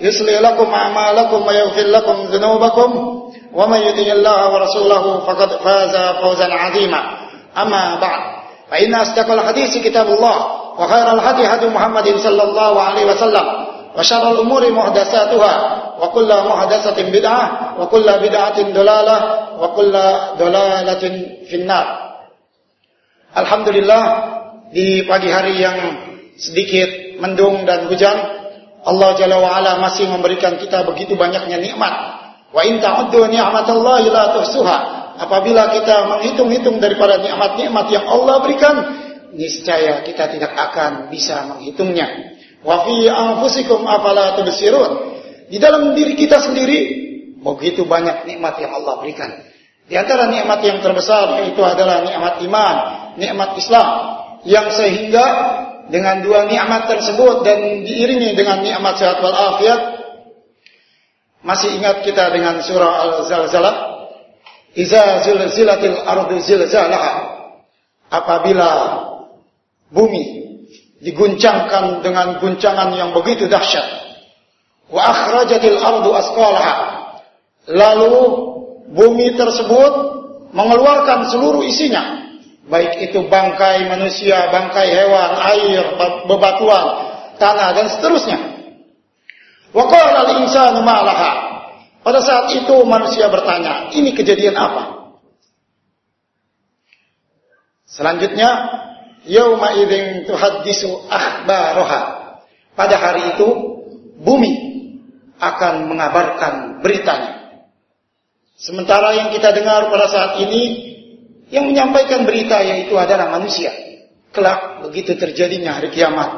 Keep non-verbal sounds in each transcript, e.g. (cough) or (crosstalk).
يصلي لكم أعمالكم ويغفر لكم ذنوبكم ومن يطع الله ورسوله فقد فاز فوزا عظيما أما بعد فإن أصدق الحديث كتاب الله وخير الهدي هدي محمد صلى الله عليه وسلم وشر الأمور محدثاتها وكل محدثة بدعة وكل بدعة ضلالة وكل ضلالة في النار Alhamdulillah di pagi hari yang sedikit mendung dan hujan Allah Jalla wa'ala masih memberikan kita begitu banyaknya nikmat. Wa in ta'uddu ni'matallahi la tuhsuha. Apabila kita menghitung-hitung daripada nikmat-nikmat yang Allah berikan, niscaya kita tidak akan bisa menghitungnya. Wa fi anfusikum afala tubsirun. Di dalam diri kita sendiri begitu banyak nikmat yang Allah berikan. Di antara nikmat yang terbesar itu adalah nikmat iman, nikmat Islam yang sehingga dengan dua nikmat tersebut dan diiringi dengan nikmat sehat wal afiat masih ingat kita dengan surah Al-Zalzalah? Iza zilzilatil ardu zilzalaha. Apabila bumi diguncangkan dengan guncangan yang begitu dahsyat wa akhrajatil ardu asqalaha lalu bumi tersebut mengeluarkan seluruh isinya baik itu bangkai manusia, bangkai hewan, air, bebatuan, tanah dan seterusnya. Wa al-insanu. Pada saat itu manusia bertanya, ini kejadian apa? Selanjutnya, yauma idzin tuhaddisu akhbaraha. Pada hari itu bumi akan mengabarkan beritanya. Sementara yang kita dengar pada saat ini yang menyampaikan berita yaitu adalah manusia. Kelak begitu terjadinya hari kiamat,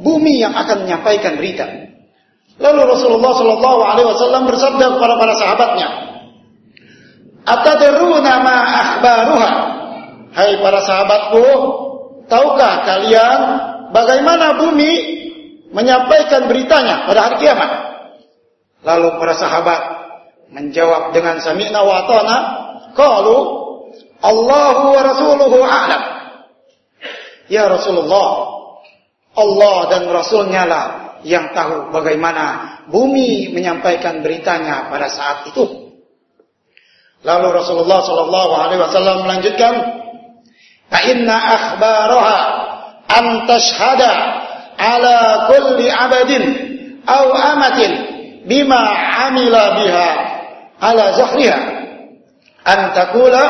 bumi yang akan menyampaikan berita. Lalu Rasulullah Shallallahu Alaihi Wasallam bersabda kepada para sahabatnya, Atadruna ma akhbaruha. Hai para sahabatku, tahukah kalian bagaimana bumi menyampaikan beritanya pada hari kiamat? Lalu para sahabat menjawab dengan sami'na wa ta'na, qalu Allahu wa rasuluhu a'lam. Ya Rasulullah, Allah dan Rasulnya lah yang tahu bagaimana bumi menyampaikan beritanya pada saat itu. Lalu Rasulullah Shallallahu Alaihi Wasallam melanjutkan, Inna akhbaraha an tashhada ala kulli abadin aw amatin bima amila biha ala zahriha an takula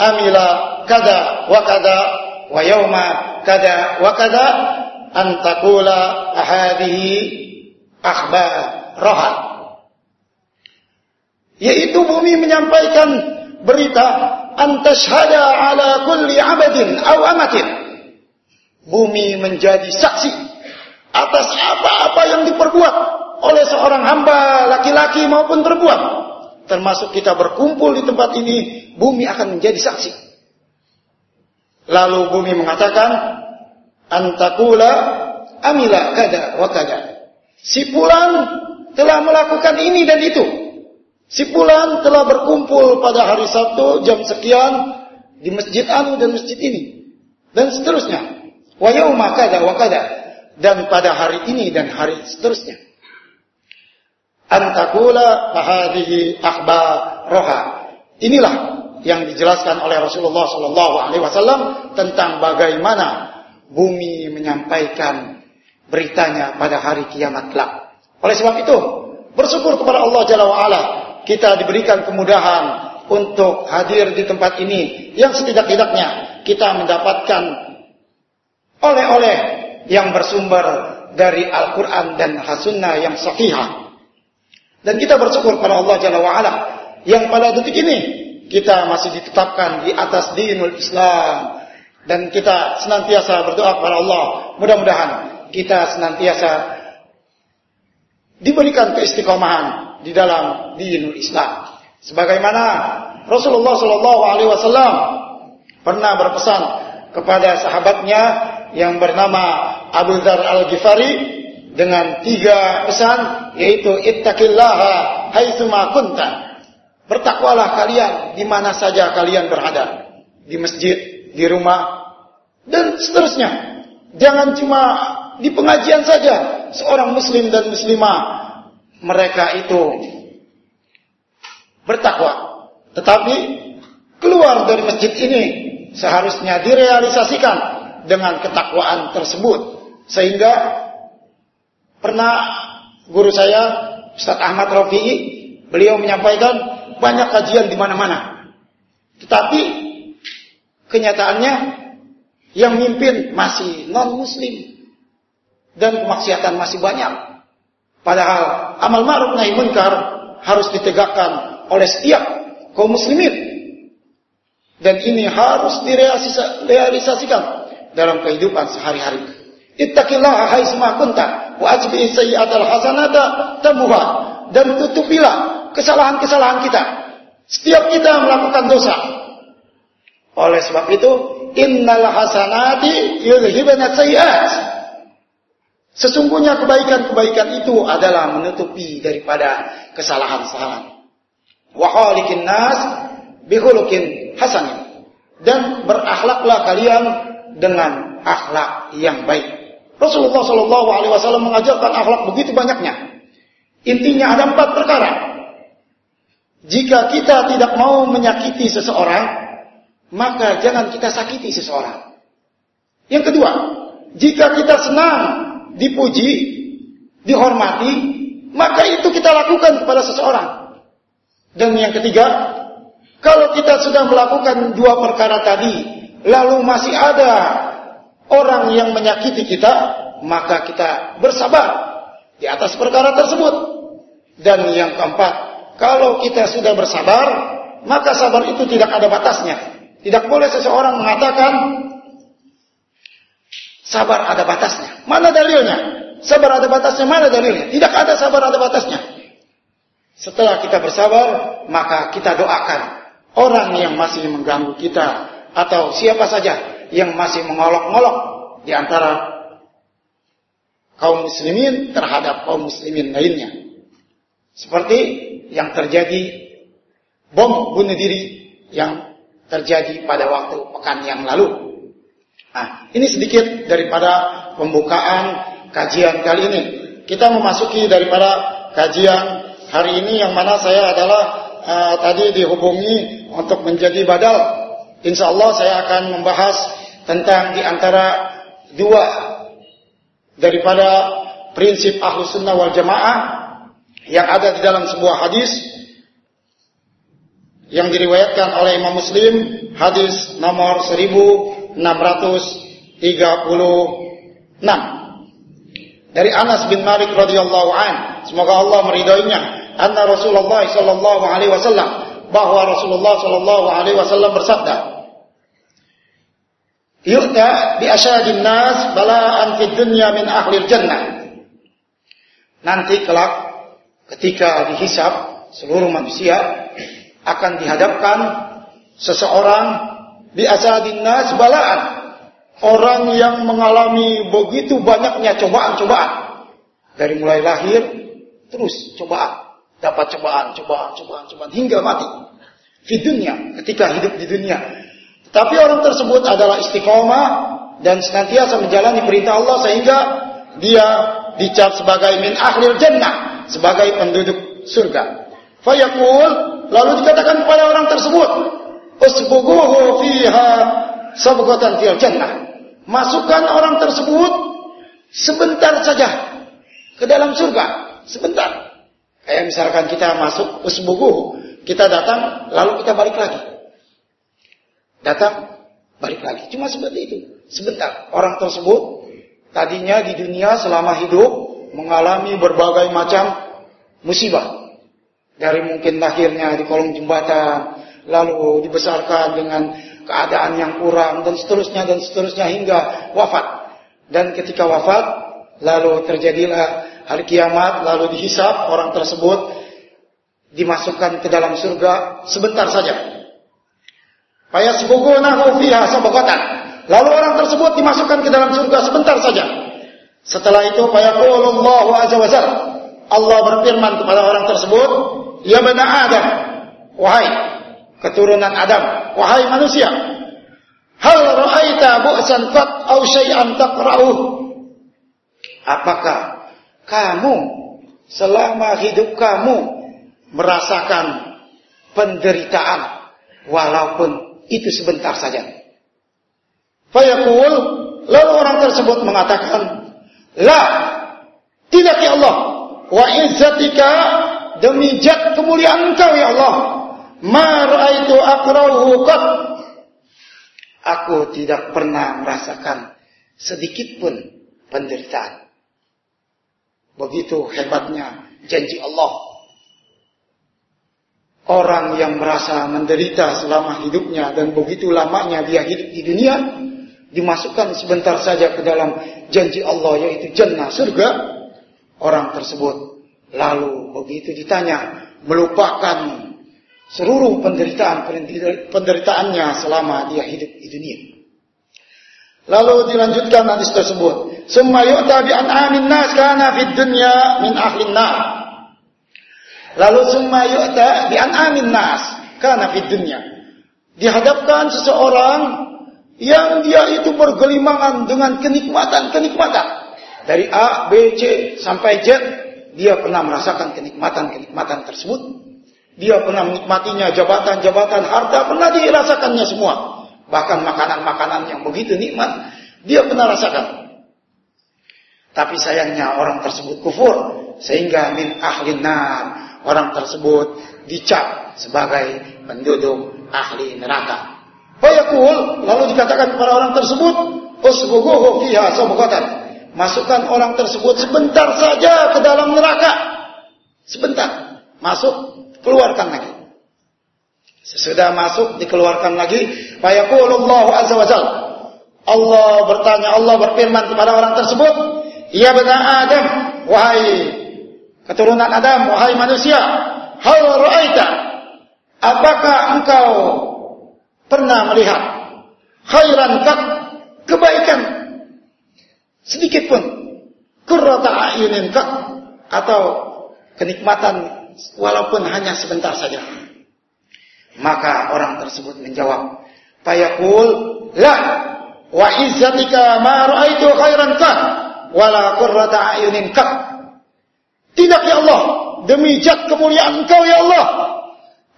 amila kada wa kada wa yauma kada wa kada an taqula hadhihi akhbaraha yaitu bumi menyampaikan berita antashhada ala kulli abadin aw amatin. Bumi menjadi saksi atas apa-apa yang diperbuat oleh seorang hamba laki-laki maupun perempuan termasuk kita berkumpul di tempat ini, bumi akan menjadi saksi. Lalu bumi mengatakan, antakula amila kada wa kada. Si pulang telah melakukan ini dan itu. Si pulang telah berkumpul pada hari Sabtu jam sekian di masjid anu dan masjid ini. Dan seterusnya. Wa yauma kada wa kada. Dan pada hari ini dan hari seterusnya antakula fahadihi roha. Inilah yang dijelaskan oleh Rasulullah Shallallahu Alaihi Wasallam tentang bagaimana bumi menyampaikan beritanya pada hari kiamat kelak. Oleh sebab itu, Bersyukur kepada Allah Jalla wa'ala. Kita diberikan kemudahan untuk hadir di tempat ini. Yang setidak-tidaknya kita mendapatkan oleh-oleh yang bersumber dari Al-Quran dan Hasunnah yang sahihah. Dan kita bersyukur kepada Allah Jalla wa'ala. Yang pada detik ini kita masih ditetapkan di atas dinul Islam. Dan kita senantiasa berdoa kepada Allah. Mudah-mudahan kita senantiasa diberikan keistiqomahan di dalam dinul Islam. Sebagaimana Rasulullah Shallallahu Alaihi Wasallam pernah berpesan kepada sahabatnya yang bernama Abu Dhar Al Ghifari dengan tiga pesan yaitu ittaqillaha haitsuma kunta. Bertakwalah kalian di mana saja kalian berada. Di masjid, di rumah, dan seterusnya. Jangan cuma di pengajian saja seorang muslim dan muslimah mereka itu bertakwa. Tetapi keluar dari masjid ini seharusnya direalisasikan dengan ketakwaan tersebut. Sehingga pernah guru saya Ustaz Ahmad Rafi'i beliau menyampaikan banyak kajian di mana-mana. Tetapi kenyataannya yang mimpin masih non muslim dan kemaksiatan masih banyak. Padahal amal ma'ruf nahi munkar harus ditegakkan oleh setiap kaum muslimin. Dan ini harus direalisasikan dalam kehidupan sehari-hari. Ittaqillaha haitsma kunta wa ajbi sayyi'atal hasanata tamuha dan tutupilah kesalahan-kesalahan kita. Setiap kita melakukan dosa. Oleh sebab itu, innal hasanati yudhibna sayyi'at. Sesungguhnya kebaikan-kebaikan itu adalah menutupi daripada kesalahan-kesalahan. Wa khaliqin nas bihulukin hasanin. Dan berakhlaklah kalian dengan akhlak yang baik. Rasulullah Shallallahu Alaihi Wasallam mengajarkan akhlak begitu banyaknya. Intinya ada empat perkara. Jika kita tidak mau menyakiti seseorang, maka jangan kita sakiti seseorang. Yang kedua, jika kita senang dipuji, dihormati, maka itu kita lakukan kepada seseorang. Dan yang ketiga, kalau kita sudah melakukan dua perkara tadi, lalu masih ada orang yang menyakiti kita, maka kita bersabar di atas perkara tersebut. Dan yang keempat, kalau kita sudah bersabar, maka sabar itu tidak ada batasnya. Tidak boleh seseorang mengatakan Sabar ada batasnya. Mana dalilnya? Sabar ada batasnya, mana dalilnya? Tidak ada sabar ada batasnya. Setelah kita bersabar, maka kita doakan orang yang masih mengganggu kita atau siapa saja yang masih mengolok-ngolok di antara kaum muslimin terhadap kaum muslimin lainnya. Seperti yang terjadi bom bunuh diri yang terjadi pada waktu pekan yang lalu. Nah, ini sedikit daripada pembukaan kajian kali ini. Kita memasuki daripada kajian hari ini yang mana saya adalah uh, tadi dihubungi untuk menjadi badal. Insya Allah saya akan membahas tentang di antara dua daripada prinsip ahlu sunnah wal jamaah yang ada di dalam sebuah hadis yang diriwayatkan oleh Imam Muslim hadis nomor 1000 636 dari Anas bin Malik radhiyallahu an semoga Allah meridhoinya anna Rasulullah sallallahu alaihi wasallam bahwa Rasulullah sallallahu alaihi wasallam bersabda Yu'ta bi asyadin nas bala'an fid dunya min ahli jannah nanti kelak ketika dihisab seluruh manusia akan dihadapkan seseorang di asadin nas balaan. Orang yang mengalami begitu banyaknya cobaan-cobaan. Dari mulai lahir, terus cobaan. Dapat cobaan, cobaan, cobaan, cobaan. Hingga mati. Di dunia, ketika hidup di dunia. Tapi orang tersebut adalah istiqomah dan senantiasa menjalani perintah Allah sehingga dia dicap sebagai min ahlil jannah, sebagai penduduk surga. Fayaqul lalu dikatakan kepada orang tersebut, Usbuguhu fiha sabghatan fil jannah. Masukkan orang tersebut sebentar saja ke dalam surga, sebentar. Kayak misalkan kita masuk usbugu, kita datang, lalu kita balik lagi. Datang, balik lagi. Cuma seperti itu. Sebentar. Orang tersebut tadinya di dunia selama hidup mengalami berbagai macam musibah. Dari mungkin lahirnya di kolong jembatan, lalu dibesarkan dengan keadaan yang kurang dan seterusnya dan seterusnya hingga wafat. Dan ketika wafat, lalu terjadilah hari kiamat lalu dihisap orang tersebut dimasukkan ke dalam surga sebentar saja. Fayasbuqunahu fiha sabaqatan. Lalu orang tersebut dimasukkan ke dalam surga sebentar saja. Setelah itu fayaqulullahu azza wajalla Allah berfirman kepada orang tersebut, "Ya bani Adam, wahai keturunan Adam, wahai manusia, hal ra'aita bu'san qat aw syai'an taqra'uh?" Apakah kamu selama hidup kamu merasakan penderitaan walaupun itu sebentar saja. Fayaqul lalu orang tersebut mengatakan, "La, tidak ya Allah. Wa izzatika demi jat kemuliaan Engkau ya Allah. Ma raaitu akrahu qat." Aku tidak pernah merasakan sedikit pun penderitaan. Begitu hebatnya janji Allah. Orang yang merasa menderita selama hidupnya dan begitu lamanya dia hidup di dunia, dimasukkan sebentar saja ke dalam janji Allah yaitu jannah surga, orang tersebut lalu begitu ditanya melupakan seluruh penderitaan penderitaannya selama dia hidup di dunia. Lalu dilanjutkan hadis tersebut. Summa yu'ta bi an'amin nas kana fid min ahlin nar. Lalu summa yu'ta bi an'amin nas kana fid. Dihadapkan seseorang yang dia itu bergelimangan dengan kenikmatan-kenikmatan. Dari A, B, C sampai Z, dia pernah merasakan kenikmatan-kenikmatan tersebut. Dia pernah menikmatinya jabatan-jabatan harta pernah dirasakannya semua. Bahkan makanan-makanan yang begitu nikmat, dia pernah rasakan. Tapi sayangnya orang tersebut kufur. Sehingga min ahli nar. Orang tersebut dicap sebagai penduduk ahli neraka. Fayaqul lalu dikatakan kepada orang tersebut, usbuhuhu fiha sabqatan. Masukkan orang tersebut sebentar saja ke dalam neraka. Sebentar. Masuk, keluarkan lagi. Sesudah masuk dikeluarkan lagi, fayaqulullahu azza wajalla. Allah bertanya, Allah berfirman kepada orang tersebut, "Ya bani Adam, wahai keturunan Adam, wahai manusia, hal ra'aita? Apakah engkau pernah melihat khairan kak kebaikan? Sedikit pun. Qurrata ayunin kak atau kenikmatan walaupun hanya sebentar saja?" Maka orang tersebut menjawab, "Fayaqul la wa izzatika ma ra'aitu khairan ka wala qurrata ayunin. Ka." Tidak ya Allah, demi zat kemuliaan Engkau ya Allah,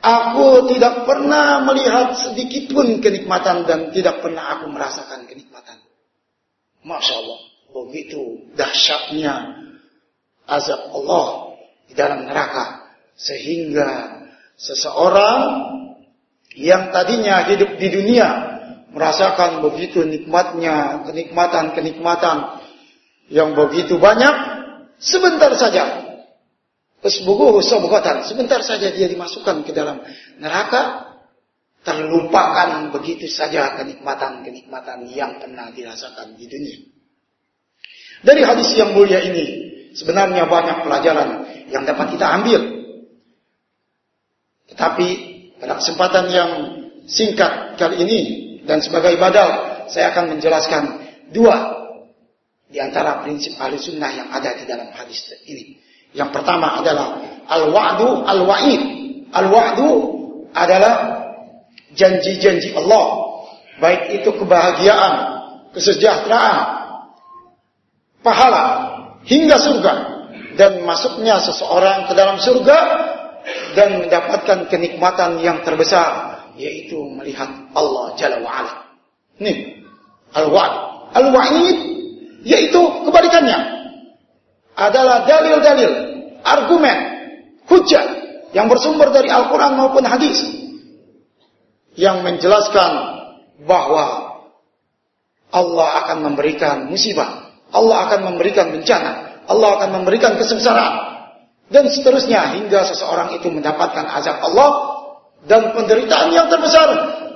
aku tidak pernah melihat sedikit pun kenikmatan dan tidak pernah aku merasakan kenikmatan. Masya Allah, begitu dahsyatnya azab Allah di dalam neraka. Sehingga seseorang yang tadinya hidup di dunia merasakan begitu nikmatnya kenikmatan-kenikmatan yang begitu banyak sebentar saja. Sebentar saja dia dimasukkan ke dalam neraka. Terlupakan begitu saja kenikmatan-kenikmatan yang pernah dirasakan di dunia. Dari hadis yang mulia ini sebenarnya banyak pelajaran yang dapat kita ambil. Tetapi pada kesempatan yang singkat kali ini dan sebagai badal saya akan menjelaskan dua di antara prinsip ahli sunnah yang ada di dalam hadis ini. Yang pertama adalah al-wa'du al-wa'id. Al-wa'du adalah janji-janji Allah. Baik itu kebahagiaan, kesejahteraan, pahala, hingga surga. Dan masuknya seseorang ke dalam surga dan mendapatkan kenikmatan yang terbesar yaitu melihat Allah Jalla wa ala. Nih, al-wa'd. Al-wa'id yaitu kebalikannya. Adalah dalil-dalil, argumen, yang bersumber dari Al-Quran maupun hadis yang menjelaskan bahwa Allah akan memberikan musibah, Allah akan memberikan bencana, Allah akan memberikan kesengsaraan dan seterusnya hingga seseorang itu mendapatkan azab Allah dan penderitaan yang terbesar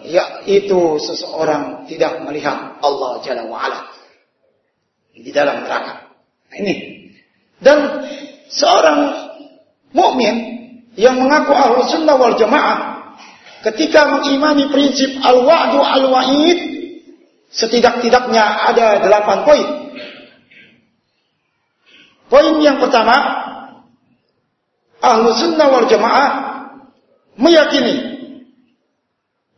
yaitu seseorang tidak melihat Allah Jalla wa'ala di dalam neraka. Nah, ini. Dan seorang mukmin yang mengaku ahlu sunnah wal jamaah ketika mengimani prinsip al-wa'du al-wa'id setidak-tidaknya ada delapan poin. Poin yang pertama, ahlu sunnah wal jamaah meyakini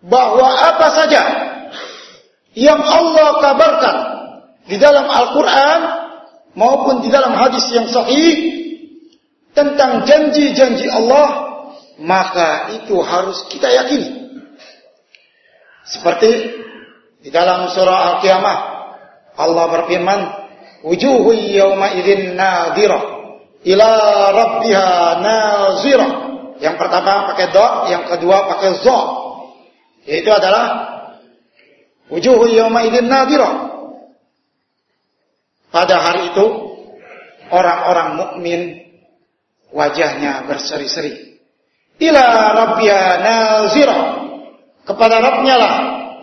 bahwa apa saja yang Allah kabarkan di dalam Al-Quran maupun di dalam hadis yang sahih tentang janji-janji Allah maka itu harus kita yakini. Seperti di dalam surah Al-Qiyamah Allah berfirman, "Wujuhu yawma idzin nadhirah ila rabbiha nazirah." Yang pertama pakai do, yang kedua pakai zo. Yaitu adalah wujuhu yawma idzin nadhirah. Pada hari itu orang-orang mukmin wajahnya berseri-seri. Ila rabbiya nazira. Kepada Rabbnya lah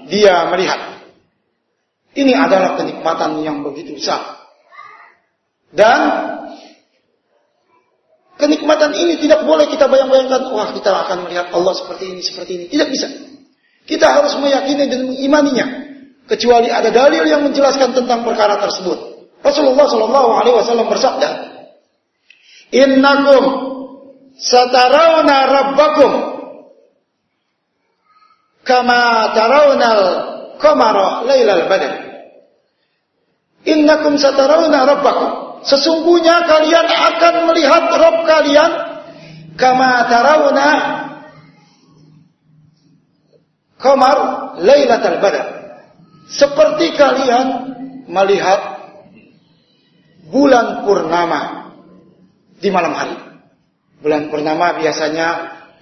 dia melihat. Ini adalah kenikmatan yang begitu besar. Dan kenikmatan ini tidak boleh kita bayang-bayangkan wah kita akan melihat Allah seperti ini seperti ini. Tidak bisa. Kita harus meyakini dan mengimaninya kecuali ada dalil yang menjelaskan tentang perkara tersebut Rasulullah Shallallahu Alaihi Wasallam bersabda Innakum satarawna rabbakum kama tarawnal qamara lailal badr innakum satarawna rabbakum. Sesungguhnya kalian akan melihat Rabb kalian kama tarawna qamar lailatul badr seperti kalian melihat bulan purnama di malam hari Bulan purnama biasanya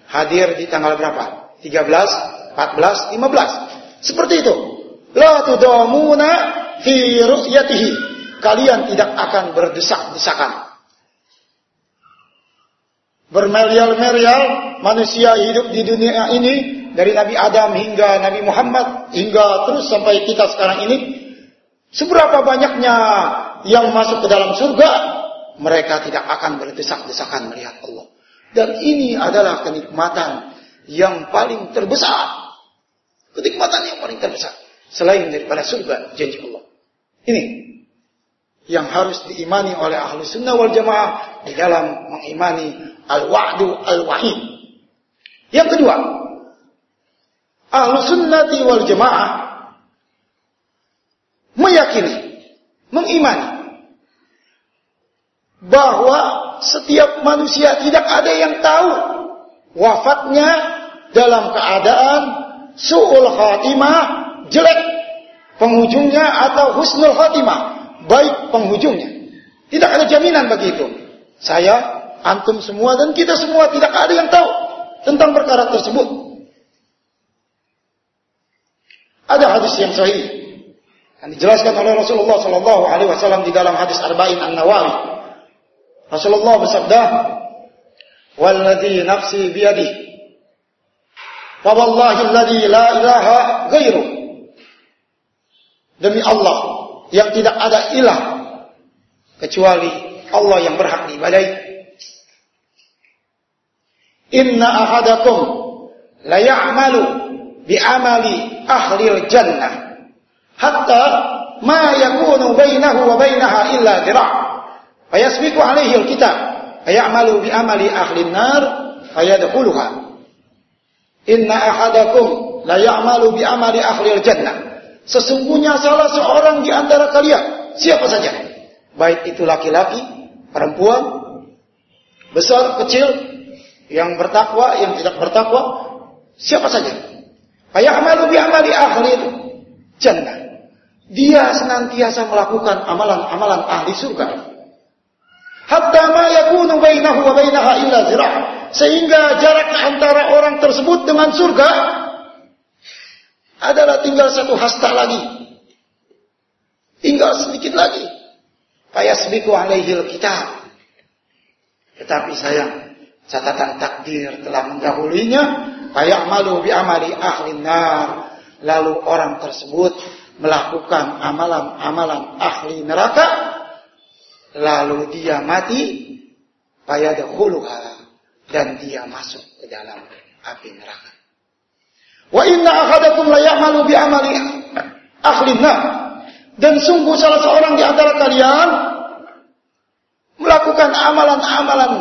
hadir di tanggal berapa? 13, 14, 15. Seperti itu. La tudamuna fi ru'yatihi. Kalian tidak akan berdesak-desakan. Bermerial-merial manusia hidup di dunia ini dari Nabi Adam hingga Nabi Muhammad hingga terus sampai kita sekarang ini seberapa banyaknya yang masuk ke dalam surga mereka tidak akan berdesak-desakan melihat Allah. Dan ini adalah kenikmatan yang paling terbesar. Kenikmatan yang paling terbesar. Selain daripada surga janji Allah. Ini yang harus diimani oleh ahlu sunnah wal jamaah di dalam mengimani al-wa'du al-wahid. Yang kedua, ahlu sunnati wal jamaah meyakini, mengimani bahwa setiap manusia tidak ada yang tahu wafatnya dalam keadaan su'ul khatimah jelek penghujungnya atau husnul khatimah baik penghujungnya. Tidak ada jaminan bagi itu. Saya antum semua dan kita semua tidak ada yang tahu tentang perkara tersebut. Ada hadis yang sahih yang dijelaskan oleh Rasulullah Shallallahu Alaihi Wasallam di dalam hadis Arba'in An Nawawi Rasulullah bersabda, "Walladzi nafsi biyadi." Fa wallahi alladzi la ilaha ghairu. Demi Allah yang tidak ada ilah kecuali Allah yang berhak diibadai. Inna ahadakum la bi amali ahli al-jannah hatta ma yakunu bainahu wa bainaha illa Fayasbiqu alaihi alkitab. Fayamalu bi amali ahli nar fayadkhuluha. Inna ahadakum la ya'malu bi amali ahli jannah. Sesungguhnya salah seorang di antara kalian, siapa saja, baik itu laki-laki, perempuan, besar, kecil, yang bertakwa, yang tidak bertakwa, siapa saja. Fayamalu bi amali ahli jannah. Dia senantiasa melakukan amalan-amalan ahli surga Hatta ma yakunu bainahu wa bainaha illa zira' sehingga jarak antara orang tersebut dengan surga adalah tinggal satu hasta lagi. Tinggal sedikit lagi. Fayasbiku alaihil kitab. Tetapi sayang, catatan takdir telah mendahulunya. Fayamalu bi amali ahli nar. Lalu orang tersebut melakukan amalan-amalan ahli neraka. Lalu dia mati. Fayadkhuluha. Dan dia masuk ke dalam api neraka. Wa inna ahadakum la ya'malu bi amali ahli nar. Dan sungguh salah seorang di antara kalian melakukan amalan-amalan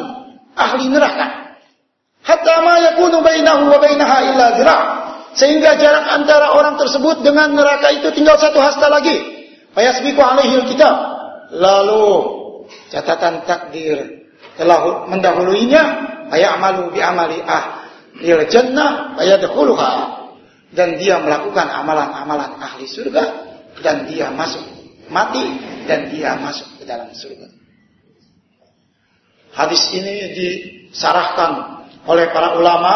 ahli neraka. Hatta ma yakunu bainahu wa bainaha illa zira'. Sehingga jarak antara orang tersebut dengan neraka itu tinggal satu hasta lagi. Fayasbiqu alaihi kitab. Lalu catatan takdir telah mendahuluinya. Fayamalu bi amali ah il jannah fayadkhuluha dan dia melakukan amalan-amalan ahli surga dan dia masuk mati dan dia masuk ke dalam surga. Hadis ini disarahkan oleh para ulama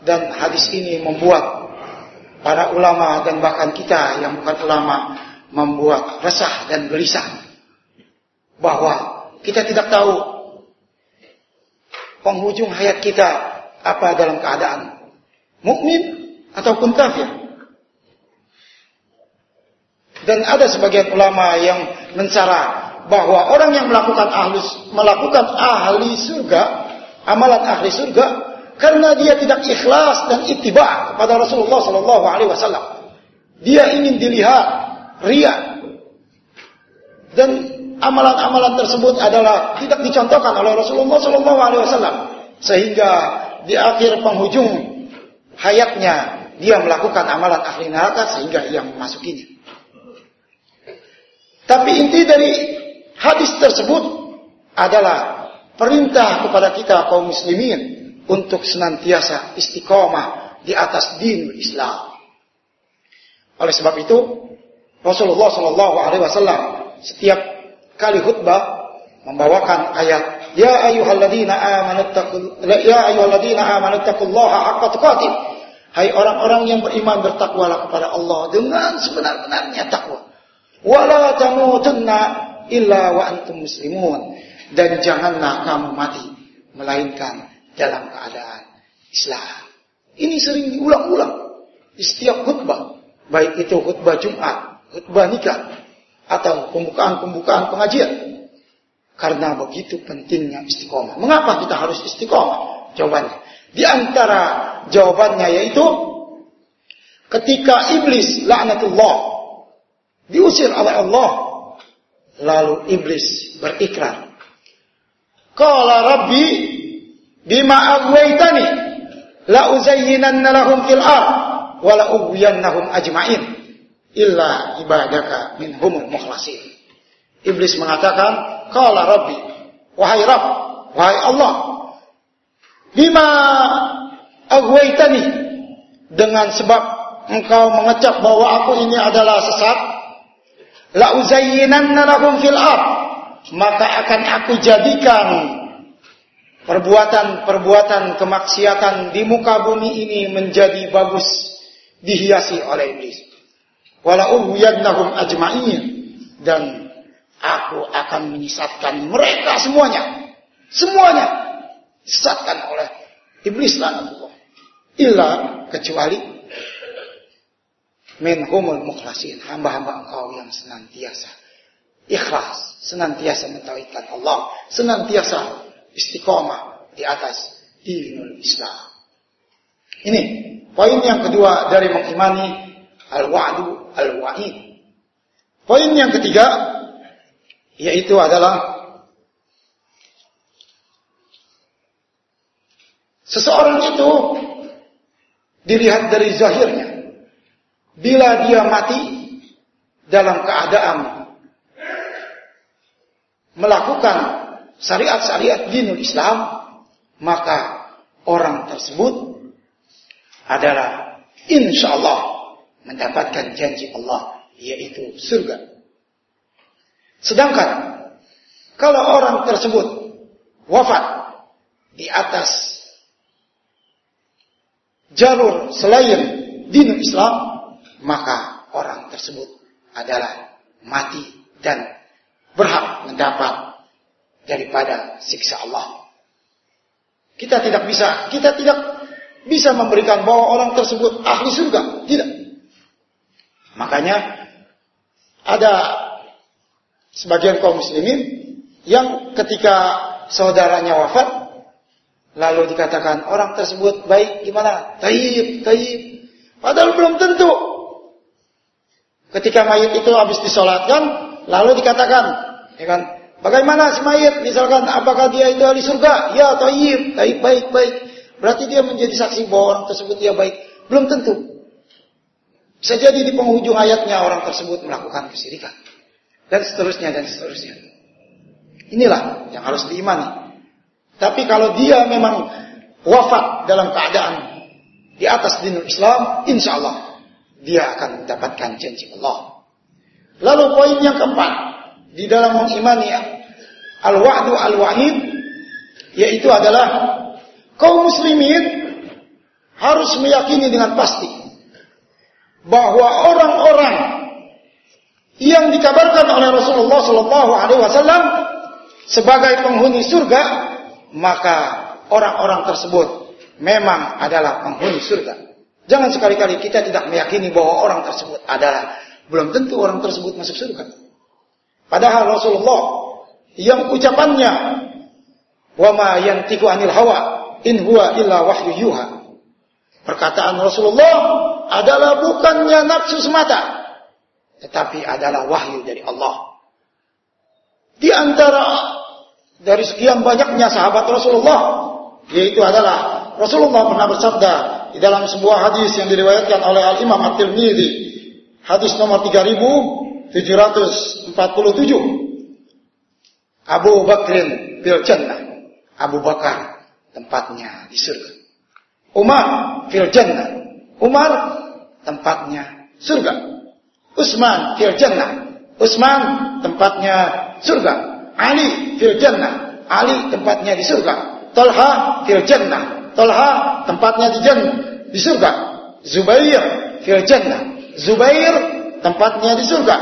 dan hadis ini membuat para ulama dan bahkan kita yang bukan ulama membuat resah dan gelisah bahwa kita tidak tahu penghujung hayat kita apa dalam keadaan mukmin ataupun kafir. Dan ada sebagian ulama yang mencara bahwa orang yang melakukan ahli melakukan ahli surga, amalan ahli surga karena dia tidak ikhlas dan ittiba kepada Rasulullah sallallahu alaihi wasallam. Dia ingin dilihat ria. Dan amalan-amalan tersebut adalah tidak dicontohkan oleh Rasulullah sallallahu alaihi wasallam sehingga di akhir penghujung hayatnya dia melakukan amalan ahli neraka sehingga ia memasukinya. Tapi inti dari hadis tersebut adalah perintah kepada kita kaum muslimin untuk senantiasa istiqomah di atas din Islam. Oleh sebab itu, Rasulullah Shallallahu Alaihi Wasallam setiap kali khutbah membawakan ayat Ya ayyuhalladzina amanu ya ayyuhalladzina amanu taqullaha haqqa tuqatih Hai orang-orang yang beriman bertakwalah kepada Allah dengan sebenar-benarnya takwa. Wala tamutunna illa wa antum muslimun dan janganlah kamu mati melainkan dalam keadaan Islam. Ini sering diulang-ulang di setiap khutbah, baik itu khutbah Jumat, khutbah nikah atau pembukaan-pembukaan pengajian. Karena begitu pentingnya istiqomah. Mengapa kita harus istiqomah? Jawabannya, di antara jawabannya yaitu ketika iblis laknatullah diusir oleh Allah lalu iblis berikrar qala rabbi bima aghwaytani la uzayyinanna lahum fil ard wa la ajma'in illa ibadaka minhumul mukhlasin. Iblis mengatakan qala rabbi wahai rabb wahai Allah Bima aghwaytani? Dengan sebab engkau mengecap bahwa aku ini adalah sesat la uzayyinanna lahum fil ard maka akan aku jadikan perbuatan-perbuatan kemaksiatan di muka bumi ini menjadi bagus dihiasi oleh iblis wala uhyadnahum ajma'in. Dan aku akan menyesatkan mereka semuanya. Semuanya. Disesatkan oleh iblis laknatullah. Illa kecuali minhumul mukhlasin, hamba-hamba engkau yang senantiasa ikhlas, senantiasa mentauhidkan Allah, senantiasa istiqomah di atas dinul Islam. Ini poin yang kedua dari mengimani al-wa'du al-wa'id. Poin yang ketiga yaitu adalah Seseorang itu dilihat dari zahirnya. Bila dia mati dalam keadaan melakukan syariat-syariat dinul Islam, maka orang tersebut adalah insya Allah mendapatkan janji Allah yaitu surga. Sedangkan Kalau orang tersebut wafat di atas jalur selain dinul Islam, maka orang tersebut adalah mati dan berhak mendapat daripada siksa Allah. Kita tidak bisa, kita tidak bisa memberikan bahwa orang tersebut ahli surga, tidak. Makanya ada sebagian kaum muslimin yang ketika saudaranya wafat lalu dikatakan orang tersebut baik gimana? Taib, taib. Padahal belum tentu. Ketika mayat itu habis disolatkan, lalu dikatakan, ya kan? Bagaimana si mayat? Misalkan apakah dia itu ahli surga? Ya, taib, taib baik, baik. Berarti dia menjadi saksi bahwa orang tersebut dia baik. Belum tentu. Bisa jadi di penghujung ayatnya orang tersebut melakukan kesyirikan. Dan seterusnya, dan seterusnya. Inilah yang harus diimani. Tapi kalau dia memang wafat dalam keadaan di atas dinul Islam, insya Allah dia akan mendapatkan janji Allah. Lalu poin yang keempat di dalam mengimani al-wa'du al-wa'id yaitu adalah kaum muslimin harus meyakini dengan pasti bahwa orang-orang yang dikabarkan oleh Rasulullah Shallallahu Alaihi Wasallam sebagai penghuni surga maka orang-orang tersebut memang adalah penghuni surga. Jangan sekali-kali kita tidak meyakini bahwa orang tersebut adalah belum tentu orang tersebut masuk surga. Padahal Rasulullah yang ucapannya wa ma yantiqu anil hawa in huwa illa wahyu yuha. Perkataan Rasulullah adalah bukannya nafsu semata, tetapi adalah wahyu dari Allah. Di antara dari sekian banyaknya sahabat Rasulullah, yaitu adalah Rasulullah pernah bersabda, di dalam sebuah hadis yang diriwayatkan oleh Al Imam At-Tirmidzi, hadis nomor 3747. Abu Bakrin fil. Abu Bakar tempatnya di surga. Umar fil jannah. Umar tempatnya surga. Usman fil jannah. Usman tempatnya surga. Ali fil jannah. Ali tempatnya di surga. Talha fil jannah. Talha tempatnya di jannah, di surga. Zubair fil jannah. Zubair tempatnya di surga.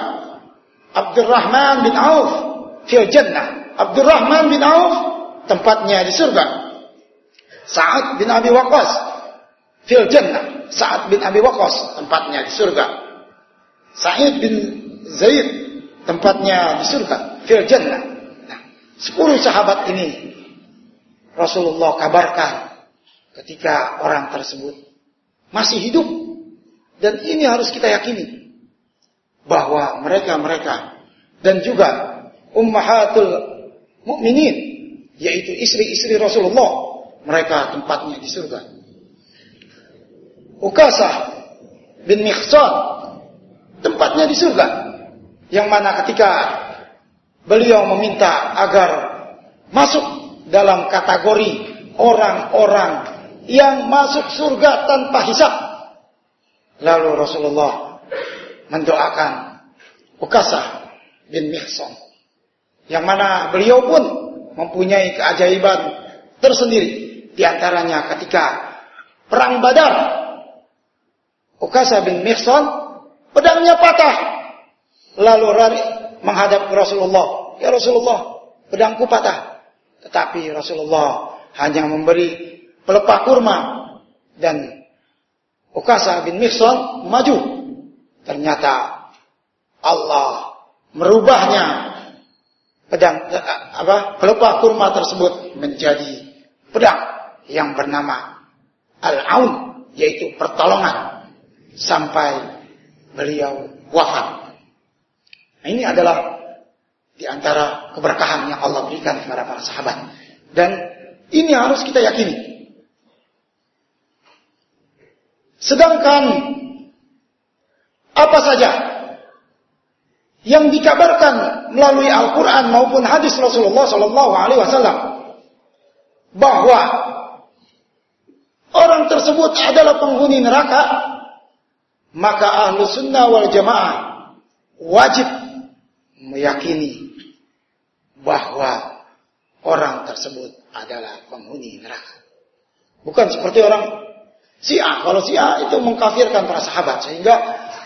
Abdurrahman bin Auf fil jannah. Abdurrahman bin Auf tempatnya di surga. Sa'ad bin Abi Waqqas fil jannah. Sa'ad bin Abi Waqqas tempatnya di surga. Sa'id bin Zaid tempatnya di surga fil jannah. Nah, sepuluh sahabat ini Rasulullah kabarkan ketika orang tersebut masih hidup. Dan ini harus kita yakini bahwa mereka-mereka dan juga ummahatul mukminin yaitu istri-istri Rasulullah mereka tempatnya di surga. Ukasah bin Mikhsan tempatnya di surga. Yang mana ketika beliau meminta agar masuk dalam kategori orang-orang yang masuk surga tanpa hisab. Lalu Rasulullah mendoakan Ukasah bin Mihsan. Yang mana beliau pun mempunyai keajaiban tersendiri. Di antaranya ketika perang badar. Ukasah bin Mihsan pedangnya patah. Lalu lari menghadap Rasulullah. Ya Rasulullah, pedangku patah. Tetapi Rasulullah hanya memberi pelepah kurma dan Ukasa bin Mihsan maju. Ternyata Allah merubahnya pedang apa pelepah kurma tersebut menjadi pedang yang bernama Al-Aun yaitu pertolongan sampai beliau wafat. Nah, ini adalah di antara keberkahan yang Allah berikan kepada para sahabat. Dan ini harus kita yakini. Sedangkan apa saja yang dikabarkan melalui Al-Quran maupun hadis Rasulullah Sallallahu Alaihi Wasallam bahwa orang tersebut adalah penghuni neraka, maka ahlu sunnah wal jamaah wajib meyakini bahwa orang tersebut adalah penghuni neraka. Bukan seperti orang Syiah. Kalau Syiah itu mengkafirkan para sahabat sehingga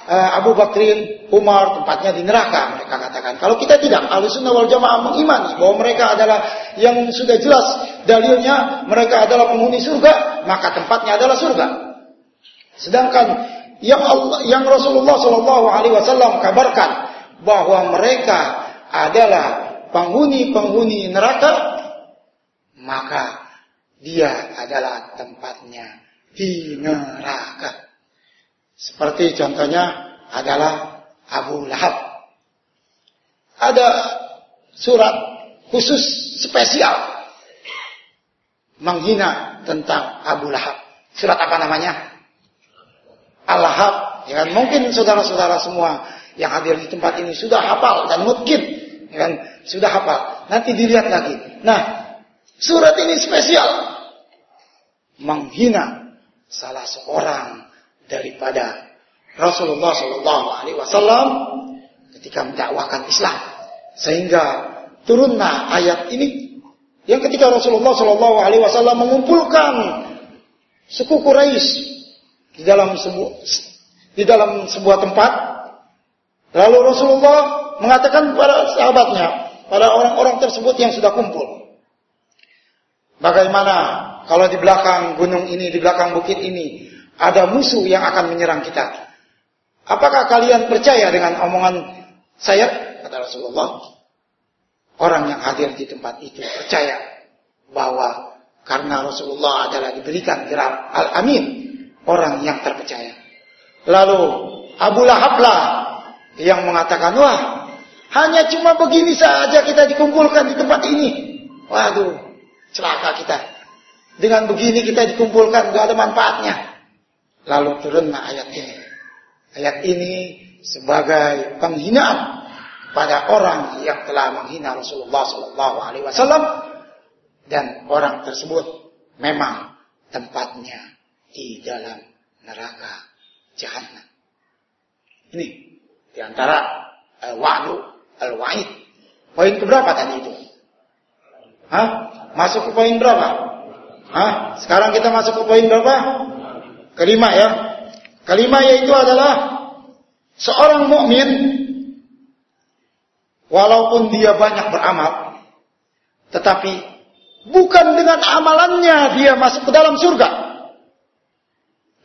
Abu Bakrin, Umar tempatnya di neraka mereka katakan. Kalau kita tidak, Ahlussunnah wal Jamaah mengimani bahwa mereka adalah yang sudah jelas dalilnya mereka adalah penghuni surga, maka tempatnya adalah surga. Sedangkan yang Allah, yang Rasulullah Shallallahu Alaihi Wasallam kabarkan bahwa mereka adalah penghuni-penghuni neraka, maka dia adalah tempatnya di neraka. Seperti contohnya adalah Abu Lahab. Ada surat khusus spesial menghina tentang Abu Lahab. Surat apa namanya? Al-Lahab. Ya kan? Mungkin saudara-saudara semua yang hadir di tempat ini sudah hafal dan mungkin ya kan? sudah hafal. Nanti dilihat lagi. Nah, surat ini spesial menghina salah seorang daripada Rasulullah Shallallahu Alaihi Wasallam ketika mendakwakan Islam. Sehingga turunlah ayat ini yang ketika Rasulullah Shallallahu Alaihi Wasallam mengumpulkan suku Quraisy di dalam sebuah di dalam sebuah tempat. Lalu Rasulullah mengatakan kepada sahabatnya pada orang-orang tersebut yang sudah kumpul bagaimana kalau di belakang gunung ini, di belakang bukit ini, ada musuh yang akan menyerang kita. Apakah kalian percaya dengan omongan saya? Kata Rasulullah. Orang yang hadir di tempat itu percaya bahwa karena Rasulullah adalah diberikan gelar Al-Amin, orang yang terpercaya. Lalu Abu Lahab lah yang mengatakan, wah hanya cuma begini saja kita dikumpulkan di tempat ini. Waduh, celaka kita. Dengan begini kita dikumpulkan, gak ada manfaatnya. Lalu turunlah ayat ini. Ayat ini sebagai penghinaan pada orang yang telah menghina Rasulullah Sallallahu Alaihi Wasallam dan orang tersebut memang tempatnya di dalam neraka jahanam. Ini di antara al-wa'du al-wa'id. Poin keberapa tadi itu? Hah? Masuk ke poin berapa? Hah? Sekarang kita masuk ke poin berapa? Kelima ya. Kelima yaitu adalah seorang mukmin walaupun dia banyak beramal tetapi bukan dengan amalannya dia masuk ke dalam surga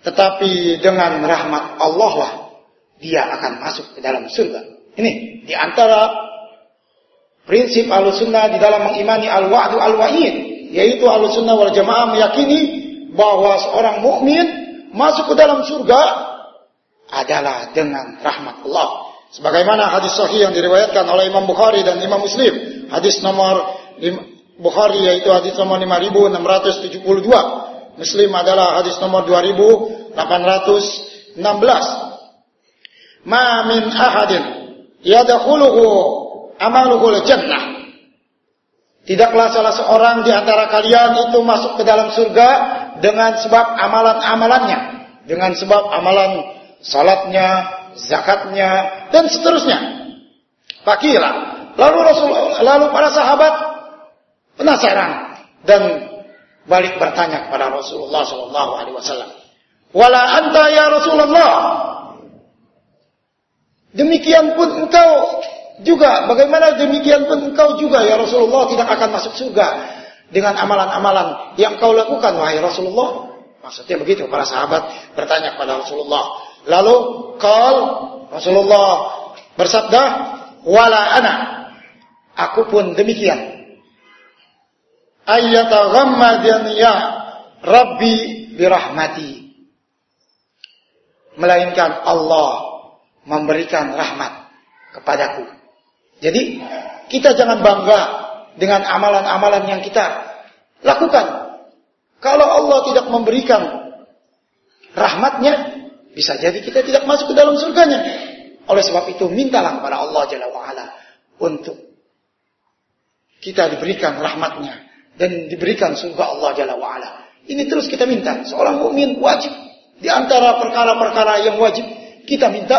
tetapi dengan rahmat Allah lah dia akan masuk ke dalam surga ini di antara prinsip al-sunnah di dalam mengimani al-wa'du al-wa'id yaitu Ahlussunnah wal Jamaah meyakini bahwa seorang mukmin masuk ke dalam surga adalah dengan rahmat Allah. Sebagaimana hadis sahih yang diriwayatkan oleh Imam Bukhari dan Imam Muslim, hadis nomor Bukhari yaitu hadis nomor 5672. Muslim adalah hadis nomor 2816. Ma min ahadin yadkhuluhu amaluhu jannah Tidaklah salah seorang di antara kalian itu masuk ke dalam surga dengan sebab amalan-amalannya. Dengan sebab amalan salatnya, zakatnya, dan seterusnya. Fakira. Lalu Rasul, lalu para sahabat penasaran dan balik bertanya kepada Rasulullah Sallallahu Alaihi Wasallam. Wala anta ya Rasulullah. Demikian pun engkau juga bagaimana demikian pun engkau juga ya Rasulullah tidak akan masuk surga dengan amalan-amalan yang kau lakukan wahai Rasulullah. Maksudnya begitu para sahabat bertanya kepada Rasulullah. Lalu kal Rasulullah bersabda, "Wala ana." Aku pun demikian. Ayyataghammadani ya Rabbi birahmati. Melainkan Allah memberikan rahmat kepadaku jadi kita jangan bangga dengan amalan-amalan yang kita lakukan. Kalau Allah tidak memberikan rahmatnya, bisa jadi kita tidak masuk ke dalam surganya. Oleh sebab itu, mintalah kepada Allah Jalla wa'ala untuk kita diberikan rahmatnya dan diberikan surga Allah Jalla wa'ala. Ini terus kita minta. Seorang mukmin wajib. Di antara perkara-perkara yang wajib kita minta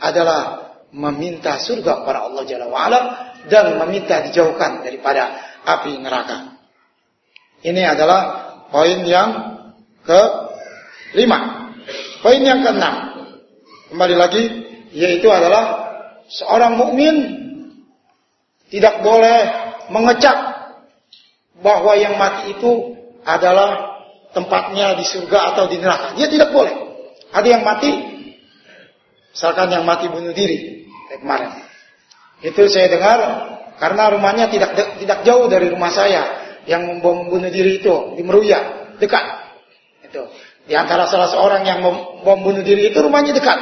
adalah meminta surga kepada Allah Jalla wa'ala dan meminta dijauhkan daripada api neraka. Ini adalah poin yang ke lima. Poin yang keenam. Kembali lagi yaitu adalah seorang mukmin tidak boleh mengecap bahwa yang mati itu adalah tempatnya di surga atau di neraka. Dia tidak boleh. Ada yang mati, misalkan yang mati bunuh diri kemarin. Itu saya dengar karena rumahnya tidak tidak jauh dari rumah saya yang membom bunuh diri itu di Meruya, dekat. Itu. Di antara salah seorang yang bom bunuh diri itu rumahnya dekat.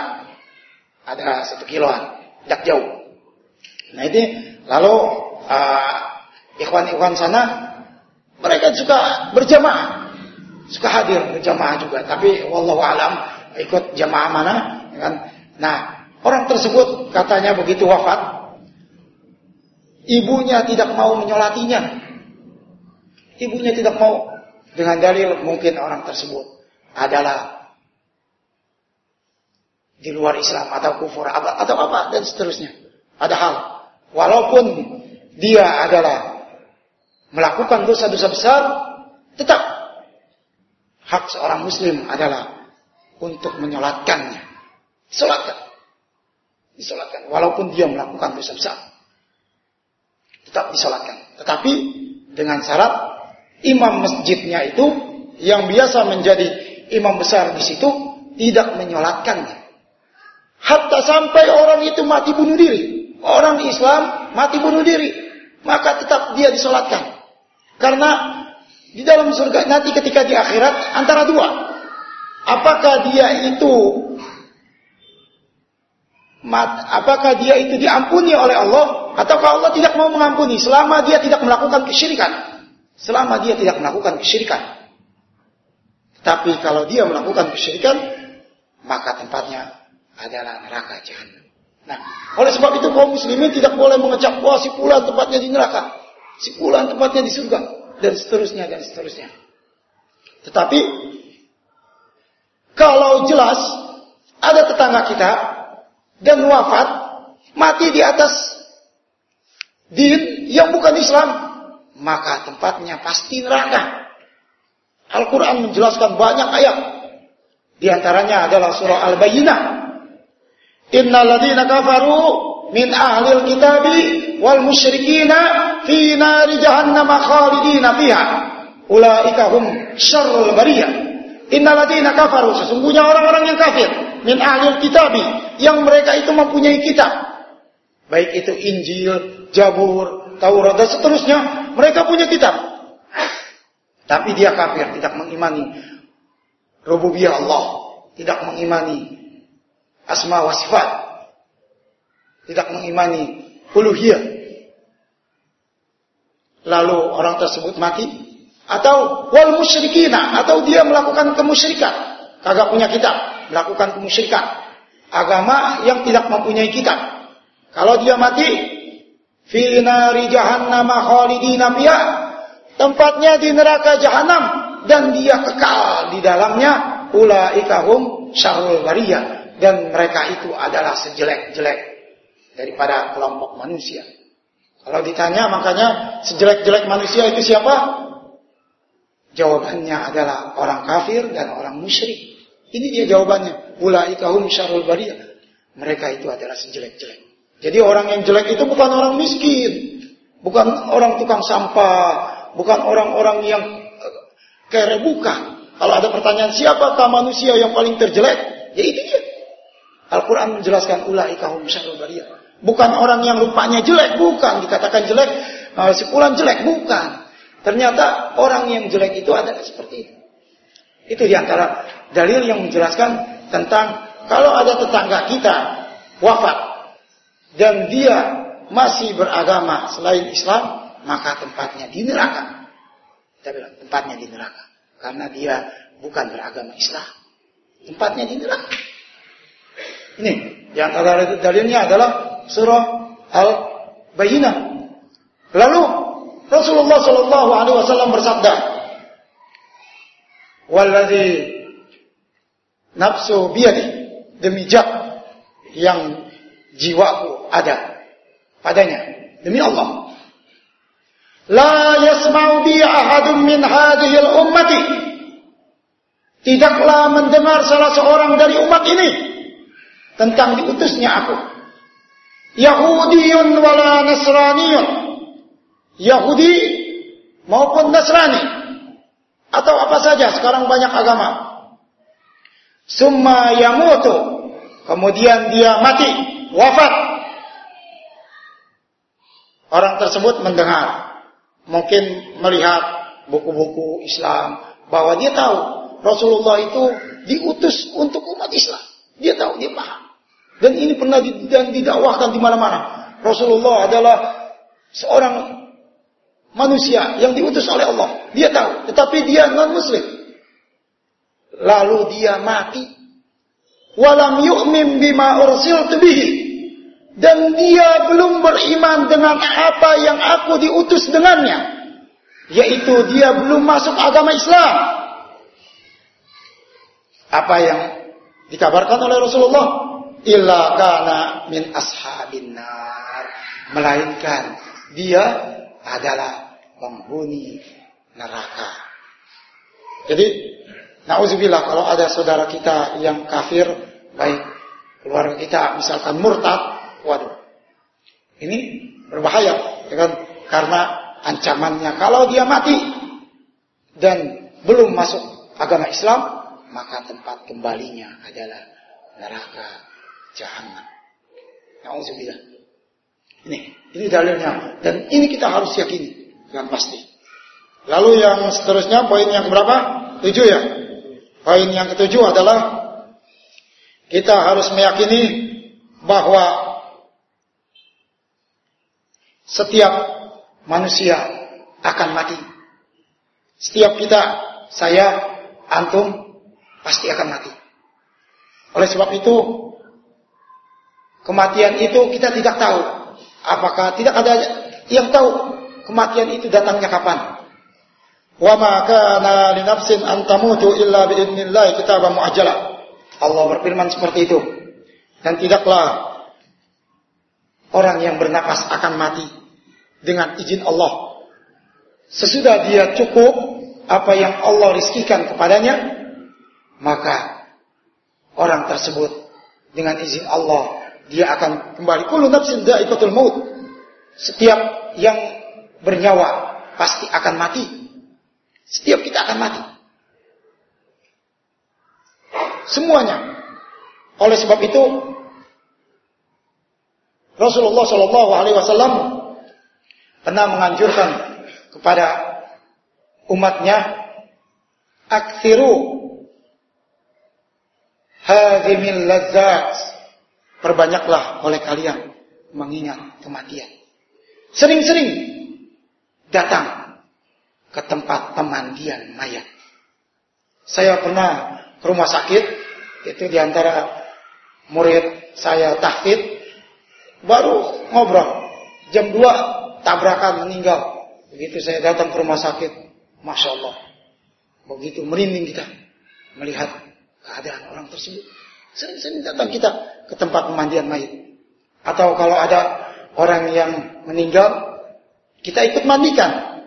Ada satu kiloan, tidak jauh. Nah ini lalu uh, ikhwan-ikhwan sana mereka juga berjamaah, suka hadir berjamaah juga. Tapi wallahu alam ikut jamaah mana, kan? Nah orang tersebut katanya begitu wafat, ibunya tidak mau menyolatinya. Ibunya tidak mau dengan dalil mungkin orang tersebut adalah di luar Islam atau kufur atau apa dan seterusnya. Ada hal. Walaupun dia adalah melakukan dosa-dosa besar, tetap hak seorang muslim adalah untuk menyolatkannya. Disolatkan. Disolatkan. Walaupun dia melakukan dosa besar. Tetap disolatkan. Tetapi dengan syarat imam masjidnya itu yang biasa menjadi imam besar di situ tidak menyolatkannya. Hatta sampai orang itu mati bunuh diri. Orang Islam mati bunuh diri. Maka tetap dia disolatkan. Karena di dalam surga nanti ketika di akhirat antara dua. Apakah dia itu apakah dia itu diampuni oleh Allah ataukah Allah tidak mau mengampuni selama dia tidak melakukan kesyirikan. Selama dia tidak melakukan kesyirikan. Tapi kalau dia melakukan kesyirikan, maka tempatnya adalah neraka jahanam. Nah, oleh sebab itu kaum muslimin tidak boleh mengecap wah si pulan tempatnya di neraka, si pulan tempatnya di surga dan seterusnya dan seterusnya. Tetapi kalau jelas ada tetangga kita dan wafat mati di atas din yang bukan Islam, maka tempatnya pasti neraka. Al-Quran menjelaskan banyak ayat. Di antaranya adalah surah Al-Bayyinah. Inna ladina kafaru min ahlil kitabi wal musyrikina fi nari jahannama khalidina fiha. Ulaika hum syarrul bariyah. Inna ladina kafaru. Sesungguhnya orang-orang yang kafir. Min ahlil kitabi. Yang mereka itu mempunyai kitab. Baik itu Injil, Jabur, Taurat dan seterusnya. Mereka punya kitab. Tapi dia kafir, tidak mengimani rububiyah Allah, tidak mengimani asma wa sifat, tidak mengimani uluhiyah. Lalu orang tersebut mati atau wal musyrikina atau dia melakukan kemusyrikan, kagak punya kitab, melakukan kemusyrikan. Agama yang tidak mempunyai kitab. Kalau dia mati fi nari jahannam khalidina fiha tempatnya di neraka jahanam dan dia kekal di dalamnya ulaikahum syarul bariyah dan mereka itu adalah sejelek-jelek daripada kelompok manusia. Kalau ditanya makanya sejelek-jelek manusia itu siapa? Jawabannya adalah orang kafir dan orang musyrik. Ini dia jawabannya. Ulaikahum syarul bariyah. Mereka itu adalah sejelek-jelek. Jadi orang yang jelek itu bukan orang miskin. Bukan orang tukang sampah bukan orang-orang yang eh, kere bukan. Kalau ada pertanyaan siapakah manusia yang paling terjelek? Ya itu dia. Al-Quran menjelaskan syarul bariyah. Bukan orang yang rupanya jelek, bukan. Dikatakan jelek, uh, si jelek, bukan. Ternyata orang yang jelek itu adalah seperti itu. Itu di antara dalil yang menjelaskan tentang kalau ada tetangga kita wafat dan dia masih beragama selain Islam, maka tempatnya di neraka. Kita bilang tempatnya di neraka. Karena dia bukan beragama Islam. Tempatnya di neraka. Ini yang antara dalilnya adalah surah Al-Bayyinah. Lalu Rasulullah Shallallahu Alaihi Wasallam bersabda, "Waladhi nafsu biyadi demi jat yang jiwaku ada padanya. Demi Allah. La yasma'u bi ahadun min hadhihi ummati tidaklah mendengar salah seorang dari umat ini tentang diutusnya aku. Yahudiyun wala Nasraniyun. Yahudi maupun Nasrani. Atau apa saja sekarang banyak agama. Summa yamutu. Kemudian dia mati wafat orang tersebut mendengar mungkin melihat buku-buku Islam bahwa dia tahu Rasulullah itu diutus untuk umat Islam dia tahu dia paham dan ini pernah dan didakwahkan di mana-mana Rasulullah adalah seorang manusia yang diutus oleh Allah. Dia tahu, tetapi dia non muslim. Lalu dia mati. Walam yu'min bima ursiltu bihi. Dan dia belum beriman dengan apa yang aku diutus dengannya. Yaitu dia belum masuk agama Islam. Apa yang dikabarkan oleh Rasulullah? Illa kana min ashabin nar. Melainkan dia adalah penghuni neraka. Jadi, nauzubillah kalau ada saudara kita yang kafir, baik keluarga kita misalkan murtad, waduh. Ini berbahaya, ya kan? Karena ancamannya kalau dia mati dan belum masuk agama Islam, maka tempat kembalinya adalah neraka jahanam. Nauzubillah. Ini, ini dalilnya. Dan ini kita harus yakini dengan pasti. Lalu yang seterusnya poin yang berapa? Tujuh ya. Poin yang ketujuh adalah kita harus meyakini bahwa setiap manusia akan mati. Setiap kita, saya, antum pasti akan mati. Oleh sebab itu, kematian itu kita tidak tahu Apakah tidak ada yang tahu kematian itu datangnya kapan? Wa ma kana li nafsin illa bi idznillah muajjala. Allah berfirman seperti itu. Dan tidaklah orang yang bernapas akan mati dengan izin Allah. Sesudah dia cukup apa yang Allah rizkikan kepadanya, maka orang tersebut dengan izin Allah dia akan kembali. Kullu nafsin dha'iqatul maut. Setiap yang bernyawa pasti akan mati. Setiap kita akan mati. Semuanya. Oleh sebab itu Rasulullah Shallallahu Alaihi Wasallam pernah menganjurkan kepada umatnya aksiru hadhimil lazat Perbanyaklah oleh kalian mengingat kematian. Sering-sering datang ke tempat pemandian mayat. Saya pernah rumah sakit, itu di antara murid saya tahfid, baru ngobrol. Jam 2 tabrakan meninggal. Begitu saya datang ke rumah sakit, Masya Allah. Begitu merinding kita melihat keadaan orang tersebut. Sering-sering datang kita ke tempat pemandian mayat. Atau kalau ada orang yang meninggal, kita ikut mandikan.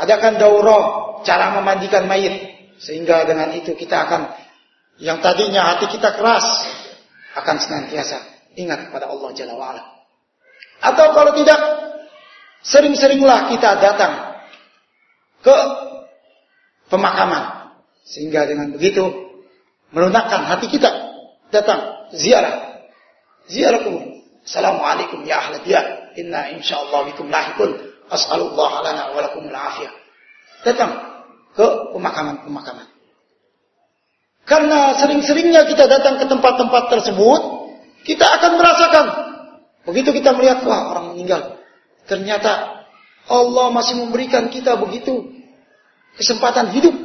Adakan daurah cara memandikan mayat. Sehingga dengan itu kita akan, yang tadinya hati kita keras, akan senantiasa ingat kepada Allah Jalla wa'ala. Atau kalau tidak, sering-seringlah kita datang ke pemakaman. Sehingga dengan begitu, melunakkan hati kita datang ziarah. Ziarah kubur. Assalamualaikum ya ahli diyar. Inna insyaallah bikum lahikun. As'alullah lana wa lakumul afiyah. Datang ke pemakaman-pemakaman. Karena sering-seringnya kita datang ke tempat-tempat tersebut, kita akan merasakan. Begitu kita melihat, wah orang meninggal. Ternyata Allah masih memberikan kita begitu kesempatan hidup.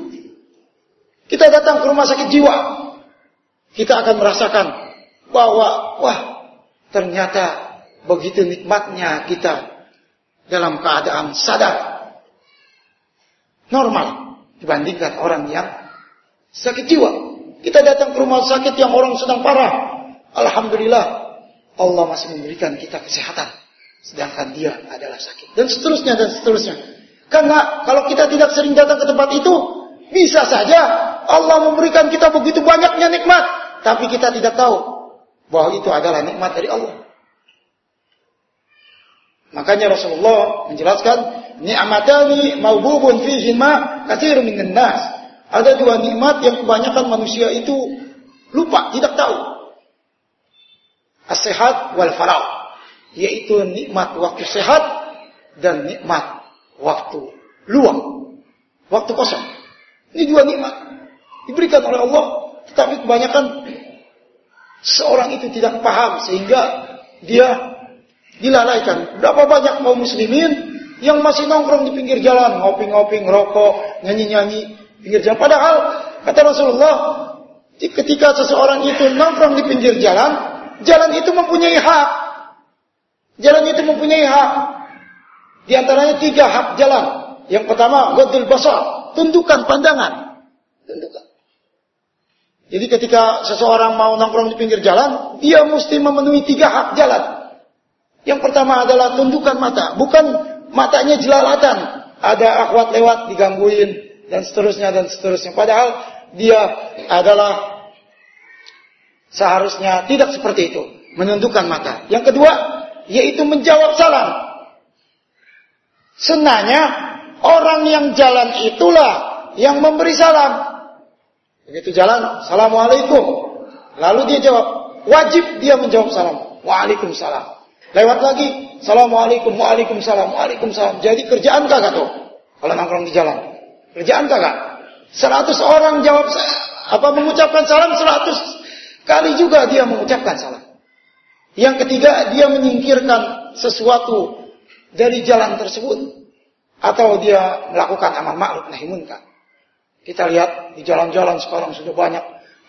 Kita datang ke rumah sakit jiwa, kita akan merasakan bahwa wah ternyata begitu nikmatnya kita dalam keadaan sadar normal dibandingkan orang yang sakit jiwa. Kita datang ke rumah sakit yang orang sedang parah. Alhamdulillah Allah masih memberikan kita kesehatan. Sedangkan dia adalah sakit. Dan seterusnya dan seterusnya. Karena kalau kita tidak sering datang ke tempat itu, bisa saja Allah memberikan kita begitu banyaknya nikmat. Tapi kita tidak tahu bahwa itu adalah nikmat dari Allah. Makanya Rasulullah menjelaskan ni'matani maububun fihima katsirun minan nas. Ada dua nikmat yang kebanyakan manusia itu lupa, tidak tahu. As-sehat wal farah, yaitu nikmat waktu sehat dan nikmat waktu luang, waktu kosong. Ini dua nikmat diberikan oleh Allah, tetapi kebanyakan seorang itu tidak paham sehingga dia dilalaikan. Berapa banyak kaum muslimin yang masih nongkrong di pinggir jalan, ngopi-ngopi, ngerokok, nyanyi-nyanyi pinggir jalan. Padahal kata Rasulullah, ketika seseorang itu nongkrong di pinggir jalan, jalan itu mempunyai hak. Jalan itu mempunyai hak. Di antaranya tiga hak jalan. Yang pertama, godul basar, tundukan pandangan. Tundukan. Jadi ketika seseorang mau nongkrong di pinggir jalan, dia mesti memenuhi tiga hak jalan. Yang pertama adalah tundukan mata, bukan matanya jelalatan. Ada akhwat lewat digangguin dan seterusnya dan seterusnya. Padahal dia adalah seharusnya tidak seperti itu, menundukkan mata. Yang kedua, yaitu menjawab salam. Senanya orang yang jalan itulah yang memberi salam. Begitu jalan, Assalamualaikum. Lalu dia jawab, wajib dia menjawab salam. Waalaikumsalam. Lewat lagi, Assalamualaikum, Waalaikumsalam, Waalaikumsalam. Jadi kerjaan kagak tuh? Kalau nongkrong di jalan. Kerjaan kagak? Seratus orang jawab apa mengucapkan salam, seratus kali juga dia mengucapkan salam. Yang ketiga, dia menyingkirkan sesuatu dari jalan tersebut. Atau dia melakukan amal ma'ruf nahi munkar. Kita lihat di jalan-jalan sekarang sudah banyak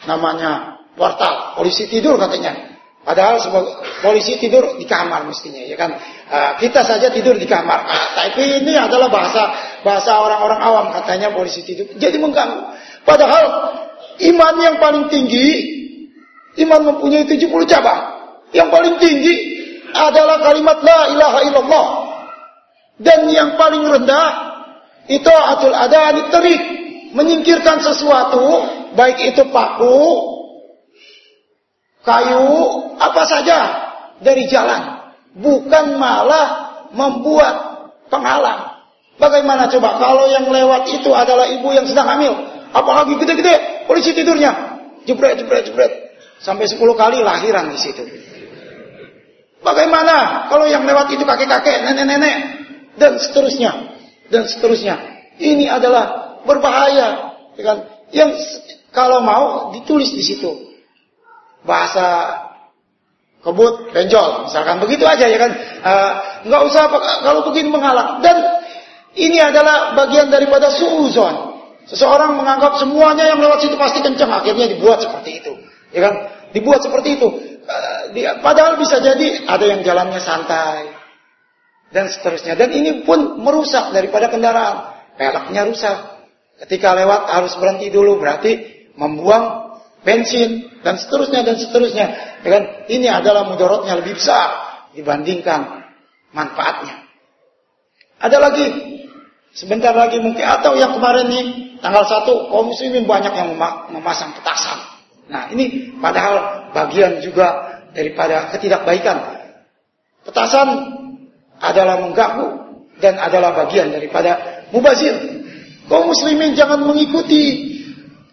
namanya wartal, polisi tidur katanya. Padahal polisi tidur di kamar mestinya, ya kan? Uh, kita saja tidur di kamar. Uh, tapi ini adalah bahasa bahasa orang-orang awam katanya polisi tidur. Jadi mengganggu. Padahal iman yang paling tinggi, iman mempunyai 70 cabang. Yang paling tinggi adalah kalimat la ilaha illallah. Dan yang paling rendah itu atul adani terik, menyingkirkan sesuatu, baik itu paku, kayu, apa saja dari jalan. Bukan malah membuat penghalang. Bagaimana coba kalau yang lewat itu adalah ibu yang sedang hamil. Apalagi gede-gede, polisi tidurnya. Jebret, jebret, jebret. Sampai 10 kali lahiran di situ. Bagaimana kalau yang lewat itu kakek-kakek, nenek-nenek, dan seterusnya, dan seterusnya. Ini adalah berbahaya, ya kan? Yang kalau mau ditulis di situ bahasa kebut benjol. Misalkan begitu aja ya kan? Uh, nggak usah kalau begini menghalang dan ini adalah bagian daripada suuzon. Seseorang menganggap semuanya yang lewat situ pasti kencang akhirnya dibuat seperti itu. Ya kan? Dibuat seperti itu. Uh, di, padahal bisa jadi ada yang jalannya santai. Dan seterusnya. Dan ini pun merusak daripada kendaraan. Peleknya rusak. Ketika lewat harus berhenti dulu berarti membuang bensin dan seterusnya dan seterusnya. Ya kan? Ini adalah mudaratnya lebih besar dibandingkan manfaatnya. Ada lagi sebentar lagi mungkin atau yang kemarin nih tanggal 1 kaum muslimin banyak yang memasang petasan. Nah, ini padahal bagian juga daripada ketidakbaikan. Petasan adalah mengganggu dan adalah bagian daripada mubazir. Kaum muslimin jangan mengikuti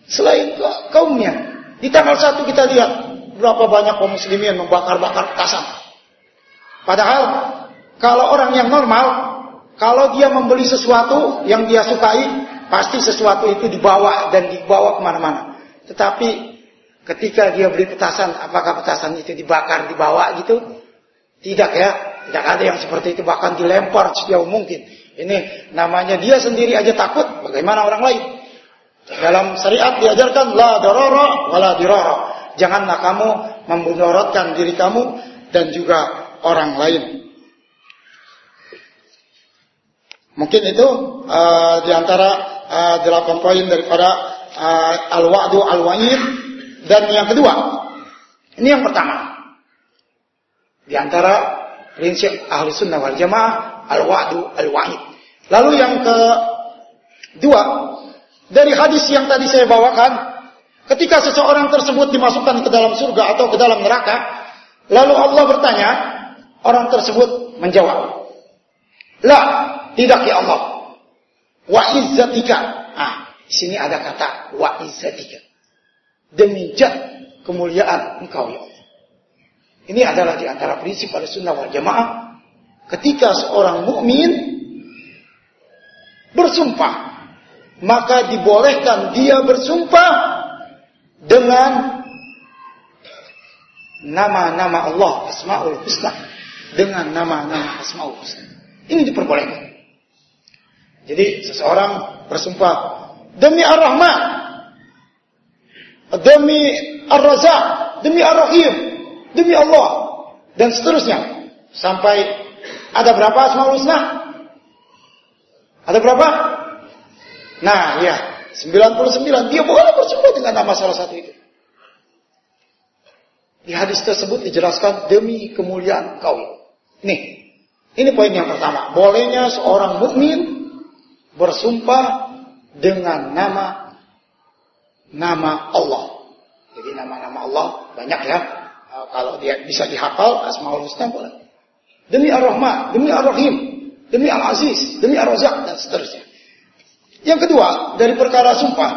selain kaumnya. Di tanggal satu kita lihat berapa banyak kaum muslimin membakar-bakar petasan. Padahal kalau orang yang normal, kalau dia membeli sesuatu yang dia sukai, pasti sesuatu itu dibawa dan dibawa ke mana-mana. Tetapi ketika dia beli petasan, apakah petasan itu dibakar, dibawa gitu? Tidak ya, tidak ada yang seperti itu bahkan dilempar sejauh mungkin. Ini namanya dia sendiri aja takut, bagaimana orang lain? Dalam syariat diajarkan la darara wala dirara. Janganlah kamu memudaratkan diri kamu dan juga orang lain. Mungkin itu uh, di antara uh, delapan poin daripada uh, al-wa'du al-wa'id dan yang kedua. Ini yang pertama. Di antara prinsip ahli sunnah wal jamaah al-wa'du al-wa'id. Lalu yang kedua dari hadis yang tadi saya bawakan, ketika seseorang tersebut dimasukkan ke dalam surga atau ke dalam neraka, lalu Allah bertanya, orang tersebut menjawab, "La, tidak ya Allah. Wa izzatika." Ah, sini ada kata wa izzatika. Demi jat kemuliaan engkau ya Allah. Ini adalah di antara prinsip pada sunnah wal jamaah. Ketika seorang mukmin bersumpah, maka dibolehkan dia bersumpah dengan nama-nama Allah, Asmaul Husna. Dengan nama-nama Asmaul Husna. Ini diperbolehkan. Jadi seseorang bersumpah demi Ar-Rahman, demi Ar-Razak, demi Ar-Rahim, demi Allah dan seterusnya sampai ada berapa Asmaul Husna? Ada berapa? Nah, ya, 99. Dia boleh bersumpah dengan nama salah satu itu. Di hadis tersebut dijelaskan demi kemuliaan kau. Nih, ini poin yang pertama. Bolehnya seorang mukmin bersumpah dengan nama nama Allah. Jadi nama-nama Allah banyak ya. Eh, kalau dia bisa dihafal Asmaul Husna boleh. Demi Ar-Rahman, demi Ar-Rahim, demi Al-Aziz, demi Ar-Razak dan seterusnya. Yang kedua, dari perkara sumpah.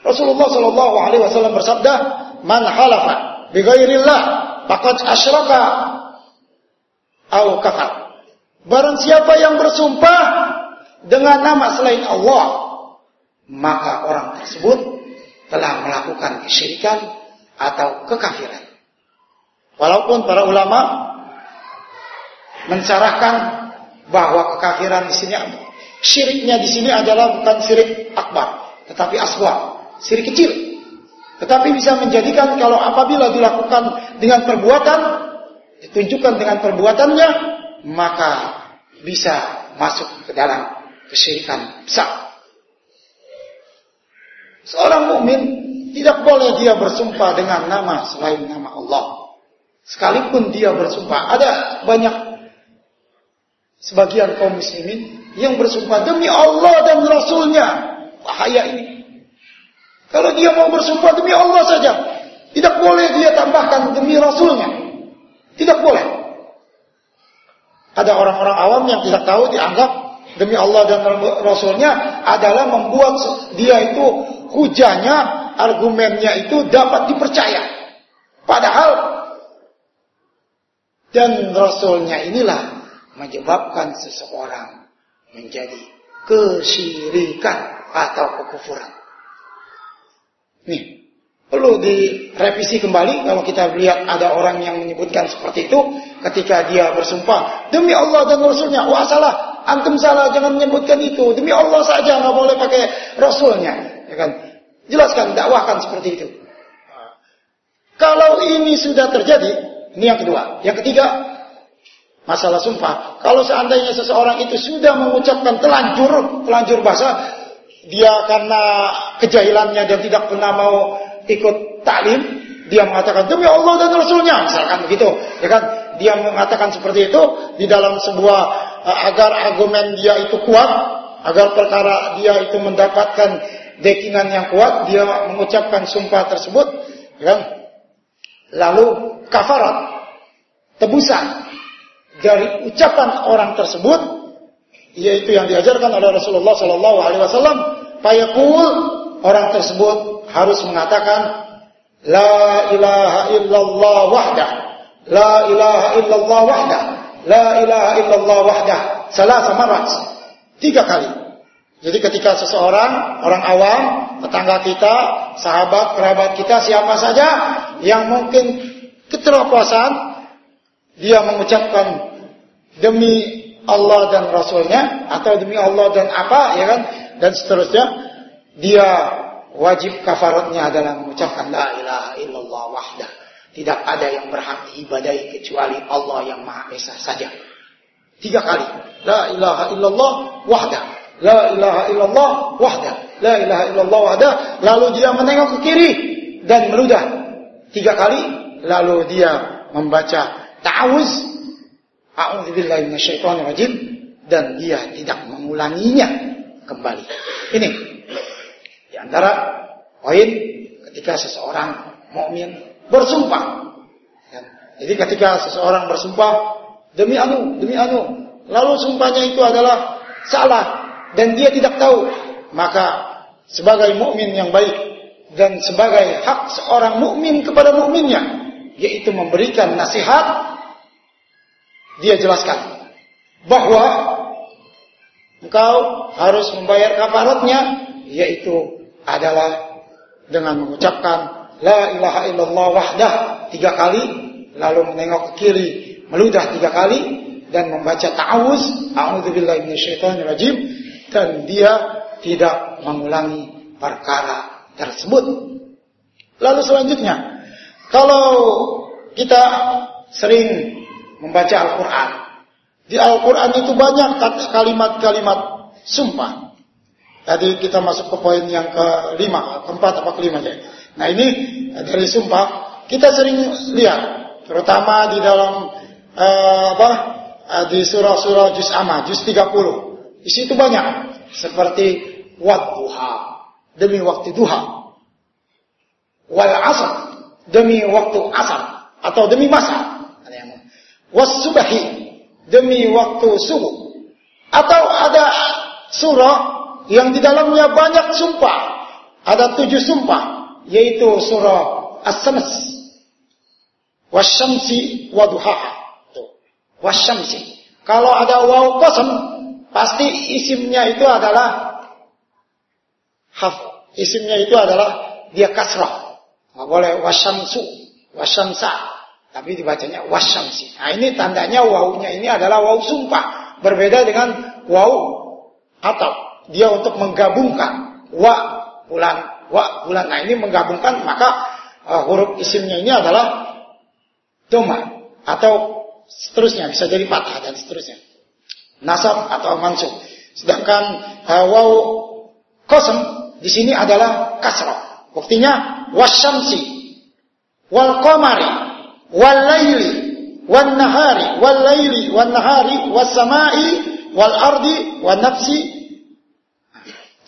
Rasulullah Shallallahu alaihi wasallam bersabda, "Man halafa bi ghairillah faqad asyraka kafar." Barang siapa yang bersumpah dengan nama selain Allah, maka orang tersebut telah melakukan kesyirikan atau kekafiran. Walaupun para ulama mencarahkan bahwa kekafiran di sini Syiriknya di sini adalah bukan syirik akbar, tetapi asghar, syirik kecil. Tetapi bisa menjadikan kalau apabila dilakukan dengan perbuatan, ditunjukkan dengan perbuatannya, maka bisa masuk ke dalam kesyirikan besar. Seorang mukmin tidak boleh dia bersumpah dengan nama selain nama Allah. Sekalipun dia bersumpah, ada banyak sebagian kaum muslimin yang bersumpah demi Allah dan Rasulnya. Bahaya ini. Kalau dia mau bersumpah demi Allah saja, tidak boleh dia tambahkan demi Rasulnya. Tidak boleh. Ada orang-orang awam yang tidak tahu dianggap demi Allah dan Rasulnya adalah membuat dia itu hujahnya, argumennya itu dapat dipercaya. Padahal dan Rasulnya inilah menyebabkan seseorang menjadi kesyirikan atau kekufuran. Nih, perlu direvisi kembali kalau kita lihat ada orang yang menyebutkan seperti itu ketika dia bersumpah demi Allah dan Rasulnya. Wah salah, antum salah, jangan menyebutkan itu. Demi Allah saja nggak boleh pakai Rasulnya. Ya kan? Jelaskan, dakwahkan seperti itu. Kalau ini sudah terjadi, ini yang kedua. Yang ketiga, masalah sumpah. Kalau seandainya seseorang itu sudah mengucapkan telanjur, telanjur bahasa, dia karena kejahilannya dan tidak pernah mau ikut taklim, dia mengatakan demi Allah dan Rasulnya, misalkan begitu, ya kan? Dia mengatakan seperti itu di dalam sebuah uh, agar argumen dia itu kuat, agar perkara dia itu mendapatkan dekingan yang kuat, dia mengucapkan sumpah tersebut, ya kan? Lalu kafarat, tebusan dari ucapan orang tersebut yaitu yang diajarkan oleh Rasulullah Sallallahu Alaihi Wasallam payakul orang tersebut harus mengatakan la ilaha illallah wahdah la ilaha illallah wahdah la ilaha illallah wahdah salah sama ras tiga kali. Jadi ketika seseorang orang awam tetangga kita sahabat kerabat kita siapa saja yang mungkin keterpasan dia mengucapkan demi Allah dan Rasulnya atau demi Allah dan apa ya kan? Dan seterusnya dia wajib kafaratnya adalah mengucapkan la ilaha illallah wahdah. Tidak ada yang berhak diibadahi kecuali Allah yang maha esa saja. Tiga kali. La ilaha illallah wahdah. La ilaha illallah wahdah. La ilaha illallah wahdah. Lalu dia menengok ke kiri dan meludah. Tiga kali. Lalu dia membaca ta'awuz, a'udzubillahi minasyaitonirrajim dan dia tidak mengulanginya kembali. Ini di antara poin ketika seseorang mukmin bersumpah. Ya. Jadi ketika seseorang bersumpah demi anu, demi anu, lalu sumpahnya itu adalah salah dan dia tidak tahu, maka sebagai mukmin yang baik dan sebagai hak seorang mukmin kepada mukminnya yaitu memberikan nasihat dia jelaskan bahwa engkau harus membayar kafaratnya yaitu adalah dengan mengucapkan la ilaha illallah wahdah tiga kali lalu menengok ke kiri meludah tiga kali dan membaca ta'awuz a'udzubillahi minasyaitonirrajim dan dia tidak mengulangi perkara tersebut. Lalu selanjutnya, kalau kita sering membaca Al-Quran, di Al-Quran itu banyak kalimat-kalimat sumpah. Tadi kita masuk ke poin yang kelima, keempat apa kelima ya. Nah ini dari sumpah kita sering lihat, terutama di dalam uh, apa uh, di surah-surah juz amma, juz 30. Di situ banyak seperti wadduha demi waktu duha, wal asr demi waktu asar atau demi masa, was subahi demi waktu subuh. Atau ada surah yang di dalamnya banyak sumpah. Ada tujuh sumpah. Yaitu surah As-Sams. Wasyamsi waduhaha. Wasyamsi. Kalau ada waw kosem, pasti isimnya itu adalah haf. Isimnya itu adalah dia kasrah. Nggak boleh wasyamsu, wasyamsa. Tapi dibacanya wasyamsi. Nah ini tandanya wawunya ini adalah waw sumpah. Berbeda dengan waw atau dia untuk menggabungkan wa bulan wa bulan. Nah ini menggabungkan maka uh, huruf isimnya ini adalah doma atau seterusnya bisa jadi patah dan seterusnya. Nasab atau mansub. Sedangkan uh, waw kosem di sini adalah kasrah. Buktinya wasyamsi wal qamari wal laili wan nahari wal laili wan nahari was samai wal ardi wan nafsi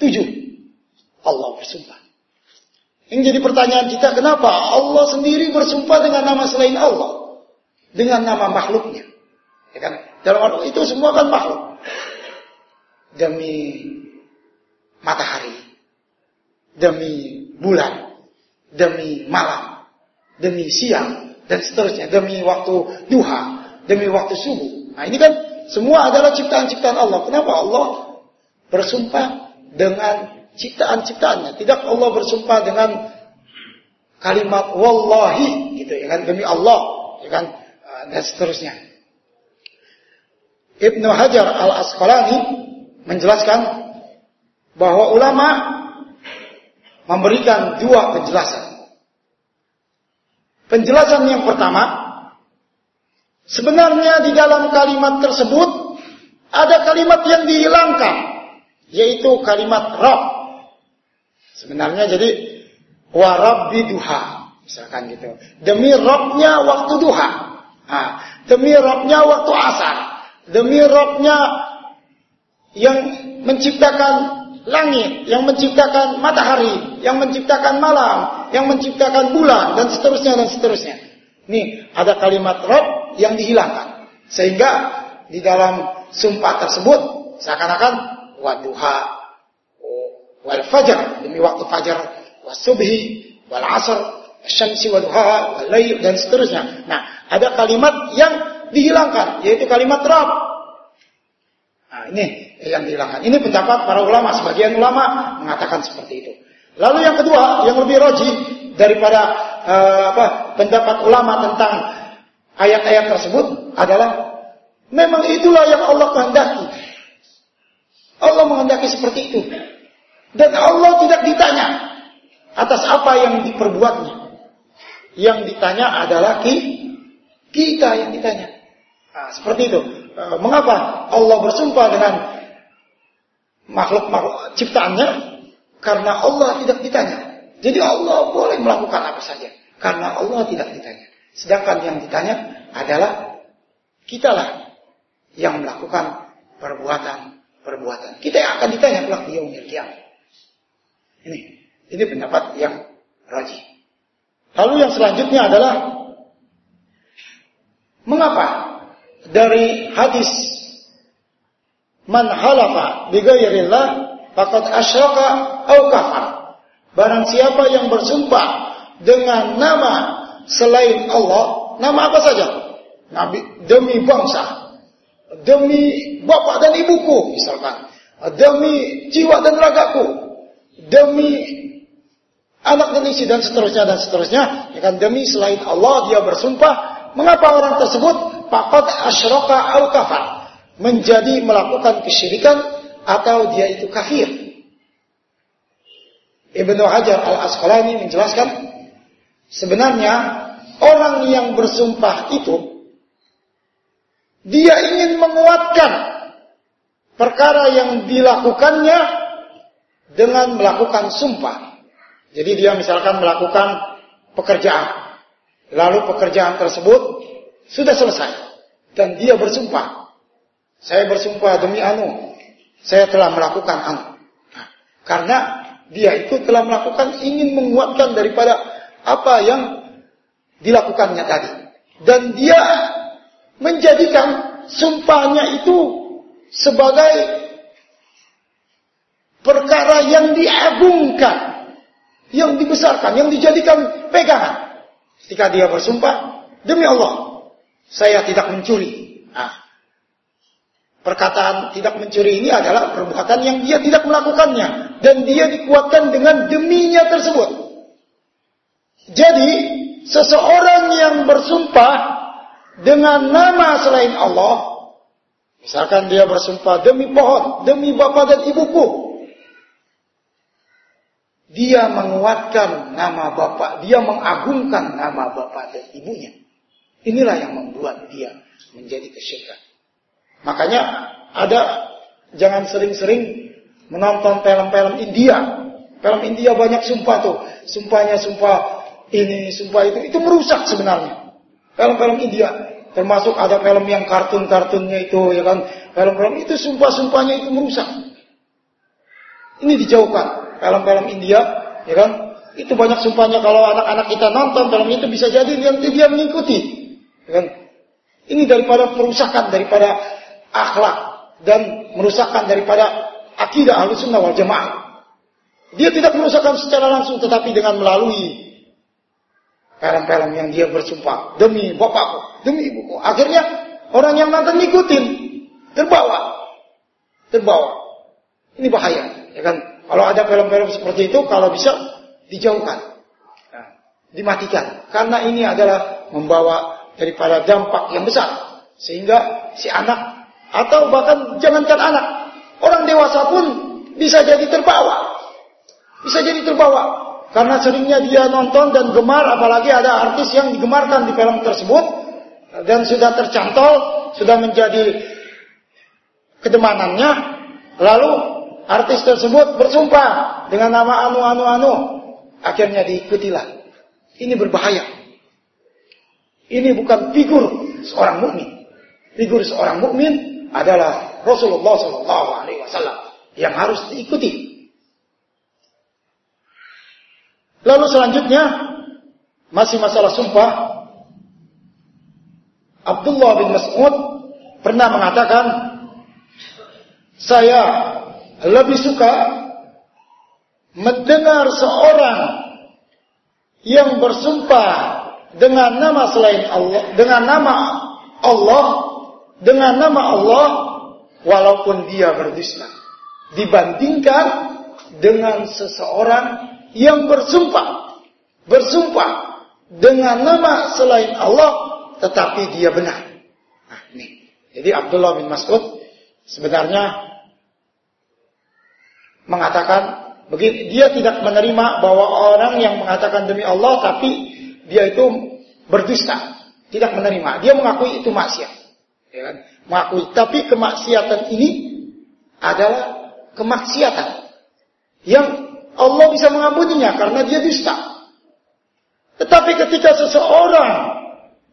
tujuh. Allah bersumpah. Ini jadi pertanyaan kita kenapa Allah sendiri bersumpah dengan nama selain Allah? Dengan nama makhluknya. Ya kan? Dalam itu semua kan makhluk. Demi matahari. Demi bulan. Demi malam. Demi siang dan seterusnya demi waktu duha, demi waktu subuh. Nah, ini kan semua adalah ciptaan-ciptaan Allah. Kenapa Allah bersumpah dengan ciptaan-ciptaannya? Tidak Allah bersumpah dengan kalimat wallahi gitu ya kan demi Allah, ya kan ah, dan seterusnya. Ibnu Hajar Al-Asqalani menjelaskan bahwa ulama memberikan dua penjelasan. Penjelasan yang pertama, sebenarnya di dalam kalimat tersebut ada kalimat yang dihilangkan, yaitu kalimat Rob. Sebenarnya jadi warabbi duha, misalkan gitu. Demi Robnya waktu duha, nah, demi Robnya waktu asar, demi Robnya yang menciptakan langit, yang menciptakan matahari, yang menciptakan malam, yang menciptakan bulan, dan seterusnya, dan seterusnya. Nih, ada kalimat Rob yang dihilangkan. Sehingga di dalam sumpah tersebut, seakan-akan waduha, wal fajar, demi waktu fajar, wasubhi, wal asr, syamsi waduha, wal layl, dan seterusnya. Nah, ada kalimat yang dihilangkan, yaitu kalimat Rob. Nah, ini yang dihilangkan. Ini pendapat para ulama. Sebagian ulama mengatakan seperti itu. Lalu yang kedua, yang lebih roji daripada uh, apa, pendapat ulama tentang ayat-ayat tersebut adalah memang itulah yang Allah kehendaki. Allah menghendaki seperti itu. Dan Allah tidak ditanya atas apa yang diperbuatnya. Yang ditanya adalah kita yang ditanya. Nah, seperti itu. Uh, mengapa Allah bersumpah dengan makhluk-makhluk ciptaannya karena Allah tidak ditanya. Jadi Allah boleh melakukan apa saja karena Allah tidak ditanya. Sedangkan yang ditanya adalah kitalah yang melakukan perbuatan-perbuatan. Kita yang akan ditanya kelak di yaumil Ini, ini pendapat yang rajih. Lalu yang selanjutnya adalah mengapa dari hadis man halafa bighairillah faqad asyraka au kafar. Barang siapa yang bersumpah dengan nama selain Allah, nama apa saja? Nabi demi bangsa, demi bapak dan ibuku misalkan, demi jiwa dan ragaku, demi anak dan istri dan seterusnya dan seterusnya, ya kan demi selain Allah dia bersumpah, mengapa orang tersebut faqad asyraka au kafar? Menjadi melakukan kesyirikan atau dia itu kafir. Ibnu Hajar Al-Asqalani menjelaskan sebenarnya orang yang bersumpah itu dia ingin menguatkan perkara yang dilakukannya dengan melakukan sumpah. Jadi dia misalkan melakukan pekerjaan. Lalu pekerjaan tersebut sudah selesai. Dan dia bersumpah. Saya bersumpah demi anu. Saya telah melakukan anu. Karena dia itu telah melakukan ingin menguatkan daripada apa yang dilakukannya tadi. Dan dia menjadikan sumpahnya itu sebagai perkara yang diagungkan, yang dibesarkan, yang dijadikan pegangan. Ketika dia bersumpah, demi Allah, saya tidak mencuri. Nah, Perkataan tidak mencuri ini adalah perbuatan yang dia tidak melakukannya. Dan dia dikuatkan dengan deminya tersebut. Jadi, seseorang yang bersumpah dengan nama selain Allah, misalkan dia bersumpah demi pohon, demi bapak dan ibuku, dia menguatkan nama bapak, dia mengagungkan nama bapak dan ibunya. Inilah yang membuat dia menjadi kesyirikan. Makanya ada jangan sering-sering menonton film-film India. Film India banyak sumpah tuh. Sumpahnya sumpah ini, sumpah itu. Itu merusak sebenarnya. Film-film India. Termasuk ada film yang kartun-kartunnya itu ya kan. Film-film itu sumpah-sumpahnya itu merusak. Ini dijauhkan. Film-film India ya kan. Itu banyak sumpahnya kalau anak-anak kita nonton film itu bisa jadi dia, dia mengikuti. Ya kan? Ini daripada perusakan, daripada akhlak dan merusakkan daripada akidah ahlu sunnah wal jamaah. Dia tidak merusakkan secara langsung tetapi dengan melalui film-film yang dia bersumpah demi bapakku, demi ibuku. Akhirnya orang yang nonton ngikutin, terbawa, terbawa. Ini bahaya, ya kan? Kalau ada film-film seperti itu, kalau bisa dijauhkan, nah, dimatikan, karena ini adalah membawa daripada dampak yang besar, sehingga si anak atau bahkan jangankan anak, orang dewasa pun bisa jadi terbawa. Bisa jadi terbawa. Karena seringnya dia nonton dan gemar, apalagi ada artis yang digemarkan di film tersebut. Dan sudah tercantol, sudah menjadi kedemanannya. Lalu artis tersebut bersumpah dengan nama anu anu anu. Akhirnya diikutilah. Ini berbahaya. Ini bukan figur seorang mukmin. Figur seorang mukmin adalah Rasulullah Shallallahu Alaihi Wasallam yang harus diikuti. Lalu selanjutnya masih masalah sumpah. Abdullah bin Mas'ud pernah mengatakan, saya lebih suka mendengar seorang yang bersumpah dengan nama selain Allah, dengan nama Allah dengan nama Allah walaupun dia berdusta dibandingkan dengan seseorang yang bersumpah bersumpah dengan nama selain Allah tetapi dia benar. Nah, ini. Jadi Abdullah bin Mas'ud sebenarnya mengatakan begitu dia tidak menerima bahwa orang yang mengatakan demi Allah tapi dia itu berdusta, tidak menerima. Dia mengakui itu maksiat. Ya kan? Tapi kemaksiatan ini adalah kemaksiatan yang Allah bisa mengampuninya karena dia dusta. Tetapi ketika seseorang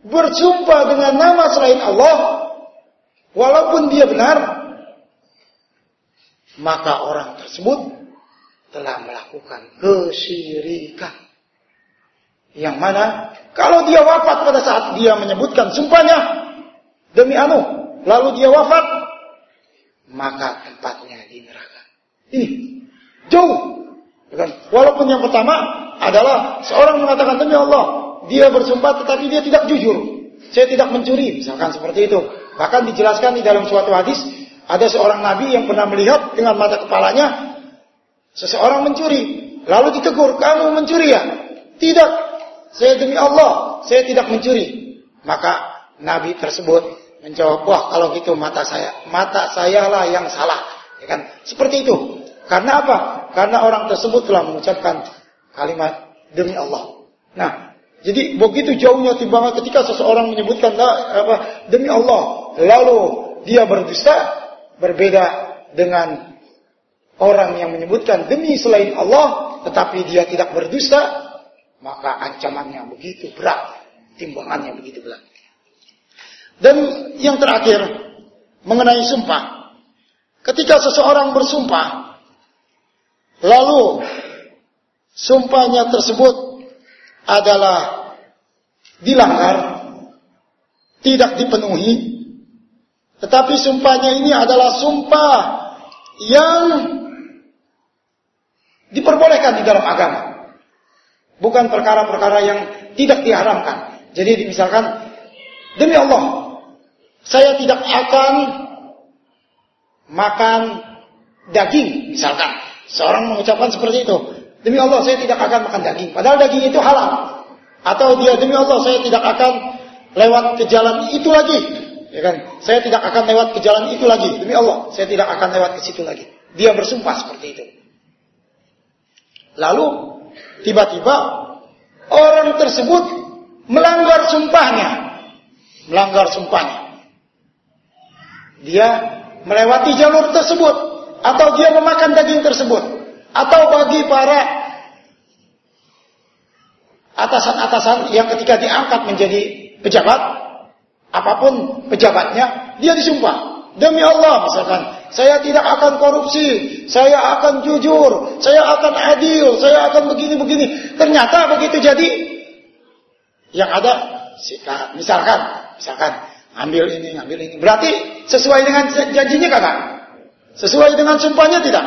bersumpah dengan nama selain Allah, walaupun dia benar, maka orang tersebut telah melakukan kesyirikan. Yang mana kalau dia wafat pada saat dia menyebutkan sumpahnya demi anu, lalu dia wafat, maka tempatnya di neraka. Ini jauh. Walaupun yang pertama adalah seorang mengatakan demi Allah, dia bersumpah tetapi dia tidak jujur. Saya tidak mencuri, misalkan seperti itu. Bahkan dijelaskan di dalam suatu hadis, ada seorang nabi yang pernah melihat dengan mata kepalanya seseorang mencuri. Lalu ditegur, kamu mencuri ya? Tidak, saya demi Allah, saya tidak mencuri. Maka nabi tersebut menjawab, wah kalau gitu mata saya, mata saya lah yang salah. Ya kan? Seperti itu. Karena apa? Karena orang tersebut telah mengucapkan kalimat demi Allah. Nah, jadi begitu jauhnya timbangan ketika seseorang menyebutkan apa, demi Allah, lalu dia berdusta, berbeda dengan orang yang menyebutkan demi selain Allah, tetapi dia tidak berdusta, maka ancamannya begitu berat, timbangannya begitu berat. Dan yang terakhir mengenai sumpah, ketika seseorang bersumpah, lalu sumpahnya tersebut adalah dilanggar, tidak dipenuhi, tetapi sumpahnya ini adalah sumpah yang diperbolehkan di dalam agama. Bukan perkara-perkara yang tidak diharamkan. Jadi misalkan, demi Allah, saya tidak akan makan daging, misalkan. Seorang mengucapkan seperti itu. Demi Allah saya tidak akan makan daging. Padahal daging itu halal. Atau dia demi Allah saya tidak akan lewat ke jalan itu lagi. Ya kan? Saya tidak akan lewat ke jalan itu lagi. Demi Allah saya tidak akan lewat ke situ lagi. Dia bersumpah seperti itu. Lalu tiba-tiba orang tersebut melanggar sumpahnya. Melanggar sumpahnya. Dia melewati jalur tersebut atau dia memakan daging tersebut atau bagi para atasan-atasan yang ketika diangkat menjadi pejabat, apa pun pejabatnya, dia disumpah. Demi Allah misalkan, saya tidak akan korupsi, saya akan jujur, saya akan adil, saya akan begini-begini. Ternyata begitu jadi, yang ada misalkan, misalkan ambil ini, ambil ini. Berarti sesuai dengan janjinya kakak? Sesuai dengan sumpahnya tidak?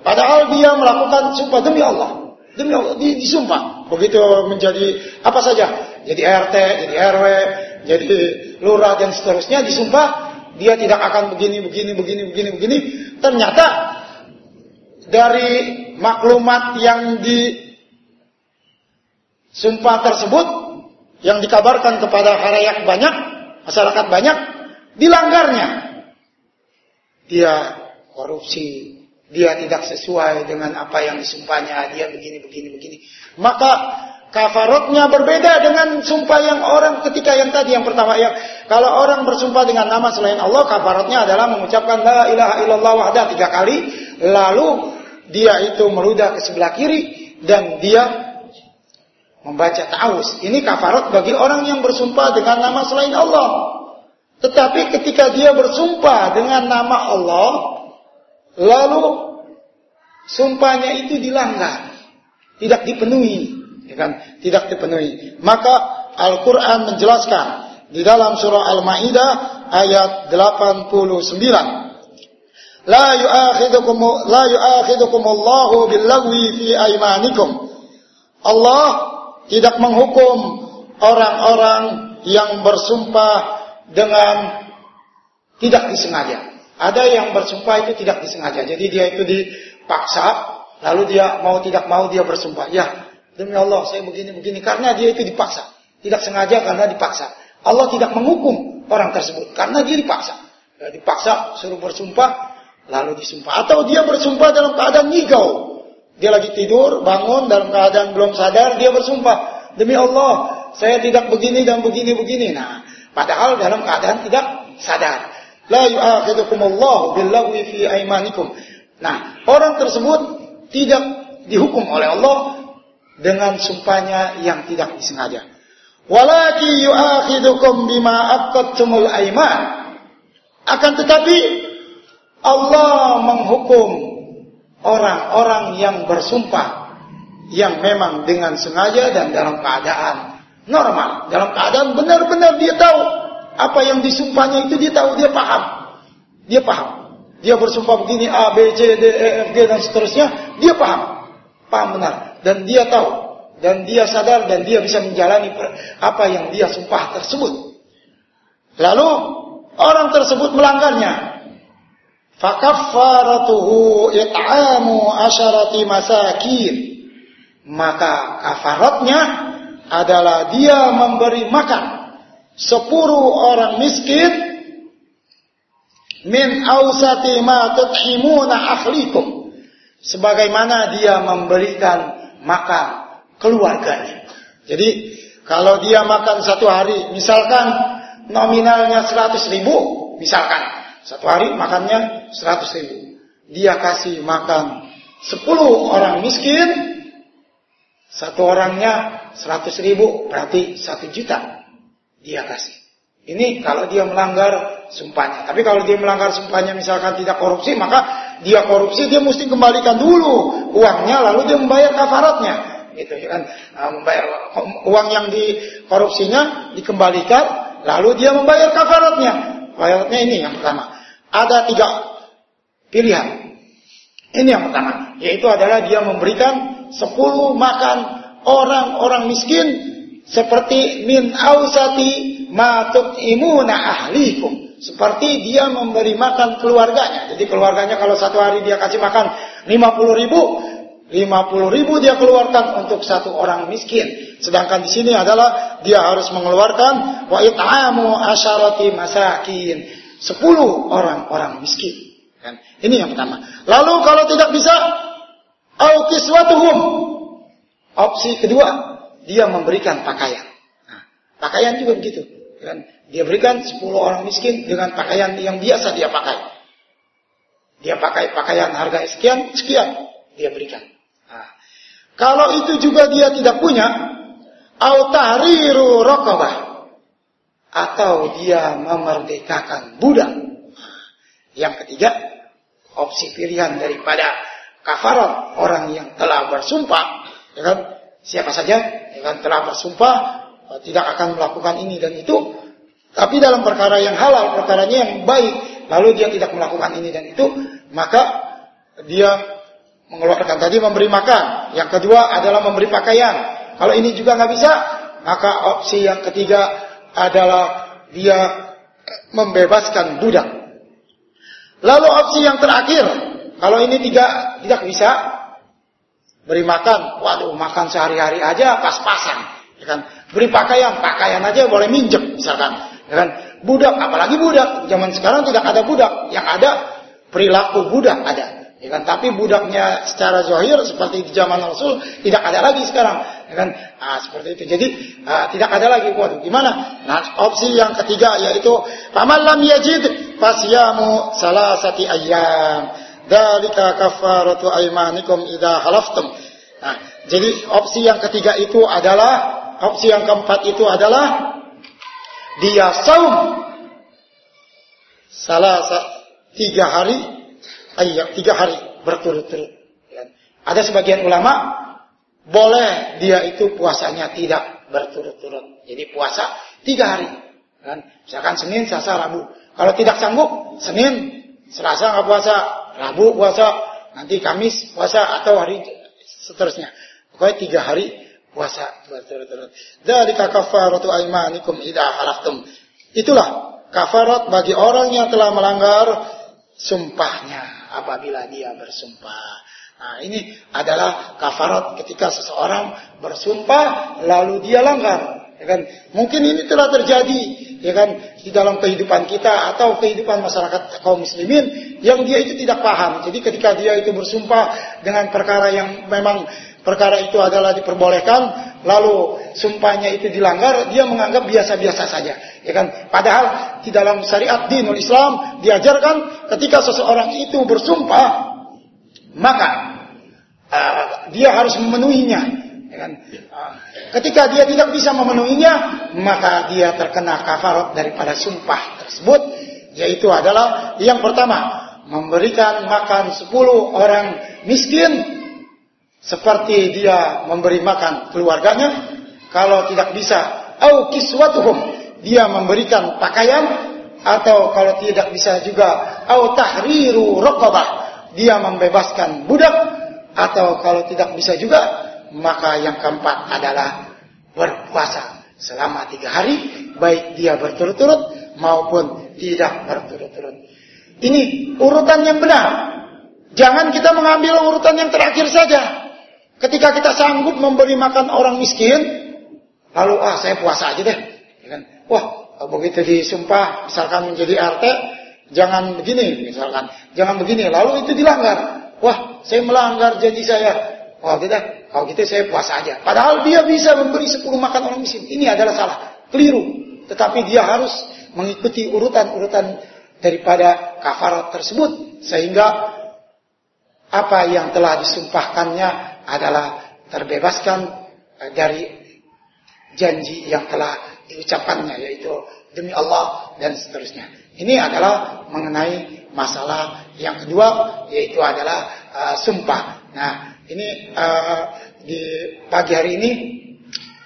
Padahal dia melakukan sumpah demi Allah. Demi Allah, disumpah. Begitu menjadi apa saja. Jadi RT, jadi RW, jadi lurah dan seterusnya disumpah. Dia tidak akan begini, begini, begini, begini, begini. Ternyata dari maklumat yang di sumpah tersebut yang dikabarkan kepada harayak banyak, masyarakat banyak, dilanggarnya. Dia korupsi, dia tidak sesuai dengan apa yang disumpahnya, dia begini, begini, begini. Maka kafarotnya berbeda dengan sumpah yang orang ketika yang tadi yang pertama ya kalau orang bersumpah dengan nama selain Allah kafarotnya adalah mengucapkan la ilaha illallah wahdah tiga kali lalu dia itu meludah ke sebelah kiri dan dia membaca ta'awuz ini kafarot bagi orang yang bersumpah dengan nama selain Allah tetapi ketika dia bersumpah dengan nama Allah lalu sumpahnya itu dilanggar, tidak dipenuhi, ya kan? Tidak dipenuhi. Maka Al-Qur'an menjelaskan di dalam surah Al-Maidah ayat 89. La yu'akhidukum la yu'akhidukum Allahu billagwi fi aymanikum. Allah tidak menghukum orang-orang yang bersumpah dengan tidak disengaja. Ada yang bersumpah itu tidak disengaja. Jadi dia itu dipaksa, lalu dia mau tidak mau dia bersumpah. Ya, demi Allah saya begini-begini. Karena dia itu dipaksa. Tidak sengaja karena dipaksa. Allah tidak menghukum orang tersebut. Karena dia dipaksa. Ya, dipaksa, suruh bersumpah, lalu disumpah. Atau dia bersumpah dalam keadaan ngigau. Dia lagi tidur, bangun dalam keadaan belum sadar, dia bersumpah. Demi Allah, saya tidak begini dan begini-begini. Nah, padahal dalam keadaan tidak sadar. La yu'akhidukumullahu billagwi fi aimanikum. Nah, orang tersebut tidak dihukum oleh Allah dengan sumpahnya yang tidak disengaja. Walaki yu'akhidukum bima aqadtumul aiman. Akan tetapi Allah menghukum orang-orang yang bersumpah yang memang dengan sengaja dan dalam keadaan normal, dalam keadaan benar-benar dia tahu apa yang disumpahnya itu dia tahu, dia paham. Dia paham. Dia bersumpah begini A, B, C, D, E, F, G dan seterusnya, dia paham. Paham benar dan dia tahu dan dia sadar dan dia bisa menjalani apa yang dia sumpah tersebut. Lalu orang tersebut melanggarnya. Fakaffaratuhu it'amu asyarati masakin. Maka kafaratnya adalah dia memberi makan sepuluh orang miskin min ausati ma tuthimuna akhlikum sebagaimana dia memberikan makan keluarganya. Jadi kalau dia makan satu hari, misalkan nominalnya 100 ribu, misalkan satu hari makannya 100 ribu. Dia kasih makan 10 orang miskin, satu orangnya 100 ribu, berarti 1 juta dia kasih. Ini kalau dia melanggar sumpahnya. Tapi kalau dia melanggar sumpahnya misalkan tidak korupsi, maka dia korupsi, dia mesti kembalikan dulu uangnya, lalu dia membayar kafaratnya gitu ya kan nah, membayar uang yang dikorupsinya dikembalikan lalu dia membayar kafaratnya kafaratnya ini yang pertama ada tiga pilihan ini yang pertama yaitu adalah dia memberikan sepuluh makan orang-orang miskin seperti min ausati matuk imuna ahlikum seperti dia memberi makan keluarganya. Jadi keluarganya kalau satu hari dia kasih makan 50 ribu, 50 ribu dia keluarkan untuk satu orang miskin. Sedangkan di sini adalah dia harus mengeluarkan wa it'amu asyarati masakin. 10 orang-orang miskin. Kan? Ini yang pertama. Lalu kalau tidak bisa. Opsi kedua, dia memberikan pakaian. Nah, pakaian juga begitu. Kan? Dia berikan 10 orang miskin dengan pakaian yang biasa dia pakai. Dia pakai pakaian harga sekian, sekian dia berikan. Kalau itu juga dia tidak punya, au tahriru raqabah atau dia memerdekakan budak. Yang ketiga, opsi pilihan daripada kafarat orang yang telah bersumpah, ya kan? Siapa saja yang telah bersumpah eh, tidak akan melakukan ini dan itu, tapi dalam perkara yang halal, perkaranya yang baik, lalu dia tidak melakukan ini dan itu, maka dia mengeluarkan tadi memberi makan. Yang kedua adalah memberi pakaian. Kalau ini juga nggak bisa, maka opsi yang ketiga adalah dia membebaskan budak. Lalu opsi yang terakhir, kalau ini tiga tidak bisa, beri makan, waduh makan sehari-hari aja pas-pasan, ya kan? Beri pakaian, pakaian aja boleh minjem misalkan, ya kan? Budak, apalagi budak, zaman sekarang tidak ada budak, yang ada perilaku budak ada. Ya kan? Tapi budaknya secara zahir seperti di zaman Rasul tidak ada lagi sekarang. Ya kan? Nah, seperti itu. Jadi uh, tidak ada lagi. Waduh, gimana? Nah, opsi yang ketiga yaitu paman lam yajid fasyamu salasati ayyam. Dalika kafaratu aymanikum idza halaftum. Nah, jadi opsi yang ketiga itu adalah opsi yang keempat itu adalah dia saum salah tiga hari ayat tiga hari berturut-turut. Ada sebagian ulama boleh dia itu puasanya tidak berturut-turut. Jadi puasa tiga hari. Kan? Misalkan Senin, Selasa, Rabu. Kalau tidak sanggup, Senin, Selasa nggak puasa, Rabu puasa, nanti Kamis puasa atau hari seterusnya. Pokoknya tiga hari puasa berturut-turut. Dari kafaratu aimanikum idza halaftum. Itulah kafarat bagi orang yang telah melanggar sumpahnya apabila dia bersumpah. Nah, ini adalah kafarat ketika seseorang bersumpah lalu dia langgar. Ya kan? Mungkin ini telah terjadi ya kan di dalam kehidupan kita atau kehidupan masyarakat kaum muslimin yang dia itu tidak paham. Jadi ketika dia itu bersumpah dengan perkara yang memang perkara itu adalah diperbolehkan, lalu sumpahnya itu dilanggar, dia menganggap biasa-biasa saja. Ya kan? Padahal di dalam syariat dinul Islam diajarkan ketika seseorang itu bersumpah, maka uh, dia harus memenuhinya. Ya kan? Ketika dia tidak bisa memenuhinya, maka dia terkena kafarat daripada sumpah tersebut, yaitu adalah yang pertama, memberikan makan 10 orang miskin seperti dia memberi makan keluarganya. Kalau tidak bisa, au kiswatuhum, dia memberikan pakaian atau kalau tidak bisa juga au tahriru raqabah, dia membebaskan budak atau kalau tidak bisa juga maka yang keempat adalah berpuasa selama tiga hari baik dia berturut-turut maupun tidak berturut-turut. Ini urutan yang benar. Jangan kita mengambil urutan yang terakhir saja. Ketika kita sanggup memberi makan orang miskin, lalu ah saya puasa aja deh. Ya kan? Wah begitu disumpah misalkan menjadi RT, jangan begini misalkan, jangan begini. Lalu itu dilanggar. Wah, saya melanggar janji saya. Wah, kita kalau gitu saya puasa aja. Padahal dia bisa memberi 10 makan orang miskin. Ini adalah salah, keliru. Tetapi dia harus mengikuti urutan-urutan daripada kafarat tersebut sehingga apa yang telah disumpahkannya adalah terbebaskan eh, dari janji yang telah diucapkannya yaitu demi Allah dan seterusnya. Ini adalah mengenai masalah yang kedua yaitu adalah uh, sumpah. Nah, ini uh, di pagi hari ini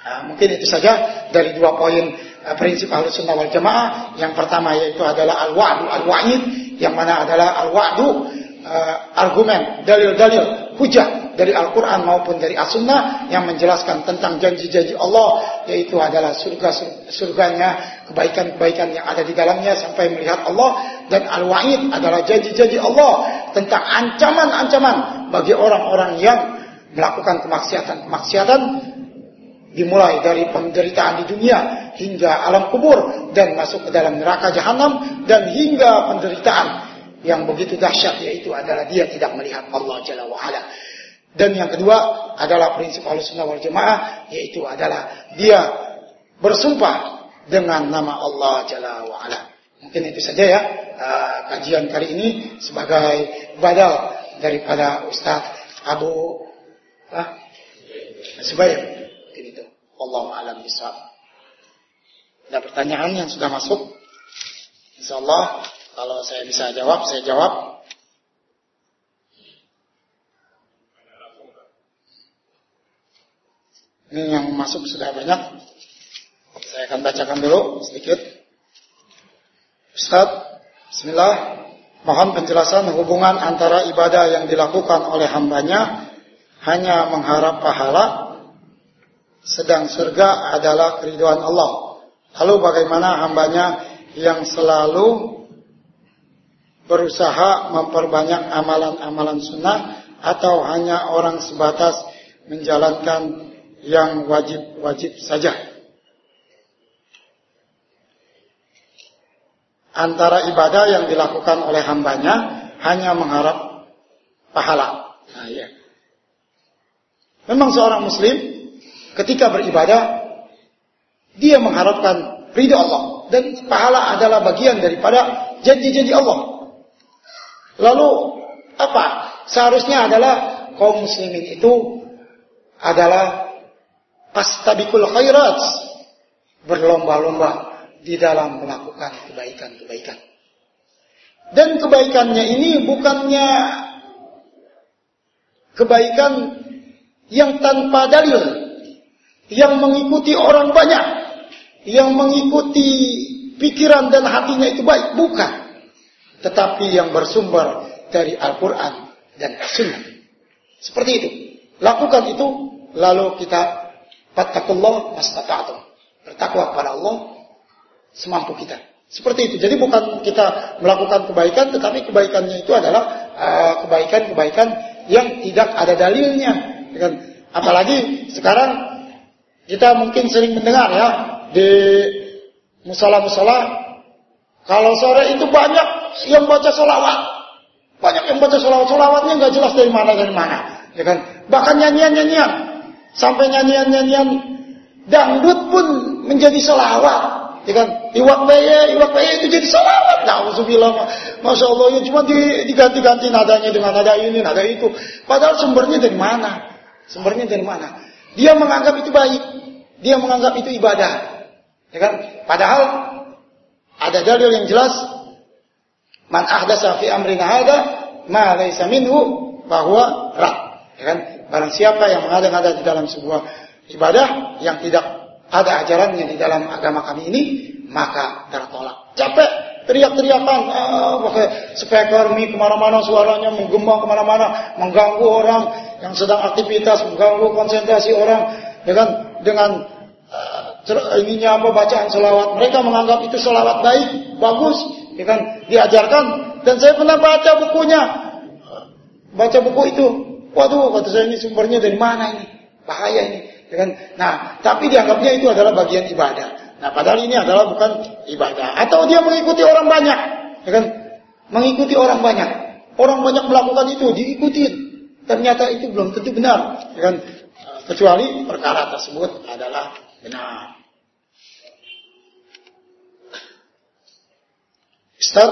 uh, mungkin itu saja dari dua poin uh, prinsip Ahlus Sunnah wal Jamaah. Yang pertama yaitu adalah al-wa'du al-wa'id yang mana adalah al-wa'du uh, argumen, dalil-dalil, hujah dari Al-Quran maupun dari As-Sunnah yang menjelaskan tentang janji-janji Allah yaitu adalah surga surganya kebaikan-kebaikan yang ada di dalamnya sampai melihat Allah dan Al-Wa'id adalah janji-janji Allah tentang ancaman-ancaman bagi orang-orang yang melakukan kemaksiatan-kemaksiatan dimulai dari penderitaan di dunia hingga alam kubur dan masuk ke dalam neraka jahanam dan hingga penderitaan yang begitu dahsyat yaitu adalah dia tidak melihat Allah Jalla wa'ala. Dan yang kedua adalah prinsip Ahlussunnah wal Jamaah yaitu adalah dia bersumpah dengan nama Allah Jalla wa ala. Mungkin itu saja ya uh, kajian kali ini sebagai badal daripada Ustaz Abu uh. Mungkin itu. Allah alam bisawab. Ada pertanyaan yang sudah masuk? Insya Allah kalau saya bisa jawab, saya jawab. Ini yang masuk sudah banyak. Saya akan bacakan dulu sedikit. Ustaz, Bismillah. Mohon penjelasan hubungan antara ibadah yang dilakukan oleh hambanya hanya mengharap pahala, sedang surga adalah keriduan Allah. Lalu bagaimana hambanya yang selalu berusaha memperbanyak amalan-amalan sunnah atau hanya orang sebatas menjalankan yang wajib-wajib saja. Antara ibadah yang dilakukan oleh hambanya hanya mengharap pahala. Nah, ya. Memang seorang muslim ketika beribadah dia mengharapkan ridha Allah dan pahala adalah bagian daripada janji-janji Allah. Lalu apa? Seharusnya adalah kaum muslimin itu adalah Pastabikul khairat. Berlomba-lomba di dalam melakukan kebaikan-kebaikan. Dan kebaikannya ini bukannya kebaikan yang tanpa dalil. Yang mengikuti orang banyak. Yang mengikuti pikiran dan hatinya itu baik. Bukan. Tetapi yang bersumber dari Al-Quran dan Sunnah. Seperti itu. Lakukan itu. Lalu kita Fattakullah mastata'tum. Bertakwa kepada Allah semampu kita. Seperti itu. Jadi bukan kita melakukan kebaikan, tetapi kebaikannya itu adalah uh, kebaikan-kebaikan uh, yang tidak ada dalilnya. Kan? Apalagi sekarang kita mungkin sering mendengar ya di musola-musola kalau sore itu banyak yang baca solawat, banyak yang baca solawat, solawatnya nggak jelas dari mana dari mana, ya kan? Bahkan nyanyian-nyanyian Sampai nyanyian-nyanyian dangdut pun menjadi selawat. Ya kan? Iwak beye, iwak beye itu jadi selawat. Nauzubillah. Masya Allah, ya cuma diganti-ganti nadanya dengan nada ini, nada itu. Padahal sumbernya dari mana? Sumbernya dari mana? Dia menganggap itu baik. Dia menganggap itu ibadah. Ya kan? Padahal ada dalil yang jelas man ahdasa fi amrina hada ma laysa minhu bahwa ra. Ya kan? Barang siapa yang mengada-ngada di dalam sebuah ibadah yang tidak ada ajarannya di dalam agama kami ini, maka tertolak. Capek teriak-teriakan, ah, pakai speaker mie ke mana-mana suaranya menggema ke mana-mana, mengganggu orang yang sedang aktivitas, mengganggu konsentrasi orang, ya kan dengan uh, ininya apa bacaan selawat. Mereka menganggap itu selawat baik, bagus, ya kan diajarkan. Dan saya pernah baca bukunya, baca buku itu, waduh kata saya ini sumbernya dari mana ini, bahaya ini. Ya kan? Nah, tapi dianggapnya itu adalah bagian ibadah. Nah, padahal ini adalah bukan ibadah. Atau dia mengikuti orang banyak, ya kan? Mengikuti orang banyak. Orang banyak melakukan itu, diikuti. Ternyata itu belum tentu benar, ya kan? Kecuali perkara tersebut adalah benar. Ustaz,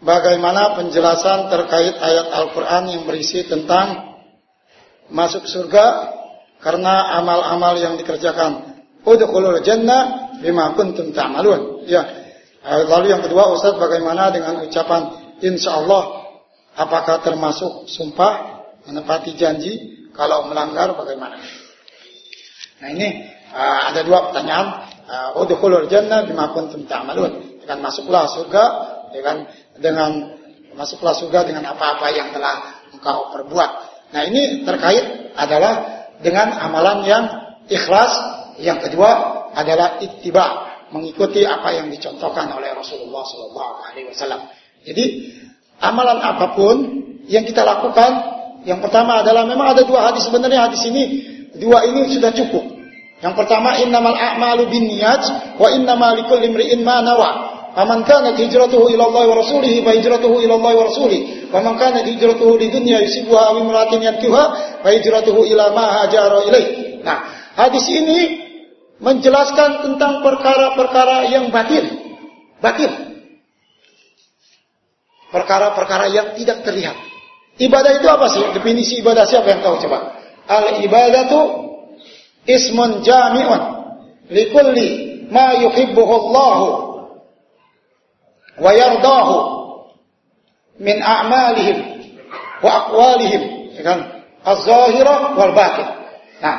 bagaimana penjelasan terkait ayat Al-Quran yang berisi tentang masuk surga karena amal-amal yang dikerjakan udkhulul jannah bima kuntum ta'malun. Ya. Eh, lalu yang kedua Ustaz bagaimana dengan ucapan insyaallah apakah termasuk sumpah menepati janji kalau melanggar bagaimana? Nah ini uh, ada dua pertanyaan. Uh, udkhulul jannah bima kuntum ta'malun. Dengan masuklah surga dengan dengan masuklah surga dengan apa-apa yang telah engkau perbuat. Nah ini terkait adalah dengan amalan yang ikhlas yang kedua adalah ittiba, mengikuti apa yang dicontohkan oleh Rasulullah Wasallam. Jadi amalan apa pun yang kita lakukan, yang pertama adalah memang ada dua hadis sebenarnya hadis ini dua ini sudah cukup. Yang pertama innamal a'malu binniyat wa innamal likulli imri'in ma nawa. Faman kanat hijratuhu ila Allah wa rasulih fa hijratuhu ila Allah wa rasulih. Wa man kanat hijratuhu lidunya yusibuha aw imra'atin yankiha fa hijratuhu ila ma hajara ilaih. Nah, hadis ini menjelaskan tentang perkara-perkara yang batin. Batin. Perkara-perkara yang tidak terlihat. Ibadah itu apa sih? Definisi ibadah siapa yang tahu coba? Al ibadatu ismun jami'un likulli ma yuhibbuhu Allah wa yardahu min a'malihim wa aqwalihim ya kan az-zahira wal batin. Nah,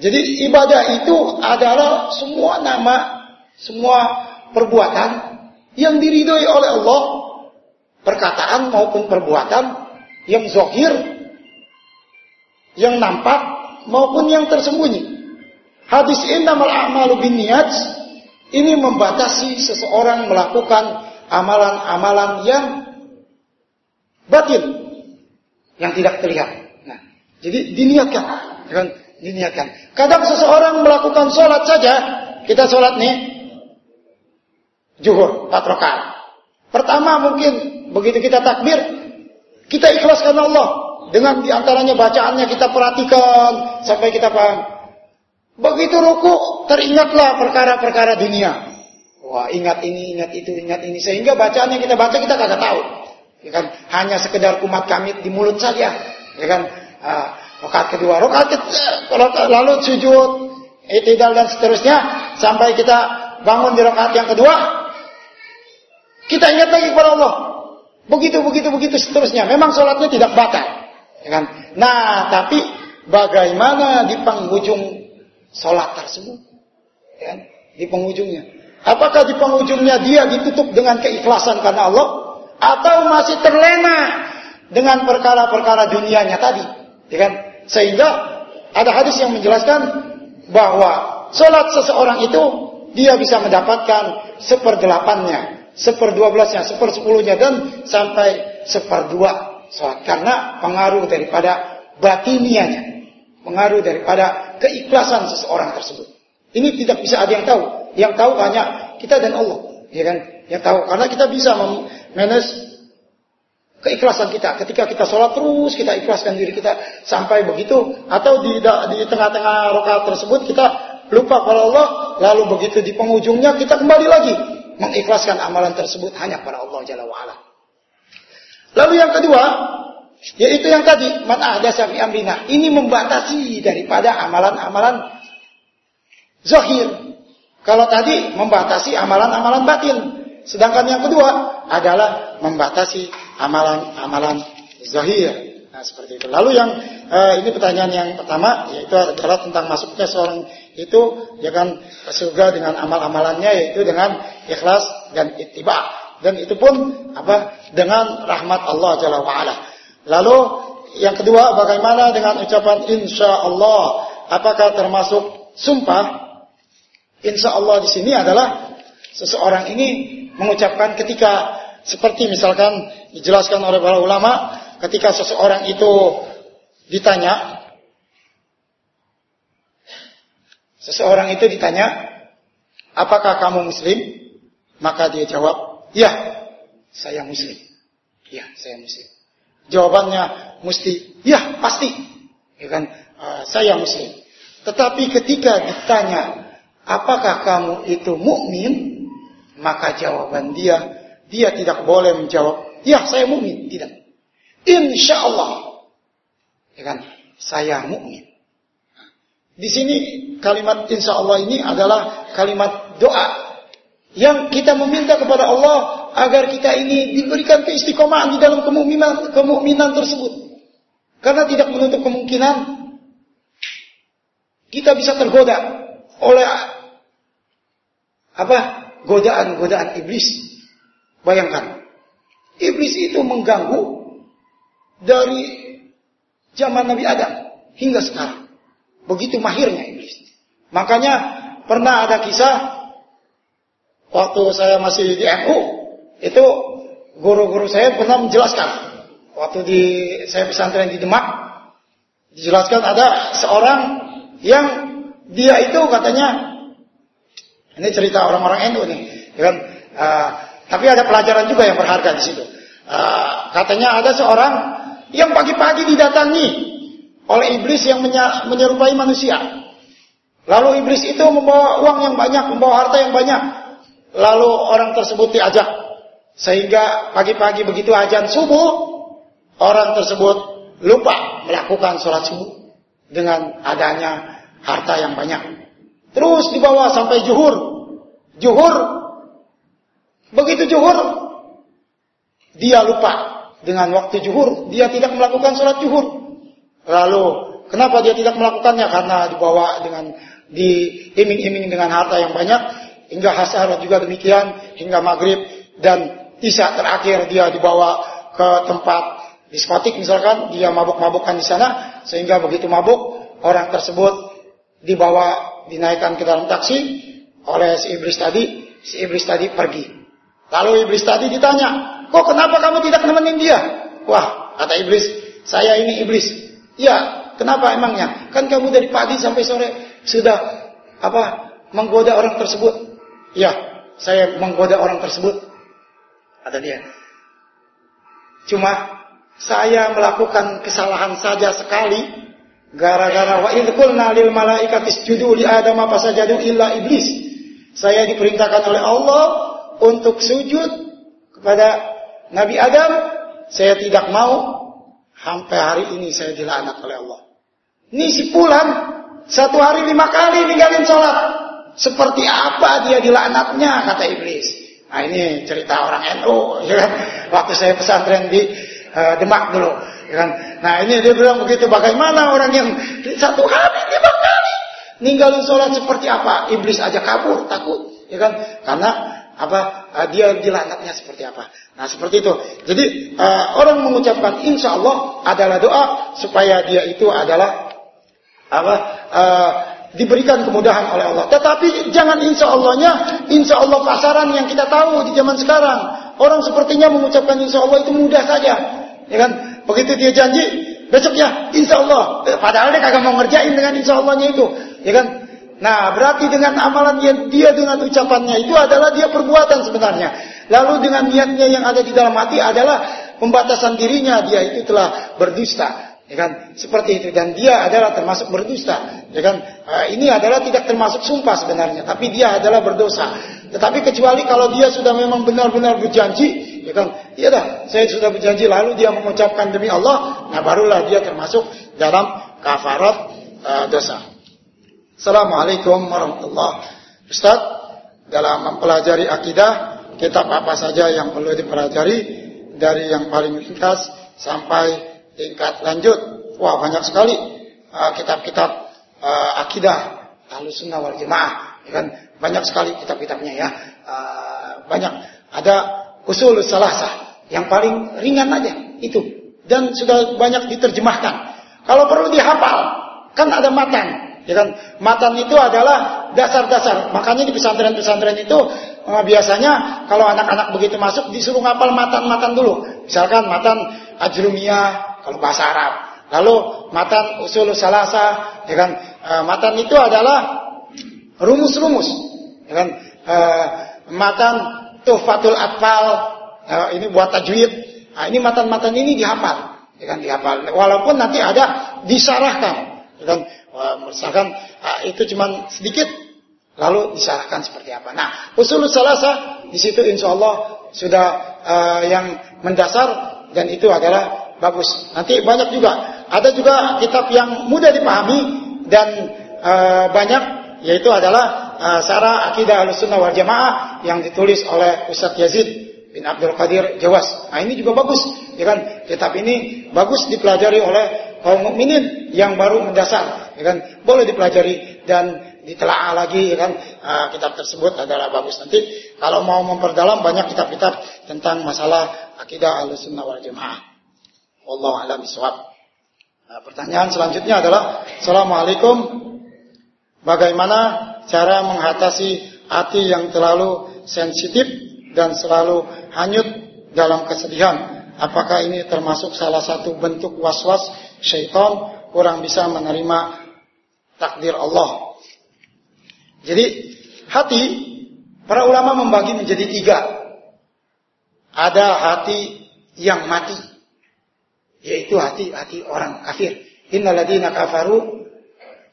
jadi ibadah itu adalah semua nama, semua perbuatan yang diridhoi oleh Allah, perkataan maupun perbuatan yang zohir, yang nampak maupun yang tersembunyi. Hadis innamal a'malu niat ini membatasi seseorang melakukan amalan-amalan yang batin, yang tidak terlihat. Nah, jadi diniatkan, kan? diniatkan. Kadang seseorang melakukan sholat saja, kita sholat nih, juhur, empat rakaat. Pertama mungkin begitu kita takbir, kita ikhlaskan Allah. Dengan di antaranya bacaannya kita perhatikan sampai kita paham. Begitu ruku, teringatlah perkara-perkara dunia. Wah, ingat ini, ingat itu, ingat ini. Sehingga bacaan yang kita baca kita kagak tahu. Ya kan? Hanya sekedar kumat kamit di mulut saja. Ya kan? Ah, Rakaat kedua, rakaat lalu sujud, itidal dan seterusnya sampai kita bangun di rakaat yang kedua. Kita ingat lagi kepada Allah. Begitu, begitu, begitu seterusnya. Memang sholatnya tidak batal. Ya kan? Nah, tapi bagaimana di penghujung sholat tersebut? Ya kan? Di penghujungnya. Apakah di penghujungnya dia ditutup dengan keikhlasan karena Allah? Atau masih terlena dengan perkara-perkara dunianya tadi? Ya kan? Sehingga ada hadis yang menjelaskan bahwa sholat seseorang itu dia bisa mendapatkan seperdelapannya, seperdua belasnya, sepersepuluhnya dan sampai seperdua sholat karena pengaruh daripada batinianya, pengaruh daripada keikhlasan seseorang tersebut. Ini tidak bisa ada yang tahu. Yang tahu hanya kita dan Allah, ya kan? Yang tahu karena kita bisa manage keikhlasan kita. Ketika kita sholat terus kita ikhlaskan diri kita sampai begitu atau di di tengah-tengah rokaat tersebut kita lupa pada Allah lalu begitu di penghujungnya kita kembali lagi mengikhlaskan amalan tersebut hanya pada Allah Jalla wa'ala. Lalu yang kedua Yaitu yang tadi, man ahdasa amrina. Ini membatasi daripada amalan-amalan zahir. Kalau tadi membatasi amalan-amalan batin. Sedangkan yang kedua adalah membatasi amalan-amalan zahir. Nah, seperti itu. Lalu yang uh, ini pertanyaan yang pertama yaitu adalah tentang masuknya seorang itu ya kan surga dengan amal-amalannya yaitu dengan ikhlas dan ittiba. Dan itu pun apa? Dengan rahmat Allah Jalla wa'ala. Lalu yang kedua bagaimana dengan ucapan insya Allah? Apakah termasuk sumpah? Insya Allah di sini adalah seseorang ini mengucapkan ketika seperti misalkan dijelaskan oleh para ulama ketika seseorang itu ditanya seseorang itu ditanya apakah kamu muslim? Maka dia jawab ya saya muslim. Ya saya muslim. Jawabannya mesti ya pasti. Ya kan? Uh, saya muslim. Tetapi ketika ditanya apakah kamu itu mukmin maka jawaban dia dia tidak boleh menjawab ya saya mukmin tidak Insya Allah. Ya kan? Saya mukmin. Di sini kalimat insya Allah ini adalah kalimat doa yang kita meminta kepada Allah agar kita ini diberikan keistiqomahan di dalam kemukminan kemukminan tersebut. Karena tidak menutup kemungkinan kita bisa tergoda oleh apa? Godaan-godaan iblis. Bayangkan, iblis itu mengganggu dari zaman Nabi Adam hingga sekarang. Begitu mahirnya iblis. Makanya pernah ada kisah waktu saya masih di MU itu guru-guru saya pernah menjelaskan waktu di saya pesantren di Demak dijelaskan ada seorang yang dia itu katanya ini cerita orang-orang NU nih ya kan uh, tapi ada pelajaran juga yang berharga di situ uh, katanya ada seorang yang pagi-pagi didatangi oleh iblis yang menyerupai manusia. Lalu iblis itu membawa uang yang banyak, membawa harta yang banyak. Lalu orang tersebut diajak. Sehingga pagi-pagi begitu ajan subuh, orang tersebut lupa melakukan sholat subuh dengan adanya harta yang banyak. Terus dibawa sampai juhur. Juhur. Begitu juhur, dia lupa dengan waktu juhur, dia tidak melakukan sholat juhur. Lalu, kenapa dia tidak melakukannya? Karena dibawa dengan diiming-iming dengan harta yang banyak, hingga hasar juga demikian, hingga maghrib dan isya terakhir dia dibawa ke tempat diskotik misalkan, dia mabuk-mabukan di sana, sehingga begitu mabuk, orang tersebut dibawa dinaikkan ke dalam taksi oleh si iblis tadi, si iblis tadi pergi. Lalu iblis tadi ditanya, Kok kenapa kamu tidak nemenin dia? Wah, kata iblis, saya ini iblis. Ya, kenapa emangnya? Kan kamu dari pagi sampai sore sudah apa menggoda orang tersebut. Ya, saya menggoda orang tersebut. Kata dia. Cuma saya melakukan kesalahan saja sekali gara-gara wa idqulna lil malaikati isjudu li adam apa sajadu illa iblis. Saya diperintahkan oleh Allah untuk sujud kepada Nabi Adam, saya tidak mau sampai hari ini saya dilaknat oleh Allah. Ini si pulang satu hari lima kali ninggalin sholat. Seperti apa dia dilaknatnya kata iblis. Nah ini cerita orang NU, ya kan? Waktu saya pesantren di uh, Demak dulu, ya kan? Nah ini dia bilang begitu. Bagaimana orang yang satu hari lima kali ninggalin sholat seperti apa? Iblis aja kabur takut, ya kan? Karena apa? Uh, dia dilaknatnya seperti apa? Nah seperti itu. Jadi uh, orang mengucapkan insya Allah adalah doa supaya dia itu adalah apa uh, diberikan kemudahan oleh Allah. Tetapi jangan insya Allahnya insya Allah pasaran yang kita tahu di zaman sekarang. Orang sepertinya mengucapkan insya Allah itu mudah saja, ya kan? Begitu dia janji besoknya insya Allah, eh, padahal dia kagak mau ngerjain dengan insya Allahnya itu, ya kan? Nah, berarti dengan amalan yang dia dengan ucapannya itu adalah dia perbuatan sebenarnya. Lalu dengan niatnya yang ada di dalam hati adalah pembatasan dirinya dia itu telah berdusta. Ya kan? Seperti itu dan dia adalah termasuk berdusta. Ya kan? Uh, ini adalah tidak termasuk sumpah sebenarnya, tapi dia adalah berdosa. Tetapi kecuali kalau dia sudah memang benar-benar berjanji, ya kan? Iya dah, saya sudah berjanji lalu dia mengucapkan demi Allah, nah barulah dia termasuk dalam kafarat uh, dosa. Assalamualaikum warahmatullahi Ustaz, dalam mempelajari akidah, kitab apa saja yang perlu dipelajari dari yang paling ringkas sampai tingkat lanjut. Wah, banyak sekali uh, kitab-kitab uh, akidah Ahlus Sunnah wal Jamaah, kan? Banyak sekali kitab-kitabnya ya. Uh, banyak ada usul salasa yang paling ringan aja itu dan sudah banyak diterjemahkan. Kalau perlu dihafal, kan ada matan. Ya kan? Matan itu adalah dasar-dasar. Makanya di pesantren-pesantren itu eh, biasanya kalau anak-anak begitu masuk disuruh ngapal matan-matan dulu. Misalkan matan ajrumiyah kalau bahasa Arab. Lalu matan usul salasa, ya kan? E, matan itu adalah rumus-rumus, ya kan? E, matan tuhfatul atfal, e, ini buat tajwid. Nah, ini matan-matan ini dihafal, ya kan? Dihafal. Walaupun nanti ada disarahkan, ya kan? misalkan ah, itu cuma sedikit lalu disalahkan seperti apa. Nah, usul salasa di situ insya Allah sudah uh, yang mendasar dan itu adalah bagus. Nanti banyak juga. Ada juga kitab yang mudah dipahami dan uh, banyak yaitu adalah uh, Sarah Akidah Ahlussunnah wal Jamaah yang ditulis oleh Ustaz Yazid bin Abdul Qadir Jawas. Nah, ini juga bagus, ya kan? Kitab ini bagus dipelajari oleh kaum mukminin yang baru mendasar, ya kan? Boleh dipelajari dan ditelaah lagi, ya kan? Uh, kitab tersebut adalah bagus. Nanti kalau mau memperdalam banyak kitab-kitab tentang masalah akidah Ahlussunnah wal Jamaah. Allah alam. Nah, pertanyaan selanjutnya adalah Assalamualaikum Bagaimana cara mengatasi hati yang terlalu sensitif dan selalu hanyut dalam kesedihan? Apakah ini termasuk salah satu bentuk was-was syaitan kurang bisa menerima takdir Allah. Jadi hati para ulama membagi menjadi tiga. Ada hati yang mati, yaitu hati-hati orang kafir. Innaladina kafaru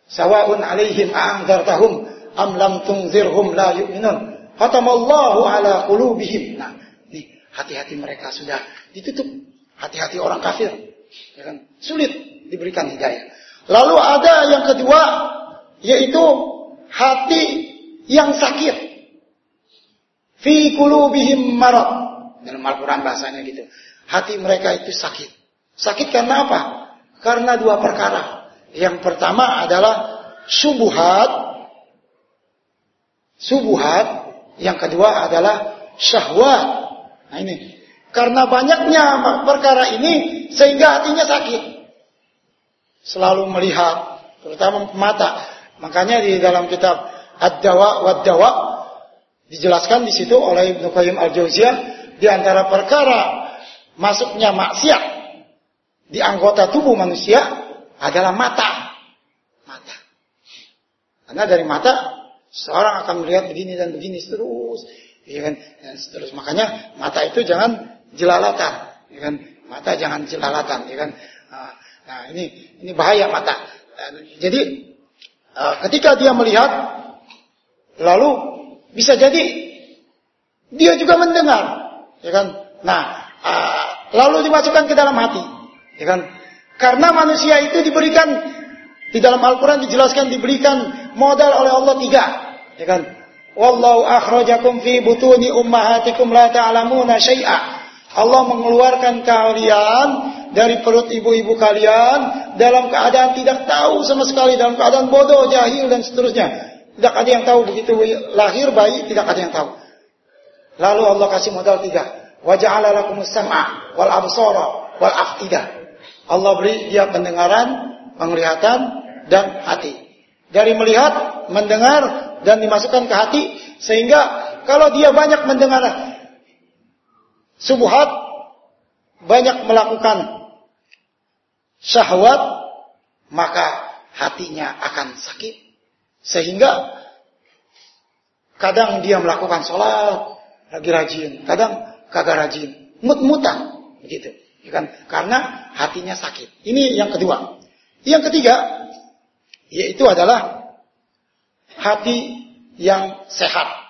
sawaun alaihim a'angdartahum am lam tunzirhum la yu'minun. Khatamallahu ala qulubihim. Nah, nih hati-hati mereka sudah ditutup. Hati-hati orang kafir. Ya kan? Sulit diberikan hidayah. Lalu ada yang kedua yaitu hati yang sakit. Fi qulubihim marad. Dalam Al-Qur'an bahasanya gitu. Hati mereka itu sakit. Sakit karena apa? Karena dua perkara. Yang pertama adalah subuhat. Subuhat. Yang kedua adalah syahwat. Nah ini. Karena banyaknya perkara ini sehingga hatinya sakit. Selalu melihat, terutama mata. Makanya di dalam kitab Ad-Dawa wa dijelaskan di situ oleh Ibnu Qayyim Al-Jauziyah di antara perkara masuknya maksiat di anggota tubuh manusia adalah mata. Mata. Karena dari mata seorang akan melihat begini dan begini terus, ya kan? Dan terus makanya mata itu jangan jelalatan, ya kan? Mata jangan jelalatan, ya kan? Nah, nah ini ini bahaya mata. Jadi uh, ketika dia melihat, lalu bisa jadi dia juga mendengar, ya kan? Nah, uh, lalu dimasukkan ke dalam hati, ya kan? Karena manusia itu diberikan di dalam Al-Quran dijelaskan diberikan modal oleh Allah tiga, ya kan? Wallahu akhrajakum fi butuni ummahatikum la ta'lamuna syai'a. Allah mengeluarkan kalian dari perut ibu-ibu kalian dalam keadaan tidak tahu sama sekali, dalam keadaan bodoh, jahil dan seterusnya. Tidak ada yang tahu begitu lahir bayi, tidak ada yang tahu. Lalu Allah kasih modal tiga. Waja'ala lakumus sam'a wal absara wal afidah. Allah beri dia pendengaran, penglihatan dan hati. Dari melihat, mendengar dan dimasukkan ke hati sehingga kalau dia banyak mendengar Subhat banyak melakukan syahwat maka hatinya akan sakit. Sehingga kadang dia melakukan sholat lagi rajin kadang kagak rajin mut-mutan begitu kan karena hatinya sakit. Ini yang kedua. Yang ketiga yaitu adalah hati yang sehat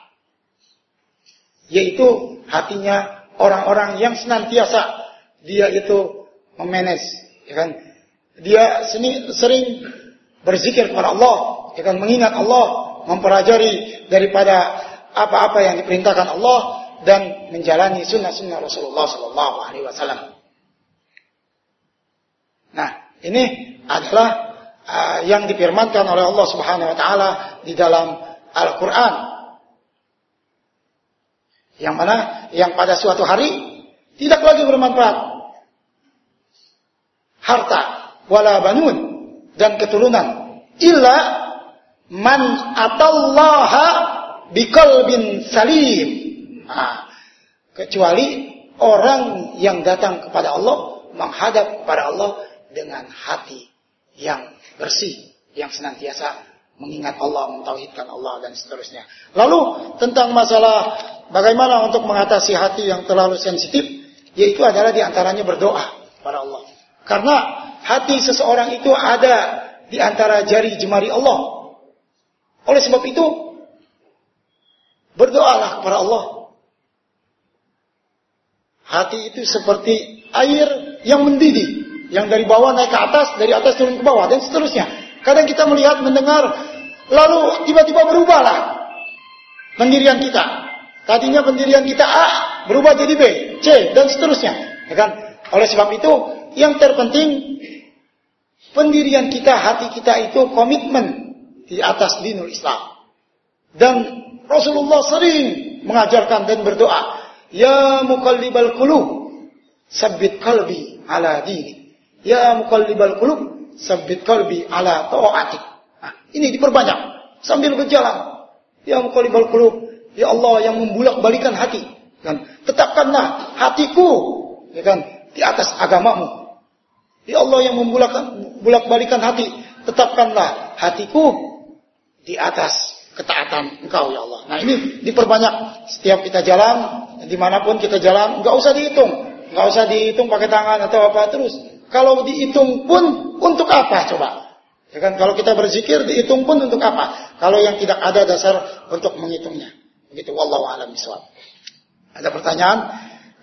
yaitu hatinya orang-orang yang senantiasa dia itu memanage, ya kan? Dia seni, sering berzikir kepada Allah, ya kan? Mengingat Allah, mempelajari daripada apa-apa yang diperintahkan Allah dan menjalani sunnah-sunnah Rasulullah Sallallahu Alaihi Wasallam. Nah, ini adalah uh, yang difirmankan oleh Allah Subhanahu Wa Taala di dalam Al-Quran. Yang mana? Yang pada suatu hari tidak lagi bermanfaat. Harta, wala banun, dan keturunan. Illa man atallaha biqalbin salim. Nah, kecuali orang yang datang kepada Allah, menghadap kepada Allah dengan hati yang bersih, yang senantiasa mengingat Allah, mentauhidkan Allah dan seterusnya. Lalu tentang masalah bagaimana untuk mengatasi hati yang terlalu sensitif, yaitu adalah di antaranya berdoa kepada Allah. Karena hati seseorang itu ada di antara jari jemari Allah. Oleh sebab itu, berdoalah kepada Allah. Hati itu seperti air yang mendidih, yang dari bawah naik ke atas, dari atas turun ke bawah, dan seterusnya. Kadang kita melihat, mendengar, lalu tiba-tiba berubahlah pendirian kita. Tadinya pendirian kita A berubah jadi B, C dan seterusnya. Ya kan? Oleh sebab itu, yang terpenting pendirian kita, hati kita itu komitmen di atas dinul Islam. Dan Rasulullah sering mengajarkan dan berdoa, Ya muqallibal qulub, sabbit qalbi ala dini. Ya muqallibal qulub, Sabit kalbi ala ta'atik. Nah, ini diperbanyak sambil berjalan. Ya muqallibal qulub, ya Allah yang membulak-balikan hati. Dan tetapkanlah hatiku ya kan di atas agamamu. Ya Allah yang membulak-balikan hati, tetapkanlah hatiku di atas ketaatan Engkau ya Allah. Nah ini diperbanyak setiap kita jalan, di mana pun kita jalan, nggak usah dihitung, nggak usah dihitung pakai tangan atau apa terus. Kalau dihitung pun untuk apa coba? Ya kan kalau kita berzikir dihitung pun untuk apa? Kalau yang tidak ada dasar untuk menghitungnya. Begitu wallahu alam. Ada pertanyaan?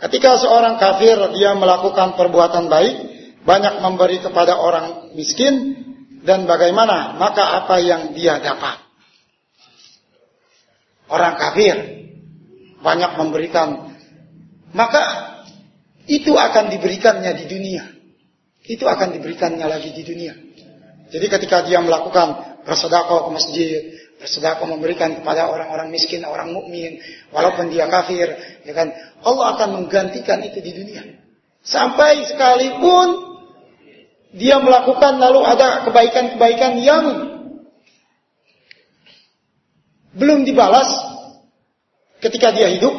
Ketika seorang kafir dia melakukan perbuatan baik, banyak memberi kepada orang miskin dan bagaimana? Maka apa yang dia dapat? Orang kafir banyak memberikan maka itu akan diberikannya di dunia itu akan diberikannya lagi di dunia. Jadi ketika dia melakukan bersedekah ke masjid, bersedekah memberikan kepada orang-orang miskin, orang mukmin, walaupun dia kafir, ya kan, Allah akan menggantikan itu di dunia. Sampai sekalipun dia melakukan lalu ada kebaikan-kebaikan yang belum dibalas ketika dia hidup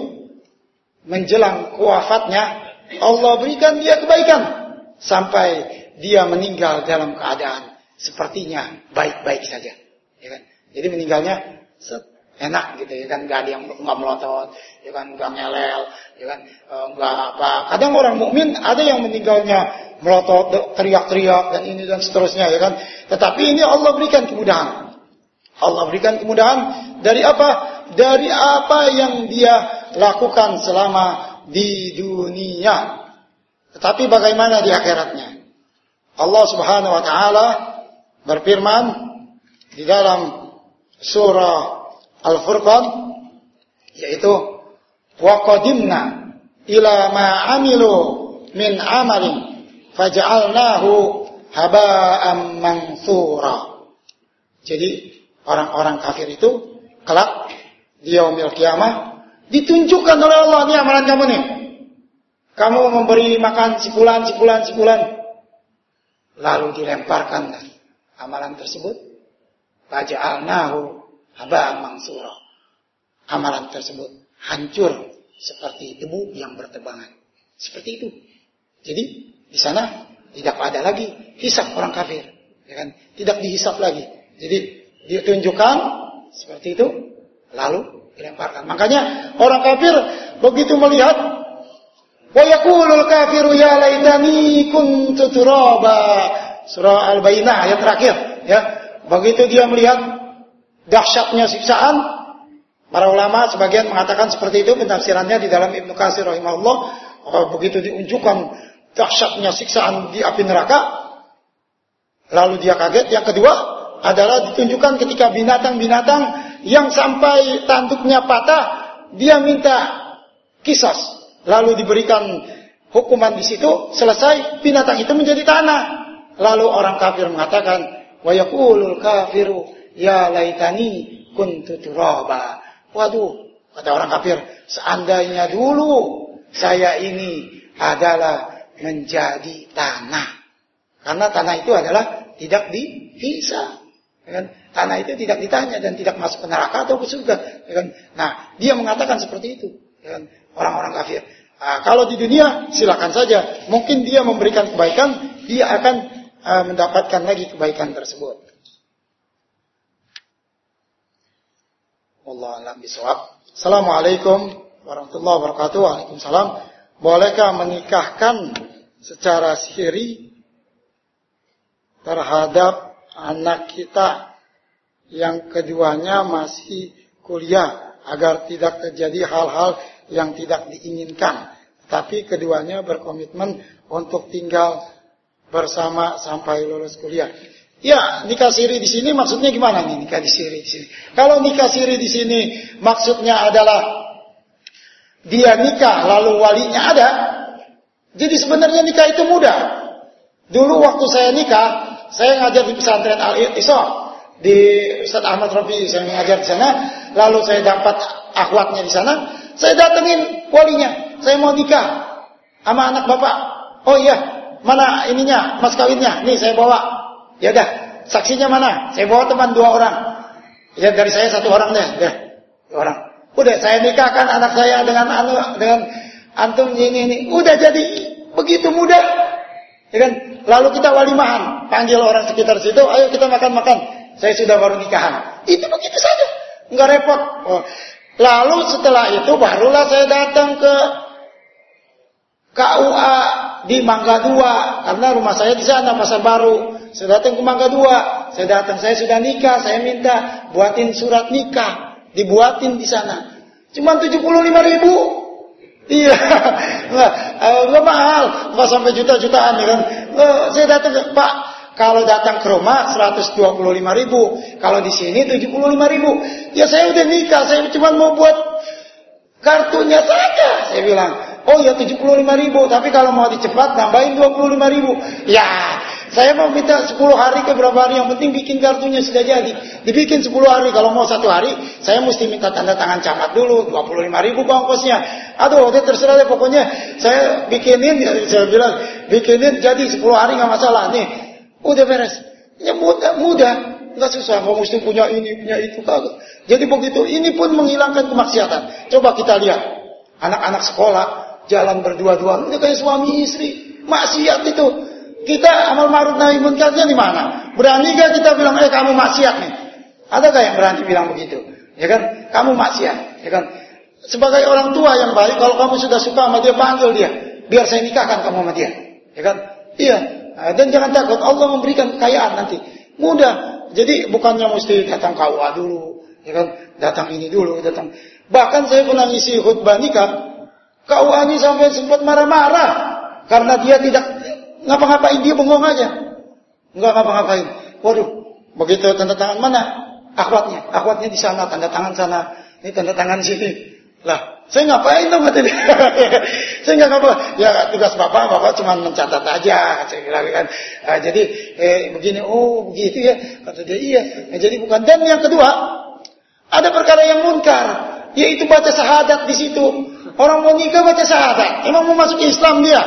menjelang kewafatnya Allah berikan dia kebaikan sampai dia meninggal dalam keadaan sepertinya baik-baik saja. Ya kan? Jadi meninggalnya enak gitu ya kan? Nggak ada yang nggak melotot ya kan? Nggak ngelel ya kan? E, nggak apa. Kadang orang mukmin ada yang meninggalnya melotot teriak-teriak dan ini dan seterusnya ya kan? Tetapi ini Allah berikan kemudahan. Allah berikan kemudahan dari apa? Dari apa yang dia lakukan selama di dunia tetapi bagaimana di akhiratnya? Allah Subhanahu wa taala berfirman di dalam surah Al-Furqan yaitu wa qadimna ila ma amilu min amalin faj'alnahu haba'an mansura. Jadi orang-orang kafir itu kelak di yaumil kiamah ditunjukkan oleh Allah ini amalan kamu nih. Kamu memberi makan sikulan, sikulan, sikulan. Lalu dilemparkan amalan tersebut. Faja'alnahu haba'an mangsura. Amalan tersebut hancur seperti debu yang bertebangan. Seperti itu. Jadi di sana tidak ada lagi hisap orang kafir. Ya kan? Tidak dihisap lagi. Jadi ditunjukkan seperti itu. Lalu dilemparkan. Makanya orang kafir begitu melihat Wa yaqulul kafiru ya laitani kuntu turaba. Surah Al-Bayyinah ayat terakhir, ya. Begitu dia melihat dahsyatnya siksaan, Para ulama sebagian mengatakan seperti itu penafsirannya di dalam Ibnu Katsir rahimahullah begitu diunjukkan dahsyatnya siksaan di api neraka lalu dia kaget. Yang kedua adalah ditunjukkan ketika binatang-binatang yang sampai tanduknya patah dia minta kisas lalu diberikan hukuman di situ selesai binatang itu menjadi tanah lalu orang kafir mengatakan wa yaqulul kafiru ya laitani kuntu turaba Waduh, kata orang kafir, seandainya dulu saya ini adalah menjadi tanah. Karena tanah itu adalah tidak dihisap. Ya kan? Tanah itu tidak ditanya dan tidak masuk ke neraka atau ke surga. Ya kan? Nah, dia mengatakan seperti itu. Ya kan? Orang-orang kafir. Nah, kalau di dunia silakan saja. Mungkin dia memberikan kebaikan, dia akan uh, mendapatkan lagi kebaikan tersebut. Allah alam bisawab. Assalamualaikum warahmatullahi wabarakatuh. Waalaikumsalam. Bolehkah menikahkan secara siri terhadap anak kita yang keduanya masih kuliah agar tidak terjadi hal-hal yang tidak diinginkan. Tapi keduanya berkomitmen untuk tinggal bersama sampai lulus kuliah. Ya, nikah siri di sini maksudnya gimana nih nikah di siri di sini? Kalau nikah siri di sini maksudnya adalah dia nikah lalu walinya ada. Jadi sebenarnya nikah itu mudah. Dulu waktu saya nikah, saya ngajar di pesantren Al Iso di Ustaz Ahmad Rafi saya ngajar di sana, lalu saya dapat akhwatnya di sana, saya datengin walinya, saya mau nikah sama anak bapak. Oh iya, mana ininya, mas kawinnya? Nih saya bawa. Ya udah, saksinya mana? Saya bawa teman dua orang. Ya dari saya satu orang deh, deh. Orang. Udah saya nikahkan anak saya dengan anu dengan antum ini ini. Udah jadi begitu mudah. Ya kan? Lalu kita walimahan, panggil orang sekitar situ, ayo kita makan-makan. Saya sudah baru nikahan. Itu begitu saja. Enggak repot. Oh. Lalu setelah itu barulah saya datang ke KUA di Mangga Dua karena rumah saya di sana Pasar Baru. Saya datang ke Mangga Dua, saya datang, saya sudah nikah, saya minta buatin surat nikah, dibuatin di sana. Cuma 75 ribu. Iya, (laughs) nggak, eh, nggak mahal, nggak sampai juta-jutaan ya kan. Nggak, saya datang ke Pak, kalau datang ke rumah 125 ribu, kalau di sini 75 ribu. Ya saya udah nikah, saya cuma mau buat kartunya saja. Saya bilang, oh ya 75 ribu, tapi kalau mau dicepat nambahin 25 ribu. Ya, saya mau minta 10 hari ke berapa hari, yang penting bikin kartunya sudah jadi. Dibikin 10 hari, kalau mau satu hari, saya mesti minta tanda tangan camat dulu, 25 ribu kongkosnya. Aduh, udah terserah deh pokoknya. Saya bikinin, saya bilang, bikinin jadi 10 hari nggak masalah. Nih, udah beres. Ya mudah, mudah. Nggak susah, mau mesti punya ini, punya itu. Kagak. Jadi begitu, ini pun menghilangkan kemaksiatan. Coba kita lihat, anak-anak sekolah, jalan berdua-dua, ini kayak suami istri. Maksiat itu. Kita amal ma'ruf nahi munkarnya di mana? Berani gak kita bilang, eh kamu maksiat nih? Ada gak yang berani bilang begitu? Ya kan? Kamu maksiat. Ya kan? Sebagai orang tua yang baik, kalau kamu sudah suka sama dia, panggil dia. Biar saya nikahkan kamu sama dia. Ya kan? Iya. Nah, dan jangan takut, Allah memberikan kekayaan nanti. Mudah. Jadi bukannya mesti datang KUA dulu. Ya kan? Datang ini dulu, datang. Bahkan saya pernah ngisi khutbah nikah. KUA ini sampai sempat marah-marah. Karena dia tidak ngapa-ngapain dia bengong aja. Enggak ngapa-ngapain. Waduh, begitu tanda tangan mana? Akhwatnya, akhwatnya di sana, tanda tangan sana, ini tanda tangan sini. Lah, saya ngapain dong kata dia. saya nggak apa. Ya tugas bapak, bapak cuma mencatat aja. Saya bilang kan. Nah, jadi eh, begini, oh begitu ya. Kata dia iya. Nah, jadi bukan. Dan yang kedua, ada perkara yang munkar, yaitu baca syahadat di situ. Orang mau nikah baca syahadat. Emang mau masuk Islam dia,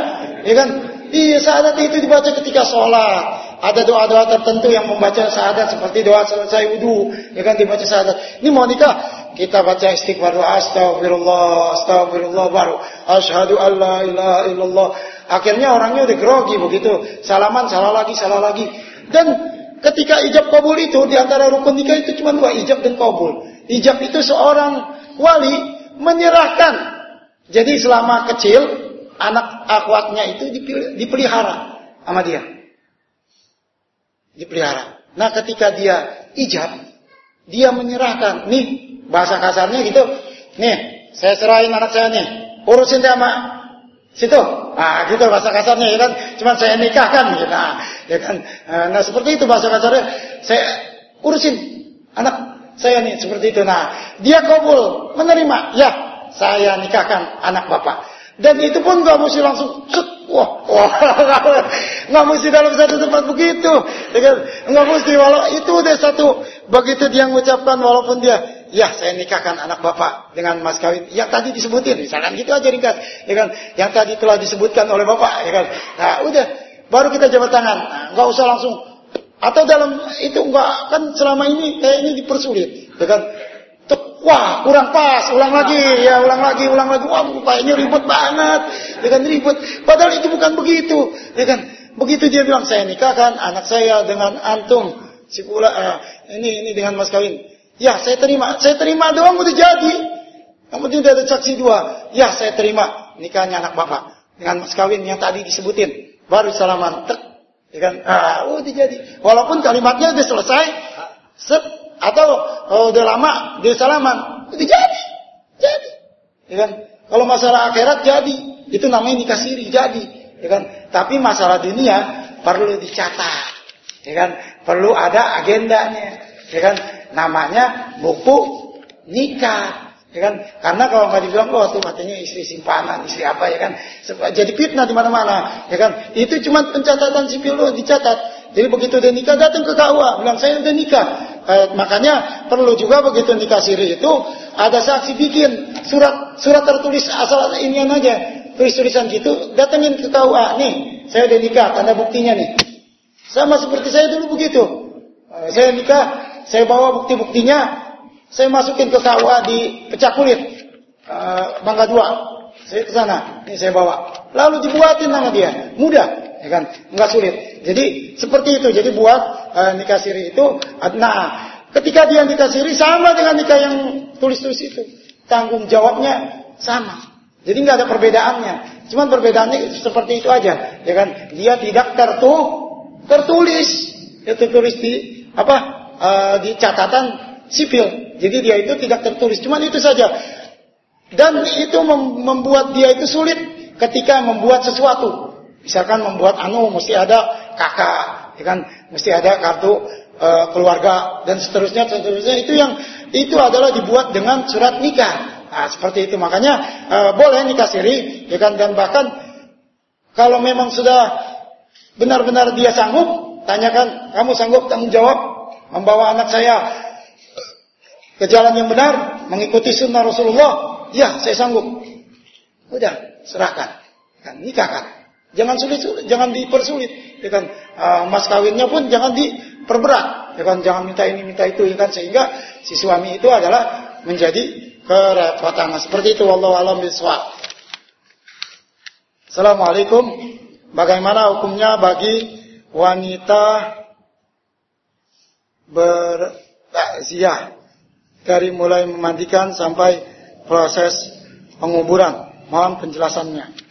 ya kan? Iya, syahadat itu dibaca ketika sholat. Ada doa-doa tertentu yang membaca syahadat seperti doa selesai wudhu. Ya kan dibaca syahadat. Ini mau nikah, kita baca istighfar doa astagfirullah, astagfirullah baru. Ashadu an la ilaha illallah. Akhirnya orangnya udah grogi begitu. Salaman, salah lagi, salah lagi. Dan ketika ijab kabul itu, di antara rukun nikah itu cuma dua, ijab dan kabul. Ijab itu seorang wali menyerahkan. Jadi selama kecil, anak akhwatnya itu dipelihara sama dia. Dipelihara. Nah ketika dia ijab, dia menyerahkan, nih bahasa kasarnya gitu. Nih, saya serahin anak saya nih, urusin dia sama situ. Nah, gitu bahasa kasarnya ya kan. Cuma saya nikahkan gitu. Nah, ya kan. Nah, seperti itu bahasa kasarnya. Saya urusin anak saya nih seperti itu. Nah, dia kabul menerima. Ya, saya nikahkan anak bapak. Dan itu pun nggak mesti langsung wah, wah, nggak mesti dalam satu tempat begitu, ya kan? nggak mesti walau itu udah satu begitu dia mengucapkan walaupun dia, ya saya nikahkan anak bapak dengan mas kawin, yang tadi disebutin, misalkan gitu aja ringkas, ya kan? Yang tadi telah disebutkan oleh bapak, ya kan? Nah udah, baru kita jabat tangan, nah, nggak usah langsung atau dalam itu enggak kan selama ini kayaknya dipersulit, ya kan? Wah, kurang pas, ulang lagi, ya ulang lagi, ulang lagi. Wah, kayaknya ribut banget. Ya kan ribut. Padahal itu bukan begitu. Ya kan? Begitu dia bilang, saya nikahkan anak saya dengan antum. Si pula, uh, ini ini dengan mas kawin. Ya, saya terima. Saya terima doang udah jadi. Yang penting udah ada saksi dua. Ya, saya terima nikahnya anak bapak. Dengan mas kawin yang tadi disebutin. Baru salaman. Tek. Ya kan? Ah, udah jadi. Walaupun kalimatnya udah selesai. Set, atau oh, udah lama dia salaman, itu jadi, jadi, ya kan? Kalau masalah akhirat jadi, itu namanya nikah siri jadi, ya kan? Tapi masalah dunia perlu dicatat, ya kan? Perlu ada agendanya, ya kan? Namanya buku nikah, ya kan? Karena kalau nggak dibilang, oh tuh katanya istri simpanan, istri apa ya kan? Jadi fitnah di mana-mana, ya kan? Itu cuma pencatatan sipil lo dicatat. Jadi begitu dia nikah datang ke KUA, bilang saya udah nikah. Eh, makanya perlu juga begitu nikah siri itu ada saksi bikin surat surat tertulis asal ini aja. Tulis tulisan gitu datengin ke KUA nih saya udah nikah tanda buktinya nih. Sama seperti saya dulu begitu. Eh, saya nikah saya bawa bukti buktinya saya masukin ke KUA di pecah kulit. Eh, bangga dua saya ke sana ini saya bawa. Lalu dibuatin nama dia mudah ya kan? Nggak sulit. Jadi seperti itu. Jadi buat uh, nikah siri itu nah ketika dia nikah siri sama dengan nikah yang tulis-tulis itu. Tanggung jawabnya sama. Jadi nggak ada perbedaannya. Cuman perbedaannya seperti itu aja. Ya kan? Dia tidak tertu tertulis. Itu tertulis di apa uh, di catatan sipil. Jadi dia itu tidak tertulis. Cuman itu saja. Dan itu membuat dia itu sulit ketika membuat sesuatu misalkan membuat anu mesti ada kakak ya kan? Mesti ada kartu e, keluarga dan seterusnya seterusnya. Itu yang itu adalah dibuat dengan surat nikah. Nah, seperti itu. Makanya e, boleh nikah siri ya kan? Dan bahkan kalau memang sudah benar-benar dia sanggup tanyakan kamu sanggup tanggung jawab membawa anak saya ke jalan yang benar mengikuti sunnah Rasulullah? Ya saya sanggup. Udah serahkan. Kan nikahkan Jangan sulit, jangan dipersulit. Ya kan, uh, mas kawinnya pun jangan diperberat. Ya kan, jangan minta ini minta itu. Ya kan, sehingga si suami itu adalah menjadi kerepotan. Nah, seperti itu. Wallahu alam biswa. Assalamualaikum. Bagaimana hukumnya bagi wanita bertakziah dari mulai memandikan sampai proses penguburan? Mohon penjelasannya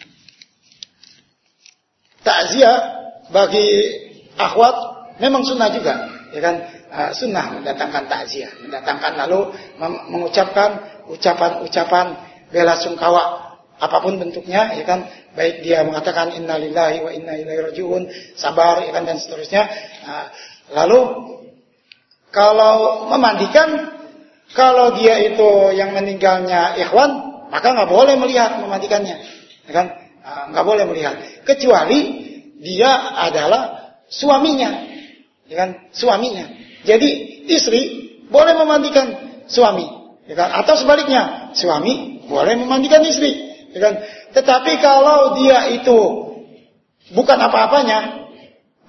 takziah bagi akhwat memang sunnah juga, ya kan? Sunnah mendatangkan takziah, mendatangkan lalu mengucapkan ucapan-ucapan bela sungkawa apa pun bentuknya, ya kan? Baik dia mengatakan innalillahi wa inna ilaihi rajiun, sabar, ya kan dan seterusnya. Lalu kalau memandikan, kalau dia itu yang meninggalnya ikhwan, maka nggak boleh melihat memandikannya, ya kan? Ah, nggak boleh melihat. Kecuali dia adalah suaminya. Ya kan? Suaminya. Jadi istri boleh memandikan suami. Ya kan? Atau sebaliknya suami boleh memandikan istri. Ya kan? Tetapi kalau dia itu bukan apa-apanya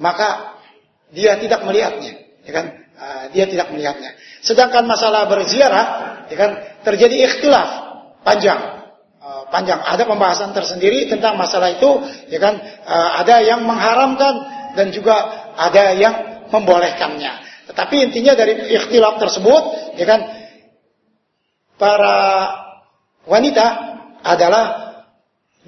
maka dia tidak melihatnya. Ya kan? Uh, dia tidak melihatnya. Sedangkan masalah berziarah ya kan terjadi ikhtilaf panjang panjang. Ada pembahasan tersendiri tentang masalah itu, ya kan? Uh, ada yang mengharamkan dan juga ada yang membolehkannya. Tetapi intinya dari ikhtilaf tersebut, ya kan? Para wanita adalah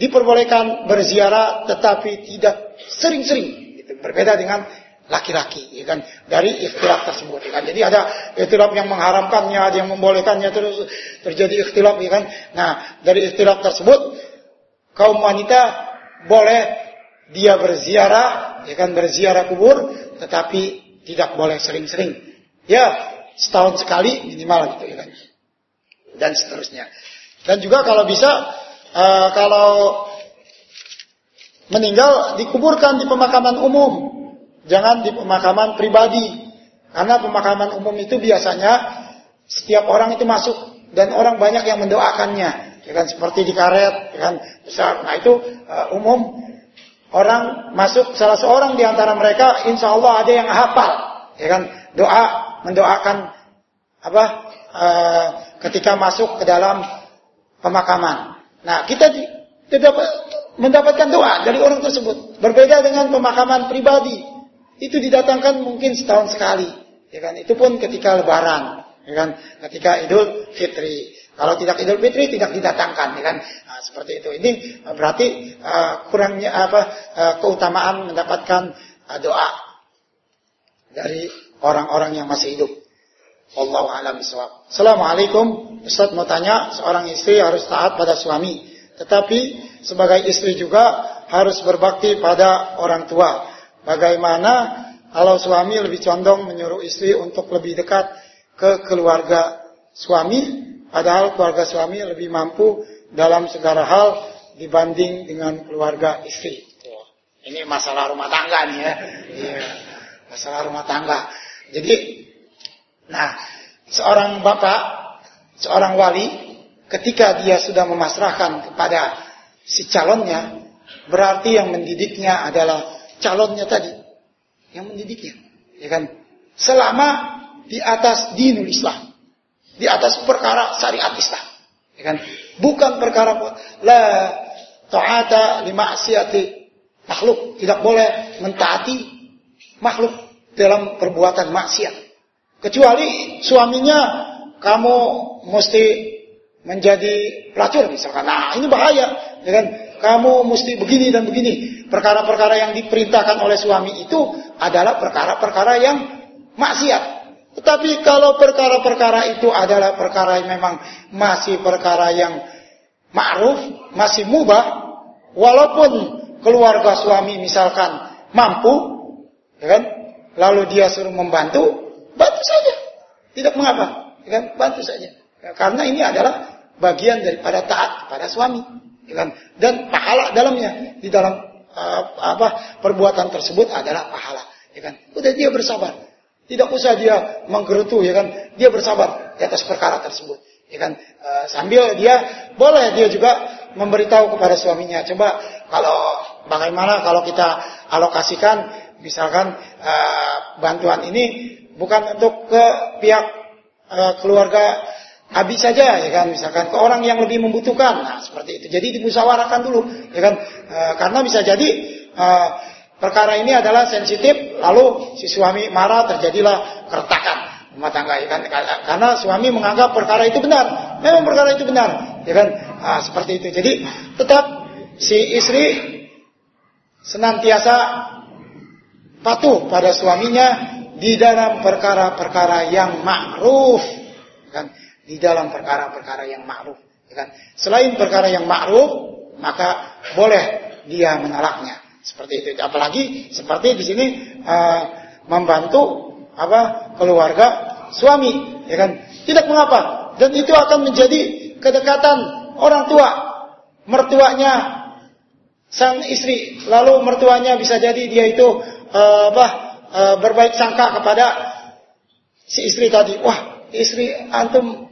diperbolehkan berziarah tetapi tidak sering-sering. Berbeda dengan laki-laki, ya kan? Dari ikhtilaf tersebut, ya kan? Jadi ada ikhtilaf yang mengharamkannya, ada yang membolehkannya, terus terjadi ikhtilaf, ya kan? Nah, dari ikhtilaf tersebut, kaum wanita boleh dia berziarah, ya kan? Berziarah kubur, tetapi tidak boleh sering-sering. Ya, setahun sekali minimal gitu, ya kan? Dan seterusnya. Dan juga kalau bisa, uh, kalau meninggal dikuburkan di pemakaman umum, Jangan di pemakaman pribadi. Karena pemakaman umum itu biasanya setiap orang itu masuk dan orang banyak yang mendoakannya. Ya kan seperti di karet, ya kan. Nah itu uh, umum orang masuk salah seorang di antara mereka insya Allah ada yang hafal, ya kan doa mendoakan apa uh, ketika masuk ke dalam pemakaman. Nah kita tidak mendapatkan doa dari orang tersebut. Berbeda dengan pemakaman pribadi itu didatangkan mungkin setahun sekali, ya kan? Itu pun ketika Lebaran, ya kan? Ketika Idul Fitri. Kalau tidak Idul Fitri tidak didatangkan, ya kan? Nah, seperti itu. Ini uh, berarti uh, kurangnya apa uh, keutamaan mendapatkan uh, doa dari orang-orang yang masih hidup. Allah alam bisawab. Assalamualaikum. Ustaz mau tanya, seorang istri harus taat pada suami, tetapi sebagai istri juga harus berbakti pada orang tua. Bagaimana kalau suami lebih condong menyuruh istri untuk lebih dekat ke keluarga suami, padahal keluarga suami lebih mampu dalam segala hal dibanding dengan keluarga istri. Ini masalah rumah tangga nih ya. Iya, masalah rumah tangga. Jadi, nah, seorang bapak, seorang wali, ketika dia sudah memasrahkan kepada si calonnya, berarti yang mendidiknya adalah calonnya tadi yang mendidiknya, ya kan? Selama di atas dinul Islam, di atas perkara syariat Islam, ya kan? Bukan perkara la ta'ata li ma'siyati makhluk, tidak boleh mentaati makhluk dalam perbuatan maksiat. Kecuali suaminya kamu mesti menjadi pelacur misalkan. Nah, ini bahaya, ya kan? Kamu mesti begini dan begini. Perkara-perkara yang diperintahkan oleh suami itu adalah perkara-perkara yang maksiat. Tetapi kalau perkara-perkara itu adalah perkara yang memang masih perkara yang ma'ruf, masih mubah, walaupun keluarga suami misalkan mampu, ya kan? Lalu dia suruh membantu, bantu saja. Tidak mengapa, ya kan? Bantu saja. Ya, karena ini adalah bagian daripada taat kepada suami, kan? Dan pahala dalamnya di dalam uh, apa perbuatan tersebut adalah pahala, ya kan? Udah dia bersabar. Tidak usah dia menggerutu, ya kan? Dia bersabar di atas perkara tersebut, ya kan? Uh, sambil dia boleh dia juga memberitahu kepada suaminya, coba kalau bagaimana kalau kita alokasikan misalkan uh, bantuan ini bukan untuk ke pihak uh, keluarga habis saja ya kan? Misalkan ke orang yang lebih membutuhkan. Nah seperti itu. Jadi dimusyawarahkan dulu ya kan? E, karena bisa jadi e, perkara ini adalah sensitif lalu si suami marah terjadilah keretakan rumah tangga ya kan? Karena suami menganggap perkara itu benar. Memang perkara itu benar ya kan? Nah, seperti itu. Jadi tetap si istri senantiasa patuh pada suaminya di dalam perkara-perkara yang ma'ruf ya kan di dalam perkara-perkara yang ma'ruf. Ya kan? Selain perkara yang ma'ruf, maka boleh dia menolaknya. Seperti itu. Apalagi seperti di sini uh, membantu apa keluarga suami, ya kan? Tidak mengapa. Dan itu akan menjadi kedekatan orang tua, mertuanya sang istri. Lalu mertuanya bisa jadi dia itu uh, apa uh, berbaik sangka kepada si istri tadi. Wah, istri antum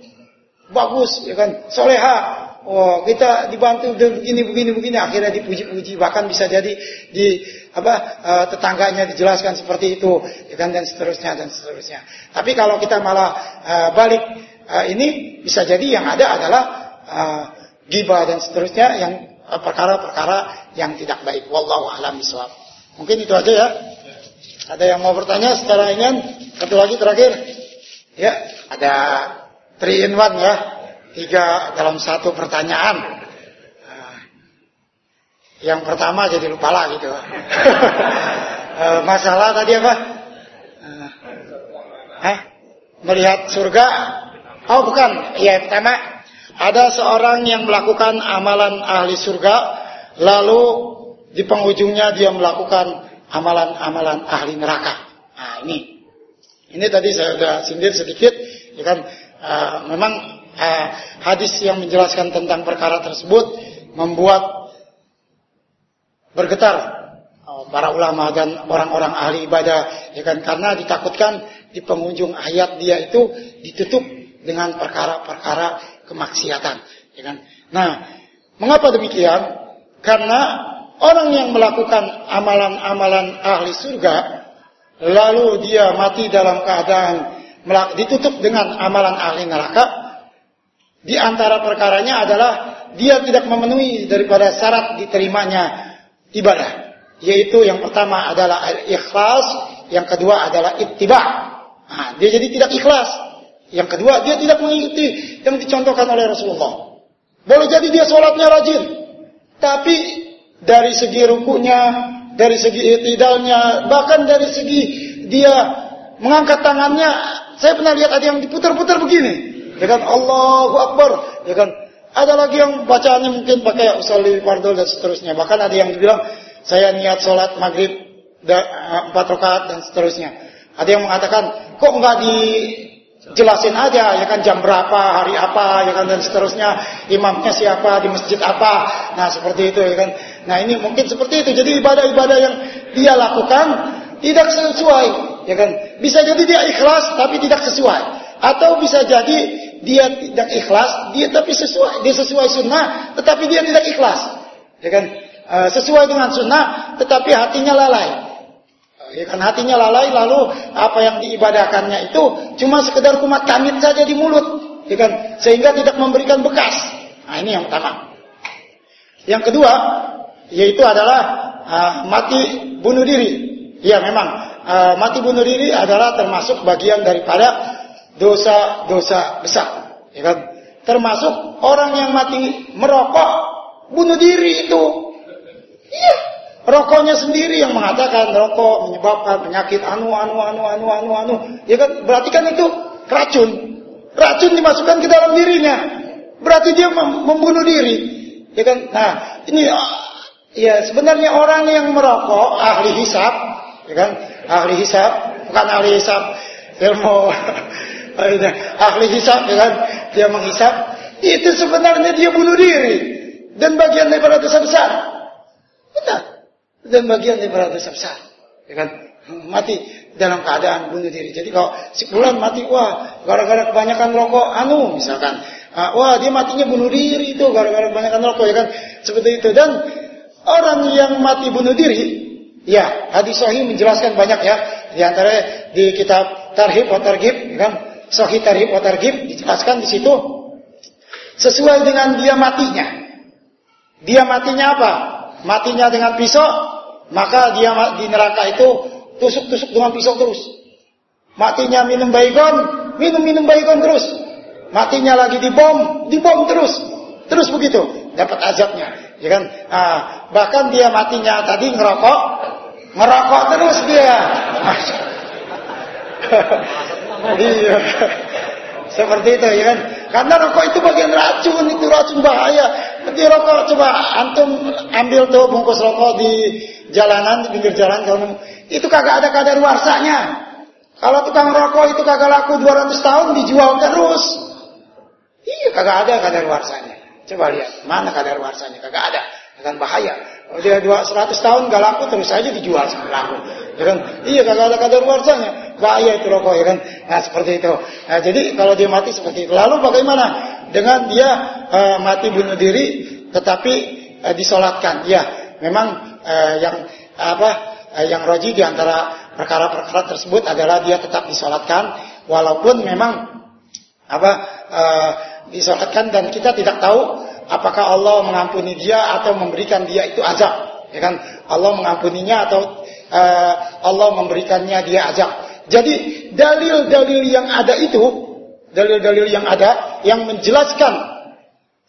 bagus ya kan? Soleha. Oh kita dibantu begini begini begini. Akhirnya dipuji-puji. Bahkan bisa jadi di apa uh, tetangganya dijelaskan seperti itu ya kan dan seterusnya dan seterusnya. Tapi kalau kita malah uh, balik uh, ini bisa jadi yang ada adalah uh, gibah dan seterusnya yang perkara-perkara yang tidak baik. Wallahu alam bisawab mungkin itu aja ya. Ada yang mau bertanya secara ingin satu lagi terakhir. Ya ada Three in one ya. Tiga dalam satu pertanyaan. Nah, yang pertama jadi lupa lah gitu. uh, (laughs) masalah tadi apa? Uh, Hah? Melihat surga? Oh bukan. Ya pertama ada seorang yang melakukan amalan ahli surga, lalu di penghujungnya dia melakukan amalan-amalan ahli neraka. Nah ini, ini tadi saya sudah sindir sedikit, ya kan? Uh, memang uh, hadis yang menjelaskan tentang perkara tersebut membuat bergetar uh, para ulama dan orang-orang ahli ibadah, ya kan? Karena ditakutkan di penghujung ayat dia itu ditutup dengan perkara-perkara kemaksiatan, ya kan? Nah, mengapa demikian? Karena orang yang melakukan amalan-amalan ahli surga, lalu dia mati dalam keadaan ditutup dengan amalan ahli neraka, di antara perkaranya adalah dia tidak memenuhi daripada syarat diterimanya ibadah. Yaitu yang pertama adalah ikhlas, yang kedua adalah ittiba. Nah, dia jadi tidak ikhlas. Yang kedua, dia tidak mengikuti yang dicontohkan oleh Rasulullah. Boleh jadi dia sholatnya rajin. Tapi dari segi rukunya, dari segi itidalnya, bahkan dari segi dia mengangkat tangannya, saya pernah lihat ada yang diputar-putar begini. Ya kan Allahu Akbar, ya kan ada lagi yang bacaannya mungkin pakai usolli fardhu dan seterusnya. Bahkan ada yang bilang saya niat sholat maghrib eh, empat rakaat dan seterusnya. Ada yang mengatakan kok nggak di jelasin aja ya kan jam berapa, hari apa ya kan dan seterusnya, imamnya siapa, di masjid apa. Nah, seperti itu ya kan. Nah, ini mungkin seperti itu. Jadi ibadah-ibadah yang dia lakukan tidak sesuai, ya kan. Bisa jadi dia ikhlas tapi tidak sesuai. Atau bisa jadi dia tidak ikhlas, dia tapi sesuai, dia sesuai sunnah, tetapi dia tidak ikhlas. Ya kan? Uh, sesuai dengan sunnah, tetapi hatinya lalai. Ya kan hatinya lalai lalu apa yang diibadahkannya itu cuma sekedar kumat kamit saja di mulut, ya kan? Sehingga tidak memberikan bekas. Nah, ini yang pertama. Yang kedua yaitu adalah uh, mati bunuh diri. Ya memang uh, mati bunuh diri adalah termasuk bagian daripada dosa-dosa besar, ya kan? Termasuk orang yang mati merokok bunuh diri itu. Iya, Rokoknya sendiri yang mengatakan rokok menyebabkan penyakit anu anu anu anu anu anu. Ya kan berarti kan itu racun. Racun dimasukkan ke dalam dirinya. Berarti dia membunuh diri. Ya kan? Nah, ini ya sebenarnya orang yang merokok ahli hisap, ya kan? Ahli hisap, bukan ahli hisap ilmu (laughs) ahli hisap ya kan? Dia menghisap itu sebenarnya dia bunuh diri dan bagian daripada dosa besar. Benar dan bagian daripada dosa besar. Ya kan? Mati dalam keadaan bunuh diri. Jadi kalau si bulan mati, wah gara-gara kebanyakan rokok, anu misalkan, ah, wah dia matinya bunuh diri itu gara-gara kebanyakan rokok ya kan, seperti itu. Dan orang yang mati bunuh diri, ya hadis Sahih menjelaskan banyak ya. Di antara di kitab Tarhib wa Targhib, ya kan, Sahih Tarhib wa Targhib dijelaskan di situ sesuai dengan dia matinya. Dia matinya apa? Matinya dengan pisau maka dia di neraka itu tusuk-tusuk dengan pisau terus. Matinya minum baygon, minum-minum baygon terus. Matinya lagi dibom, dibom terus. Terus begitu, dapat azabnya. Ya kan? Ah, bahkan dia matinya tadi ngerokok, ngerokok terus dia. iya. Seperti itu ya kan. Karena rokok itu bagian racun, itu racun bahaya. Nanti rokok coba antum ambil tuh bungkus rokok di jalanan di pinggir jalan kalau itu kagak ada kadar warsanya. Kalau tukang rokok itu kagak laku 200 tahun dijual terus. Iya kagak ada kadar warsanya. Coba lihat mana kadar warsanya kagak ada. Akan bahaya. Kalau dia 200 tahun gak laku terus saja dijual sampai laku. Ya kan? Iya kagak ada kadar warsanya. Bahaya itu rokok ya kan. Nah seperti itu. Nah, jadi kalau dia mati seperti itu. Lalu bagaimana dengan dia uh, mati bunuh diri tetapi uh, disolatkan? Ya memang eh, yang apa eh, yang roji di antara perkara-perkara tersebut adalah dia tetap disolatkan walaupun memang apa eh, disolatkan dan kita tidak tahu apakah Allah mengampuni dia atau memberikan dia itu azab ya kan Allah mengampuninya atau eh, Allah memberikannya dia azab jadi dalil-dalil yang ada itu dalil-dalil yang ada yang menjelaskan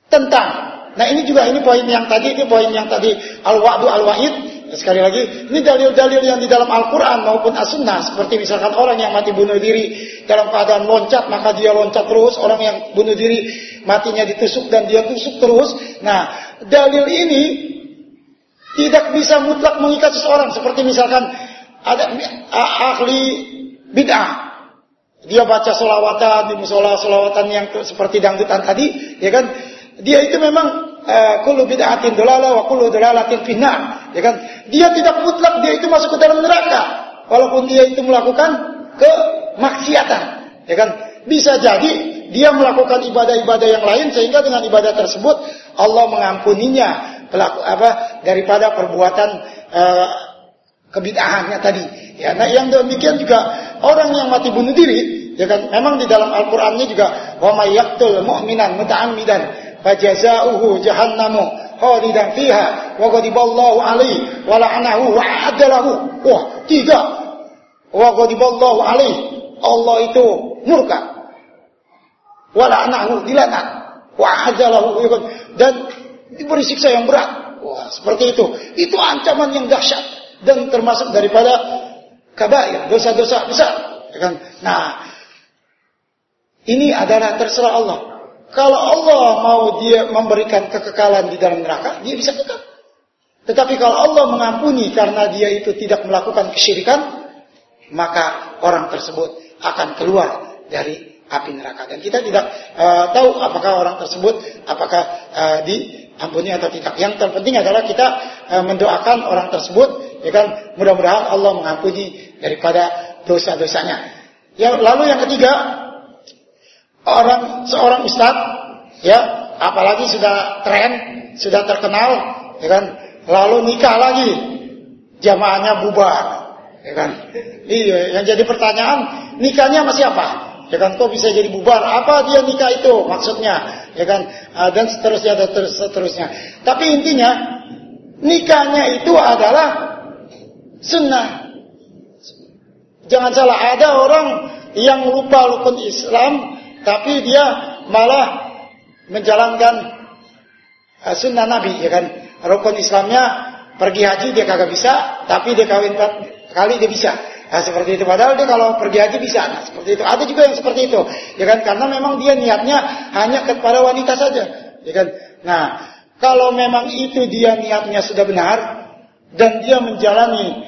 tentang Nah ini juga ini poin yang tadi itu poin yang tadi al-wa'du al-wa'id sekali lagi, ini dalil-dalil yang di dalam Al-Quran maupun As-Sunnah. Seperti misalkan orang yang mati bunuh diri dalam keadaan loncat, maka dia loncat terus. Orang yang bunuh diri matinya ditusuk dan dia tusuk terus. Nah, dalil ini tidak bisa mutlak mengikat seseorang. Seperti misalkan ada ahli bid'ah. Dia baca solawatan di musola solawatan yang seperti dangdutan tadi, ya kan? Dia itu memang Eh, kullu bid'atin dolalah wa kullu dolalatin finnar. Ya kan? Dia tidak mutlak dia itu masuk ke dalam neraka walaupun dia itu melakukan kemaksiatan. Ya kan? Bisa jadi dia melakukan ibadah-ibadah yang lain sehingga dengan ibadah tersebut Allah mengampuninya pelaku apa daripada perbuatan uh, kebid'ahannya tadi. Ya, nah yang demikian juga orang yang mati bunuh diri, ya kan? Memang di dalam Al-Qur'annya juga wa may yaqtul mu'minan muta'ammidan fajazauhu jahannamu khalidan fiha wa ghadiballahu alaihi wa la'anahu wa adalahu wah tiga wa ghadiballahu alaihi Allah itu murka wa la'anahu dilaknat wa adalahu dan diberi siksa yang berat. Wah seperti itu. Itu ancaman yang dahsyat. Dan termasuk daripada kabair dosa-dosa besar. Ya kan? Nah ini adalah terserah Allah. Kalau Allah mau dia memberikan kekekalan di dalam neraka, dia bisa kekal. Tetapi kalau Allah mengampuni karena dia itu tidak melakukan kesyirikan, maka orang tersebut akan keluar dari api neraka. Dan kita tidak uh, tahu apakah orang tersebut apakah uh, diampuni atau tidak. Yang terpenting adalah kita uh, mendoakan orang tersebut, ya kan? Mudah-mudahan Allah mengampuni daripada dosa-dosanya. Yang lalu yang ketiga, orang seorang ustaz ya apalagi sudah tren sudah terkenal ya kan lalu nikah lagi jamaahnya bubar ya kan iya yang jadi pertanyaan nikahnya masih apa ya kan kok bisa jadi bubar? Apa dia nikah itu maksudnya? Ya kan? Ah, dan seterusnya dan seterusnya. Tapi intinya nikahnya itu adalah sunnah. Jangan salah ada orang yang lupa rukun Islam tapi dia malah menjalankan uh, sunnah Nabi, ya kan? Rukun Islamnya pergi haji dia kagak bisa, tapi dia kawin kali dia bisa. Nah, seperti itu. Padahal dia kalau pergi haji bisa. Nah, seperti itu. Ada juga yang seperti itu. Ya kan? Karena memang dia niatnya hanya kepada wanita saja. Ya kan? Nah, kalau memang itu dia niatnya sudah benar dan dia menjalani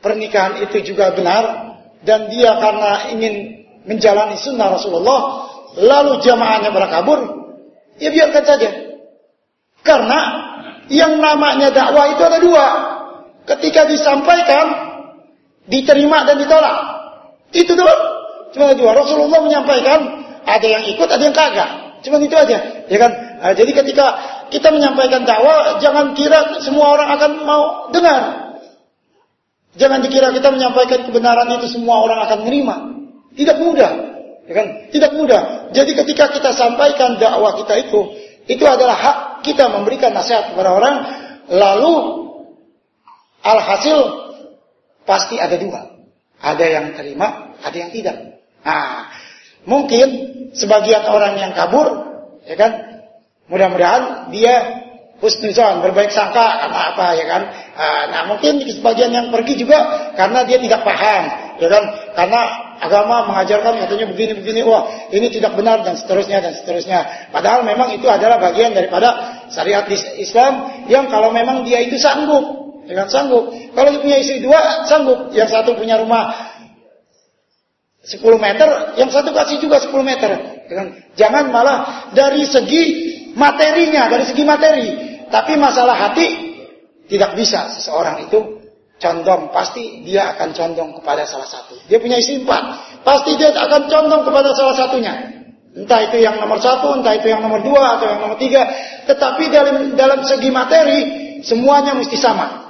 pernikahan itu juga benar dan dia karena ingin menjalani sunnah Rasulullah, lalu jamaahnya berkabur, ya biarkan saja. Karena yang namanya dakwah itu ada dua. Ketika disampaikan, diterima dan ditolak. Itu doang. Cuma dua. Rasulullah menyampaikan, ada yang ikut, ada yang kagak. Cuma itu aja. Ya kan? Nah, jadi ketika kita menyampaikan dakwah, jangan kira semua orang akan mau dengar. Jangan dikira kita menyampaikan kebenaran itu semua orang akan menerima. Tidak mudah. Ya kan? Tidak mudah. Jadi ketika kita sampaikan dakwah kita itu, itu adalah hak kita memberikan nasihat kepada orang, lalu alhasil pasti ada dua. Ada yang terima, ada yang tidak. Nah, mungkin sebagian orang yang kabur, ya kan? Mudah-mudahan dia husnuzon, berbaik sangka karena apa ya kan? Ah, nah, mungkin sebagian yang pergi juga karena dia tidak paham, ya kan? Karena agama mengajarkan katanya begini-begini, wah ini tidak benar dan seterusnya dan seterusnya. Padahal memang itu adalah bagian daripada syariat Islam yang kalau memang dia itu sanggup, dengan sanggup. Kalau punya istri dua, sanggup. Yang satu punya rumah 10 meter, yang satu kasih juga 10 meter. Jangan malah dari segi materinya, dari segi materi. Tapi masalah hati, tidak bisa seseorang itu condong, pasti dia akan condong kepada salah satu. Dia punya isi empat, pasti dia akan condong kepada salah satunya. Entah itu yang nomor satu, entah itu yang nomor dua, atau yang nomor tiga. Tetapi dalam dalam segi materi, semuanya mesti sama.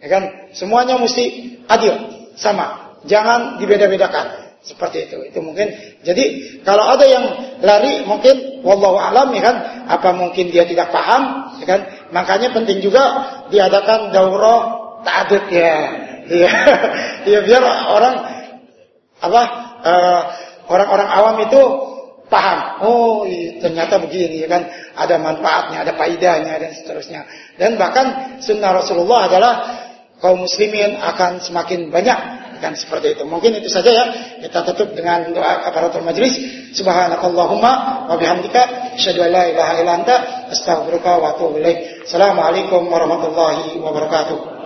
Ya kan? Semuanya mesti adil, sama. Jangan dibeda-bedakan. Seperti itu. Itu mungkin. Jadi kalau ada yang lari mungkin wallahu alam ya kan, apa mungkin dia tidak paham, ya kan? Makanya penting juga diadakan daurah ta'adud ya. Iya. (laughs) ya biar orang apa eh, orang-orang awam itu paham. Oh, ternyata begini ya kan, ada manfaatnya, ada faidahnya dan seterusnya. Dan bahkan sunnah Rasulullah adalah kaum muslimin akan semakin banyak dan seperti itu. Mungkin itu saja ya. Kita tutup dengan doa kafaratul majlis. Subhanakallahumma wa bihamdika asyhadu an la ilaha illa anta astaghfiruka wa atubu ilaik. Assalamualaikum warahmatullahi wabarakatuh.